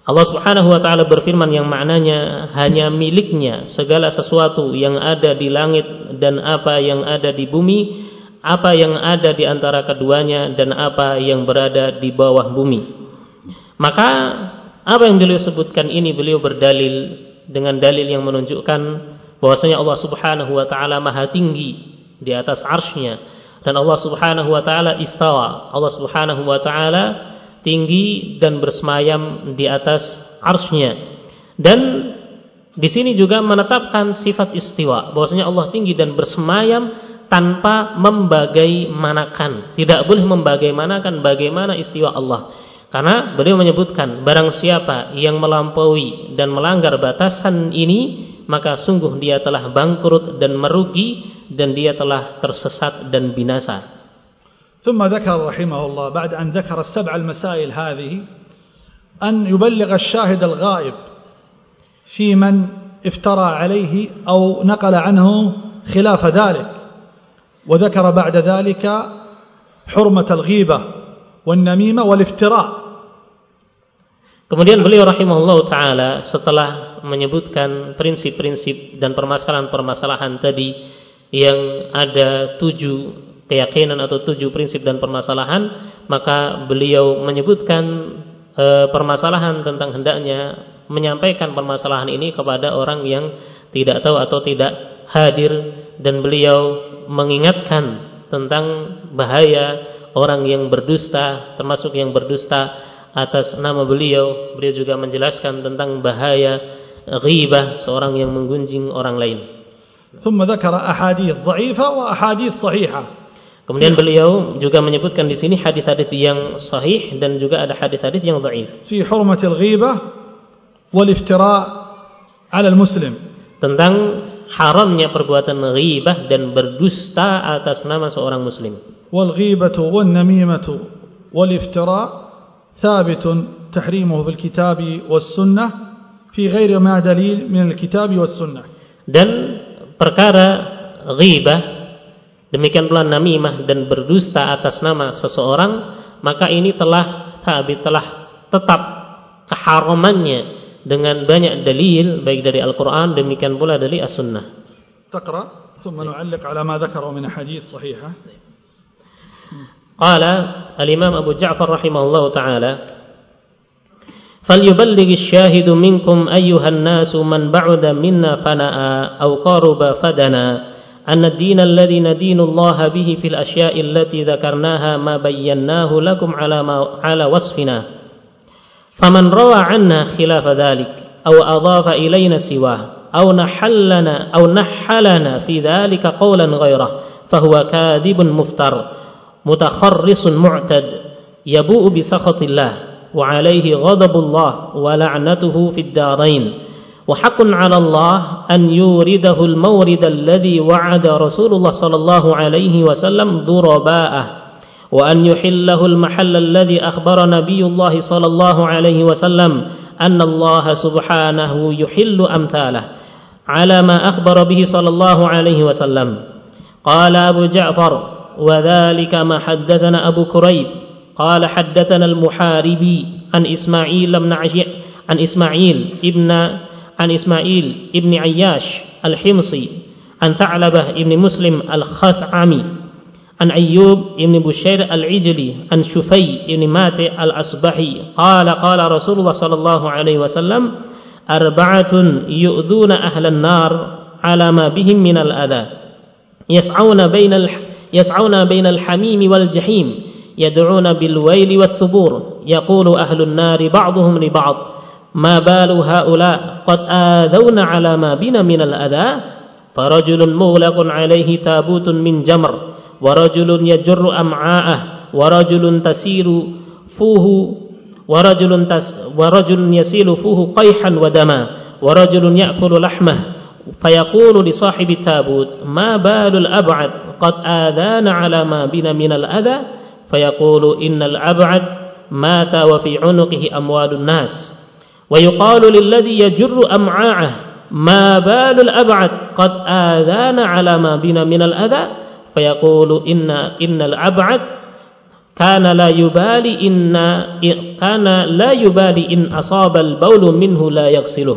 Allah Subhanahu wa taala berfirman yang maknanya hanya miliknya segala sesuatu yang ada di langit dan apa yang ada di bumi, apa yang ada di antara keduanya dan apa yang berada di bawah bumi. Maka apa yang beliau sebutkan ini beliau berdalil dengan dalil yang menunjukkan bahwasanya Allah Subhanahu wa taala Maha tinggi di atas arsy-Nya dan Allah Subhanahu wa taala istawa. Allah Subhanahu wa taala tinggi dan bersemayam di atas arsnya dan di sini juga menetapkan sifat istiwa bahwasanya Allah tinggi dan bersemayam tanpa membagaimanakan. Tidak boleh membagaimanakan bagaimana istiwa Allah. Karena beliau menyebutkan barang siapa yang melampaui dan melanggar batasan ini maka sungguh dia telah bangkrut dan merugi dan dia telah tersesat dan binasa ثم ذكر رحمه الله بعد أن ذكر السبع المسائل هذه أن يبلغ الشاهد الغائب في من افترى عليه أو نقل عنه خلاف ذلك وذكر بعد ذلك حرمة الغيبة والنميمة والافتراء. Kemudian beliau rahimahullah taala setelah menyebutkan prinsip-prinsip dan permasalahan-permasalahan tadi yang ada tujuh keyakinan atau tujuh prinsip dan permasalahan, maka beliau menyebutkan e, permasalahan tentang hendaknya menyampaikan permasalahan ini kepada orang yang tidak tahu atau tidak hadir dan beliau mengingatkan tentang bahaya orang yang berdusta termasuk yang berdusta atas nama beliau beliau juga menjelaskan tentang bahaya ghibah seorang yang menggunjing orang lain ثم ذكر أحاديث ضعيفة وأحاديث صحيحة Kemudian ya. beliau juga menyebutkan di sini hadis-hadis yang sahih dan juga ada hadis-hadis yang dhaif. Fi hurmatil ghibah wal iftira' 'ala al-muslim. Tentang haramnya perbuatan ghibah dan berdusta atas nama seorang muslim. Wal ghibatu wan namimatu wal iftira' thabitun tahrimuhu fil was sunnah fi ghairi ma dalil min al was sunnah. Dan perkara ghibah demikian pula namimah dan berdusta atas nama seseorang maka ini telah sabit telah tetap keharamannya dengan banyak dalil baik dari Al-Qur'an demikian pula dari As-Sunnah. تقرأ ثم نعلق على ما ذكره من أحاديث صحيحة قال الإمام أبو جعفر رحمه الله تعالى فليبلغ الشاهد منكم أيها الناس من بعد منا فناء أو قارب فدنا أن الدين الذي ندين الله به في الأشياء التي ذكرناها ما بيناه لكم على, ما على وصفنا. فمن روى عنا خلاف ذلك أو أضاف إلينا سواه أو نحلنا أو نحلنا في ذلك قولا غيره فهو كاذب مفتر متخرص معتد يبوء بسخط الله وعليه غضب الله ولعنته في الدارين. وحق على الله أن يورده المورد الذي وعد رسول الله صلى الله عليه وسلم ضرباءه وأن يحله المحل الذي أخبر نبي الله صلى الله عليه وسلم أن الله سبحانه يحل أمثاله على ما أخبر به صلى الله عليه وسلم. قال أبو جعفر وذلك ما حدثنا أبو كريب. قال حدثنا المحاربي عن إسماعيل بن عن إسماعيل ابن عن إسماعيل ابن عياش الحمصي عن ثعلبة ابن مسلم الخثعمي عن أيوب ابن بشير العجلي عن شفي ابن مات الأصبحي قال قال رسول الله صلى الله عليه وسلم أربعة يؤذون أهل النار على ما بهم من الأذى يسعون بين. يسعون بين الحميم والجحيم يدعون بالويل والثبور يقول أهل النار بعضهم لبعض ما بال هؤلاء قد آذونا على ما بنا من الأذى؟ فرجل مغلق عليه تابوت من جمر ورجل يجر أمعاءه ورجل تسير فوه ورجل, تس ورجل يسيل فوه قيحا ودما ورجل يأكل لحمه. فيقول لصاحب التابوت ما بال الأبعد قد آذانا على ما بنا من الأذى؟ فيقول إن الأبعد مات وفي عنقه أموال الناس. ويقال للذي يجر أمعاءه ما بال الأبعد قد آذانا على ما بنا من الأذى. فيقول إن إن الأبعد كان لا يبالي إن كان لا يبالي إن أصاب البول منه لا يغسله.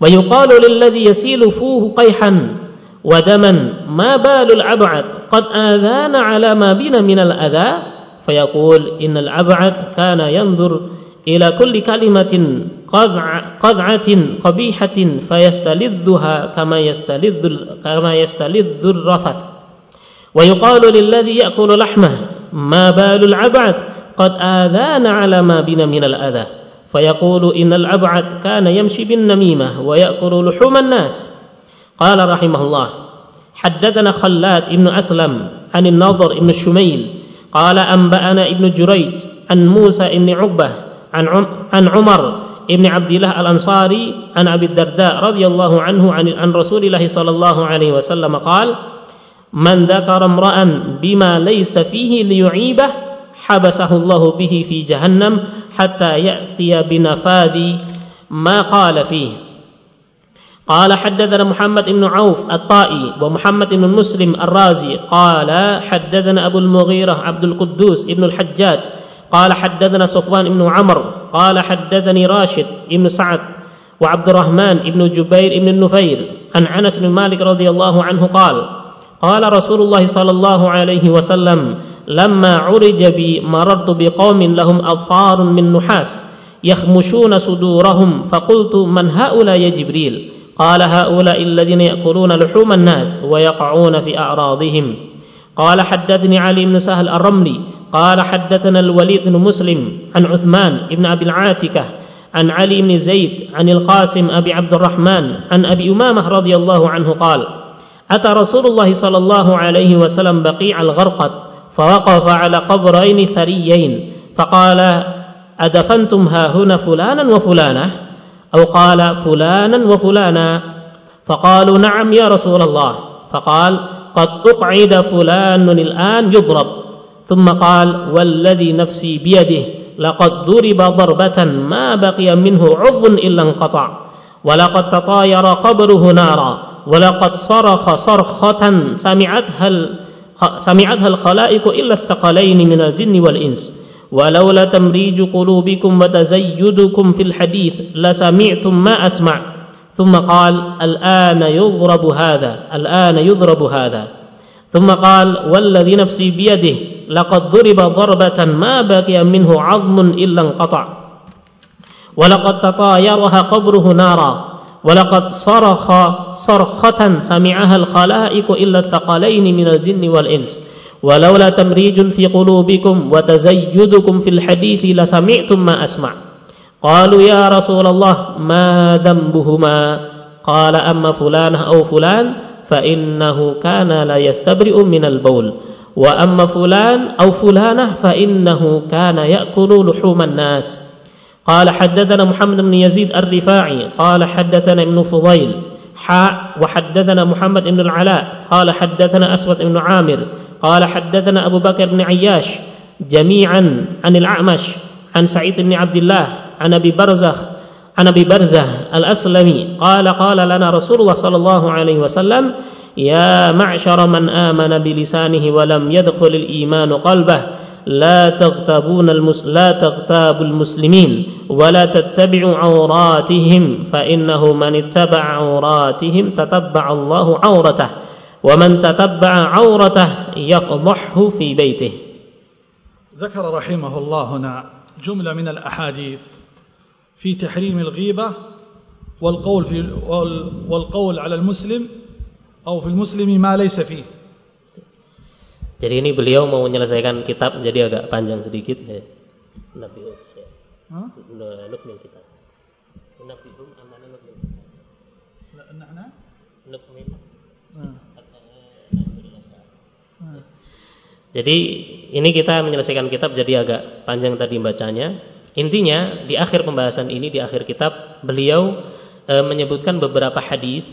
ويقال للذي يسيل فوه قيحا ودما ما بال الأبعد قد آذانا على ما بنا من الأذى. فيقول إن الأبعد كان ينظر إلى كل كلمة قذعة قبيحة فيستلذها كما يستلذ كما يستلذ الرفث. ويقال للذي يأكل لحمه ما بال العبعد قد آذانا على ما بنا من الأذى. فيقول إن العبعد كان يمشي بالنميمة ويأكل لحوم الناس. قال رحمه الله حدثنا خلاد بن أسلم عن النضر بن الشميل قال أنبأنا ابن جريج عن موسى بن عقبة عن عن عمر ابن عبد الله الأنصاري عن أبي الدرداء رضي الله عنه عن عن رسول الله صلى الله عليه وسلم قال من ذكر امرأ بما ليس فيه ليعيبه حبسه الله به في جهنم حتى يأتي بنفاذ ما قال فيه. قال حدثنا محمد بن عوف الطائي ومحمد بن مسلم الرازي. قال حدثنا أبو المغيرة عبد القدوس بن الحجاج قال حدثنا صفوان بن عمرو قال حدثني راشد بن سعد وعبد الرحمن بن جبير بن النفيل عن أنس بن مالك رضي الله عنه قال قال رسول الله صلى الله عليه وسلم لما عرج بي مررت بقوم لهم أظفار من نحاس يخمشون صدورهم فقلت من هؤلاء يا جبريل؟ قال هؤلاء الذين يأكلون لحوم الناس ويقعون في أعراضهم. قال حدثني علي بن سهل الرملي قال حدثنا الوليد بن مسلم عن عثمان بن أبي العاتكة عن علي بن زيد عن القاسم أبي عبد الرحمن عن أبي أمامة رضي الله عنه قال أتى رسول الله صلى الله عليه وسلم بقيع الغرقد فوقف على قبرين ثريين فقال أدفنتم ها هنا فلانا وفلانة؟ أو قال فلانا وفلانا. فقالوا نعم يا رسول الله. فقال قد أقعد فلان الآن يضرب. ثم قال والذي نفسي بيده لقد ضرب ضربة ما بقي منه عضو إلا انقطع ولقد تطاير قبره نارا ولقد صرخ صرخة سمعتها سمعتها الخلائق إلا الثقلين من الجن والإنس. ولولا تمريج قلوبكم وتزيدكم في الحديث لسمعتم ما أسمع. ثم قال الآن يضرب هذا الآن يضرب هذا. ثم قال والذي نفسي بيده لقد ضرب ضربة ما بقي منه عظم إلا انقطع. ولقد تطايرها قبره نارا. ولقد صرخ صرخة سمعها الخلائق إلا الثقلين من الجن والإنس. ولولا تمريج في قلوبكم وتزيدكم في الحديث لسمعتم ما أسمع. قالوا يا رسول الله ما ذنبهما؟ قال أما فلان أو فلان فإنه كان لا يستبرئ من البول. وأما فلان أو فلانة فإنه كان يأكل لحوم الناس. قال حدثنا محمد بن يزيد الرفاعي قال حدثنا ابن فضيل حاء وحدثنا محمد بن العلاء قال حدثنا أسود بن عامر قال حدثنا أبو بكر بن عياش جميعا عن الأعمش عن سعيد بن عبد الله عن أبي برزخ عن أبي برزة الأسلمي قال قال لنا رسول الله صلى الله عليه وسلم يا معشر من آمن بلسانه ولم يدخل الإيمان قلبه لا تغتابون المس... لا تغتابوا المسلمين ولا تتبعوا عوراتهم فإنه من اتبع عوراتهم تتبع الله عورته ومن تتبع عورته يفضحه في بيته. ذكر رحمه الله هنا جملة من الأحاديث في تحريم الغيبة والقول في والقول على المسلم أو في المسلم ما ليس فيه Jadi ini beliau mau menyelesaikan kitab jadi agak panjang sedikit ya. Nabihum ya. Nukmil kitab. Nabihum amana nukmil. نحن Nukmil. Jadi ini kita menyelesaikan kitab jadi agak panjang tadi bacanya. Intinya di akhir pembahasan ini di akhir kitab beliau e, menyebutkan beberapa hadis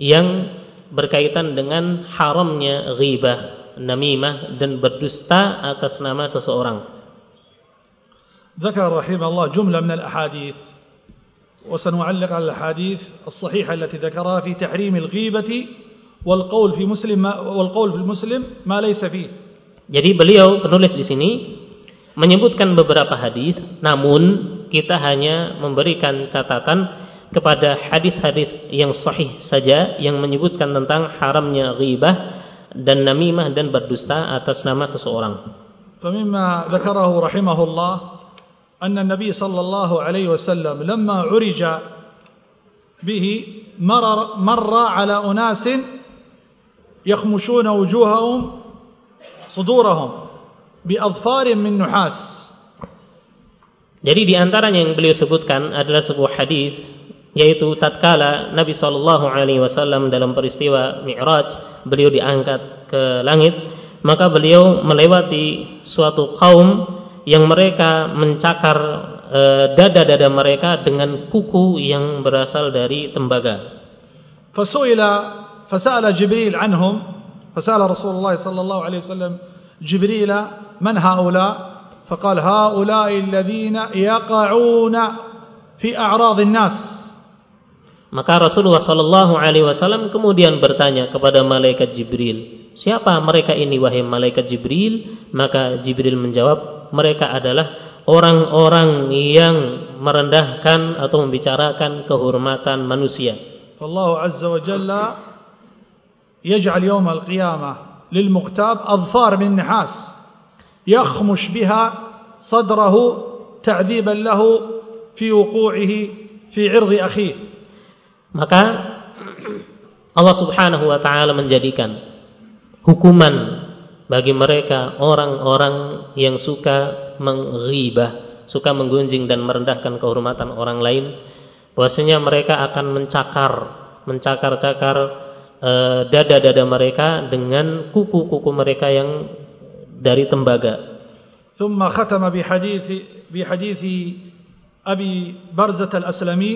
yang berkaitan dengan haramnya ghibah, namimah dan berdusta atas nama seseorang. ذكر رحمه الله جملة من الأحاديث وسنعلق على الأحاديث الصحيحة التي ذكرها في تحريم الغيبة والقول في مسلم ما والقول في المسلم ما ليس فيه Jadi beliau penulis di sini menyebutkan beberapa hadis, namun kita hanya memberikan catatan kepada hadis-hadis yang sahih saja yang menyebutkan tentang haramnya ghibah dan namimah dan berdusta atas nama seseorang. فمما ذكره رحمه الله أن النبي صلى الله عليه وسلم لما عرج به مر, مر على أناس يخمشون وجوههم صدورهم بأظفار من نحاس Jadi di antaranya yang beliau sebutkan adalah sebuah hadis yaitu tatkala Nabi Shallallahu alaihi wasallam dalam peristiwa Mi'raj beliau diangkat ke langit maka beliau melewati suatu kaum yang mereka mencakar e, dada-dada mereka dengan kuku yang berasal dari tembaga. فسئل فسأل جبريل عنهم فسأل رسول الله صلى الله عليه وسلم جبريل من هؤلاء فقال هؤلاء الذين يقعون في أعراض الناس Maka Rasulullah Shallallahu Alaihi Wasallam kemudian bertanya kepada malaikat Jibril, siapa mereka ini wahai malaikat Jibril? Maka Jibril menjawab, mereka adalah orang-orang yang merendahkan atau membicarakan kehormatan manusia. فالله عز وجل يجعل يوم القيامة للمغتاب أظفار من نحاس يخمش بها صدره تعذيبا له في وقوعه في عرض أخيه maka Allah Subhanahu wa taala menjadikan hukuman bagi mereka orang-orang yang suka menghibah, suka menggunjing dan merendahkan kehormatan orang lain, bahwasanya mereka akan mencakar, mencakar-cakar eh, dada-dada mereka dengan kuku-kuku mereka yang dari tembaga. ثم ختم بحديث بحديث أبي برزة الأسلمي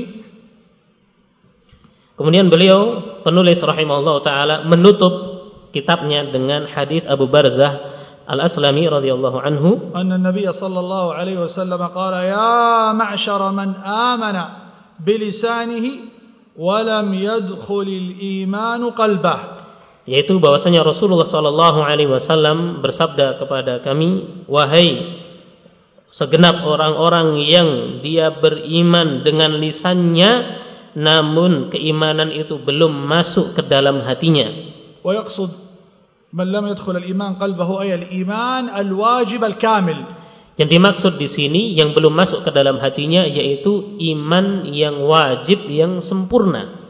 Kemudian beliau penulis rahimahullah taala menutup kitabnya dengan hadis Abu Barzah Al-Aslami radhiyallahu anhu, "Anna Nabi sallallahu alaihi wasallam qala ya ma'syara man amana bilisanihi wa lam yadkhul iman qalbah." Yaitu bahwasanya Rasulullah sallallahu alaihi wasallam bersabda kepada kami, "Wahai segenap orang-orang yang dia beriman dengan lisannya, namun keimanan itu belum masuk ke dalam hatinya ويقصد من لم يدخل الإيمان قلبه أي الإيمان الواجب الكامل yang dimaksud di sini yang belum masuk ke dalam hatinya yaitu iman yang wajib yang sempurna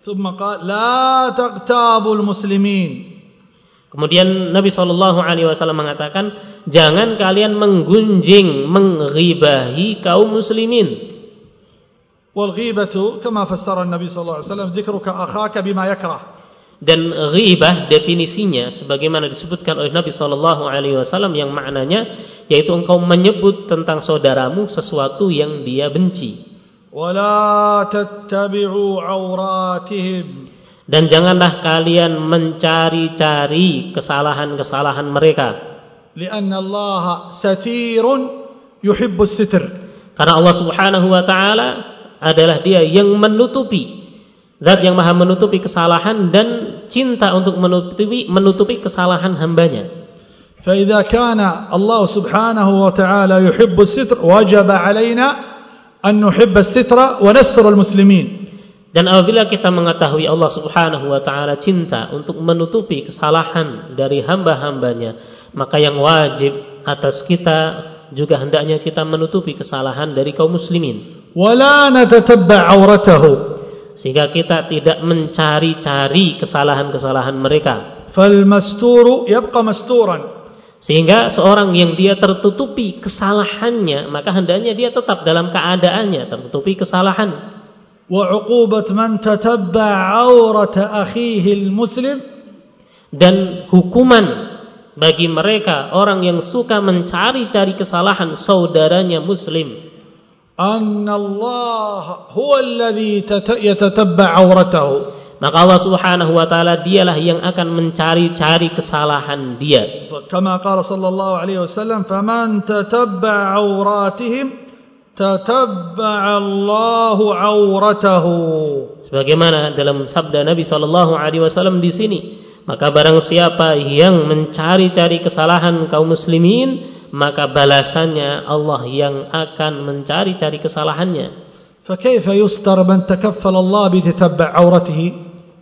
ثم قال لا تغتابوا المسلمين Kemudian Nabi Shallallahu Alaihi Wasallam mengatakan, jangan kalian menggunjing, mengribahi kaum muslimin. والغيبة كما فسر النبي صلى الله عليه وسلم ذكرك أخاك بما يكره Dan ghibah definisinya sebagaimana disebutkan oleh Nabi Shallallahu Alaihi Wasallam yang maknanya yaitu engkau menyebut tentang saudaramu sesuatu yang dia benci. ولا تتبعوا عوراتهم Dan janganlah kalian mencari-cari kesalahan-kesalahan mereka. لأن الله ستير يحب الستر Karena Allah Subhanahu wa taala adalah Dia yang menutupi Zat yang Maha menutupi kesalahan dan cinta untuk menutupi menutupi kesalahan hambanya. فإذا كان الله سبحانه وتعالى يحب الستر وجب علينا أن نحب الستر ونستر المسلمين Dan apabila kita mengetahui Allah Subhanahu wa taala cinta untuk menutupi kesalahan dari hamba-hambanya, maka yang wajib atas kita juga hendaknya kita menutupi kesalahan dari kaum muslimin. wala natatabba auratahu sehingga kita tidak mencari-cari kesalahan-kesalahan mereka. Falmasturu yabqa masturan. Sehingga seorang yang dia tertutupi kesalahannya maka hendaknya dia tetap dalam keadaannya tertutupi kesalahan. Wa uqubat man tatabba aurata akhihi muslim dan hukuman bagi mereka orang yang suka mencari-cari kesalahan saudaranya muslim أن الله هو الذي تت- يتتبع عورته Maka Allah Subhanahu wa taala dialah yang akan mencari-cari kesalahan dia. كما قال صلى الله عليه وسلم فمن تتبع عوراتهم تتبع الله عورته Sebagaimana dalam sabda Nabi Shallallahu alaihi wasallam di sini, maka barang siapa yang mencari-cari kesalahan kaum muslimin, maka balasannya Allah yang akan mencari-cari kesalahannya. فكيف يستر من تكفل الله بتتبع عورته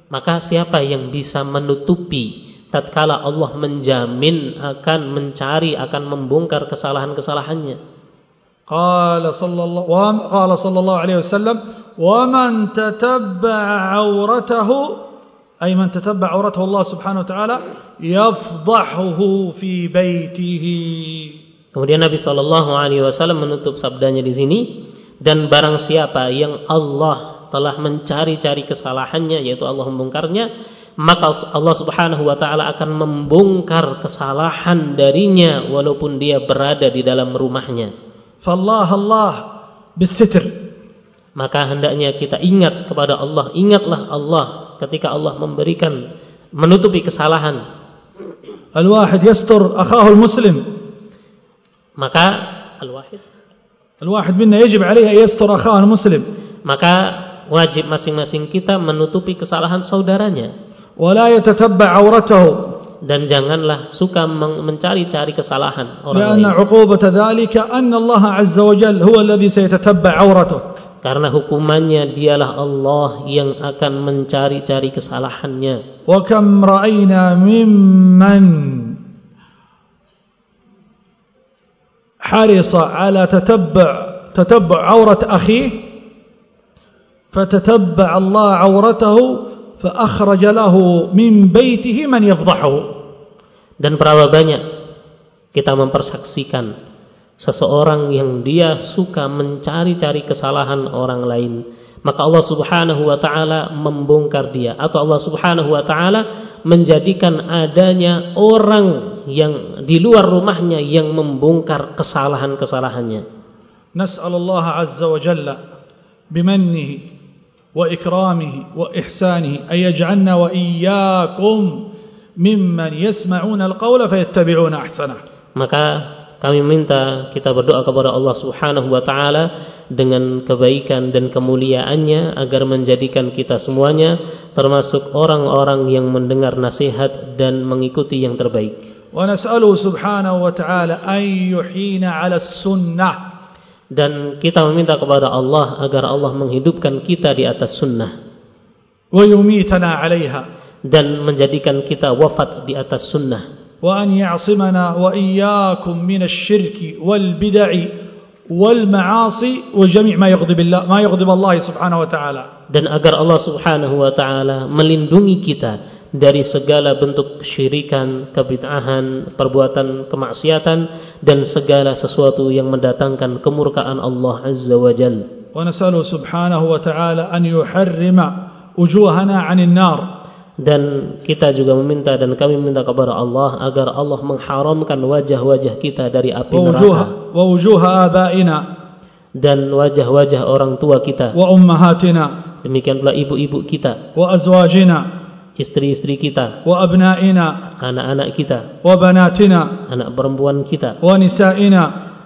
Maka siapa yang bisa menutupi tatkala Allah menjamin akan mencari akan membongkar kesalahan-kesalahannya. قال صلى الله وم- قال صلى الله عليه وسلم ومن تتبع عورته أي من تتبع عورته الله سبحانه وتعالى يفضحه في بيته Kemudian Nabi Shallallahu Alaihi Wasallam menutup sabdanya di sini dan barang siapa yang Allah telah mencari-cari kesalahannya yaitu Allah membongkarnya maka Allah Subhanahu wa taala akan membongkar kesalahan darinya walaupun dia berada di dalam rumahnya. Fallah Allah bisitr. Maka hendaknya kita ingat kepada Allah, ingatlah Allah ketika Allah memberikan menutupi kesalahan. Al-wahid yastur akhahul muslim maka al-wahid al-wahid minna yajib alaihi yastur akhahu muslim maka wajib masing-masing kita menutupi kesalahan saudaranya wala yatatabba auratahu dan janganlah suka mencari-cari kesalahan orang lain. Allah azza wa huwa alladhi sayatatabba auratahu. Karena hukumannya dialah Allah yang akan mencari-cari kesalahannya. Wa kam ra'ayna mimman حرص على تتبع تتبع عورة أخيه فتتبع الله عورته فأخرج له من بيته من يفضحه Dan berapa banyak kita mempersaksikan seseorang yang dia suka mencari-cari kesalahan orang lain, maka Allah Subhanahu wa taala membongkar dia atau Allah Subhanahu wa taala menjadikan adanya orang yang di luar rumahnya yang membongkar kesalahan-kesalahannya. Nas'alullah azza wa jalla wa ikramihi wa ihsanihi ay yaj'alna wa iyyakum mimman yasma'una al-qawla fayattabi'una. Maka kami minta kita berdoa kepada Allah Subhanahu wa taala dengan kebaikan dan kemuliaannya agar menjadikan kita semuanya termasuk orang-orang yang mendengar nasihat dan mengikuti yang terbaik. ونسأله سبحانه وتعالى أن يحيينا على السنة Dan kita meminta kepada Allah agar Allah menghidupkan kita di atas sunnah ويميتنا عليها dan menjadikan kita wafat di atas sunnah وأن يعصمنا وإياكم من الشرك والبدع والمعاصي وجميع ما يغضب الله ما يغضب الله سبحانه وتعالى dan agar Allah Subhanahu wa taala melindungi kita dari segala bentuk syirikan, kebid'ahan, perbuatan kemaksiatan dan segala sesuatu yang mendatangkan kemurkaan Allah Azza wa Jal. Wa nasalu subhanahu wa ta'ala an yuharrima ujuhana 'anil nar. Dan kita juga meminta dan kami meminta kepada Allah agar Allah mengharamkan wajah-wajah kita dari api neraka. Wa ujuha abaina dan wajah-wajah orang tua kita. Wa ummahatina demikian pula ibu-ibu kita. Wa azwajina istri-istri kita wa abnaina anak-anak kita wa banatina anak perempuan kita wa nisaina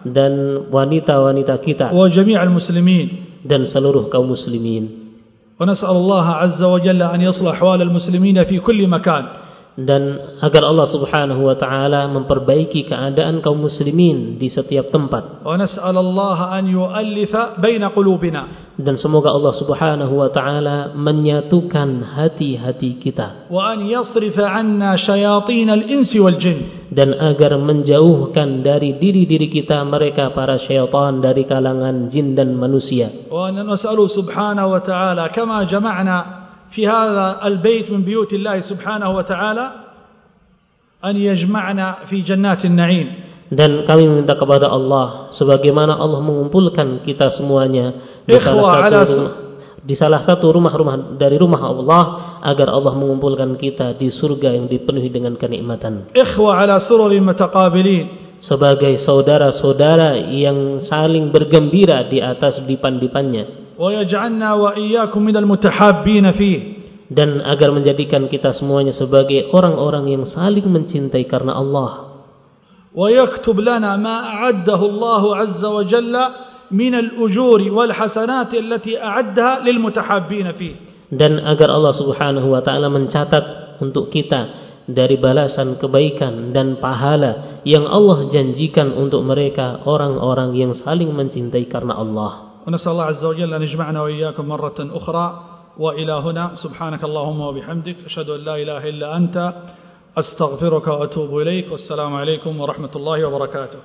dan wanita-wanita kita wa jami'al muslimin. dan seluruh kaum muslimin. Wa nas'alullah azza wa jalla an yuslih ahwal al muslimin fi kulli makan dan agar Allah Subhanahu wa taala memperbaiki keadaan kaum muslimin di setiap tempat. Wa nas'alallahu an yu'allifa baina qulubina. Dan semoga Allah Subhanahu wa taala menyatukan hati-hati kita. Wa an yasrifa 'anna shayatin al-ins wal jin. Dan agar menjauhkan dari diri-diri kita mereka para syaitan dari kalangan jin dan manusia. Wa nas'alu subhanahu wa taala kama jama'na في هذا البيت من بيوت الله سبحانه وتعالى أن يجمعنا في جنات النعيم dan kami meminta kepada Allah sebagaimana Allah mengumpulkan kita semuanya di Ikhwa salah ala satu rumah, di salah satu rumah-rumah dari rumah Allah agar Allah mengumpulkan kita di surga yang dipenuhi dengan kenikmatan إخوة على سرر متقابلين sebagai saudara-saudara yang saling bergembira di atas dipan-dipannya ويجعلنا وإياكم من المتحابين فيه dan agar menjadikan kita semuanya sebagai orang-orang yang saling mencintai karena Allah ويكتب لنا ما أعده الله عز وجل من الأجور والحسنات التي أعدها للمتحابين فيه dan agar Allah Subhanahu wa taala mencatat untuk kita dari balasan kebaikan dan pahala yang Allah janjikan untuk mereka orang-orang yang saling mencintai karena Allah. ونسأل الله عز وجل أن يجمعنا وإياكم مرة أخرى وإلى هنا. سبحانك اللهم وبحمدك. أشهد أن لا إله إلا أنت. أستغفرك وأتوب إليك. والسلام عليكم ورحمة الله وبركاته.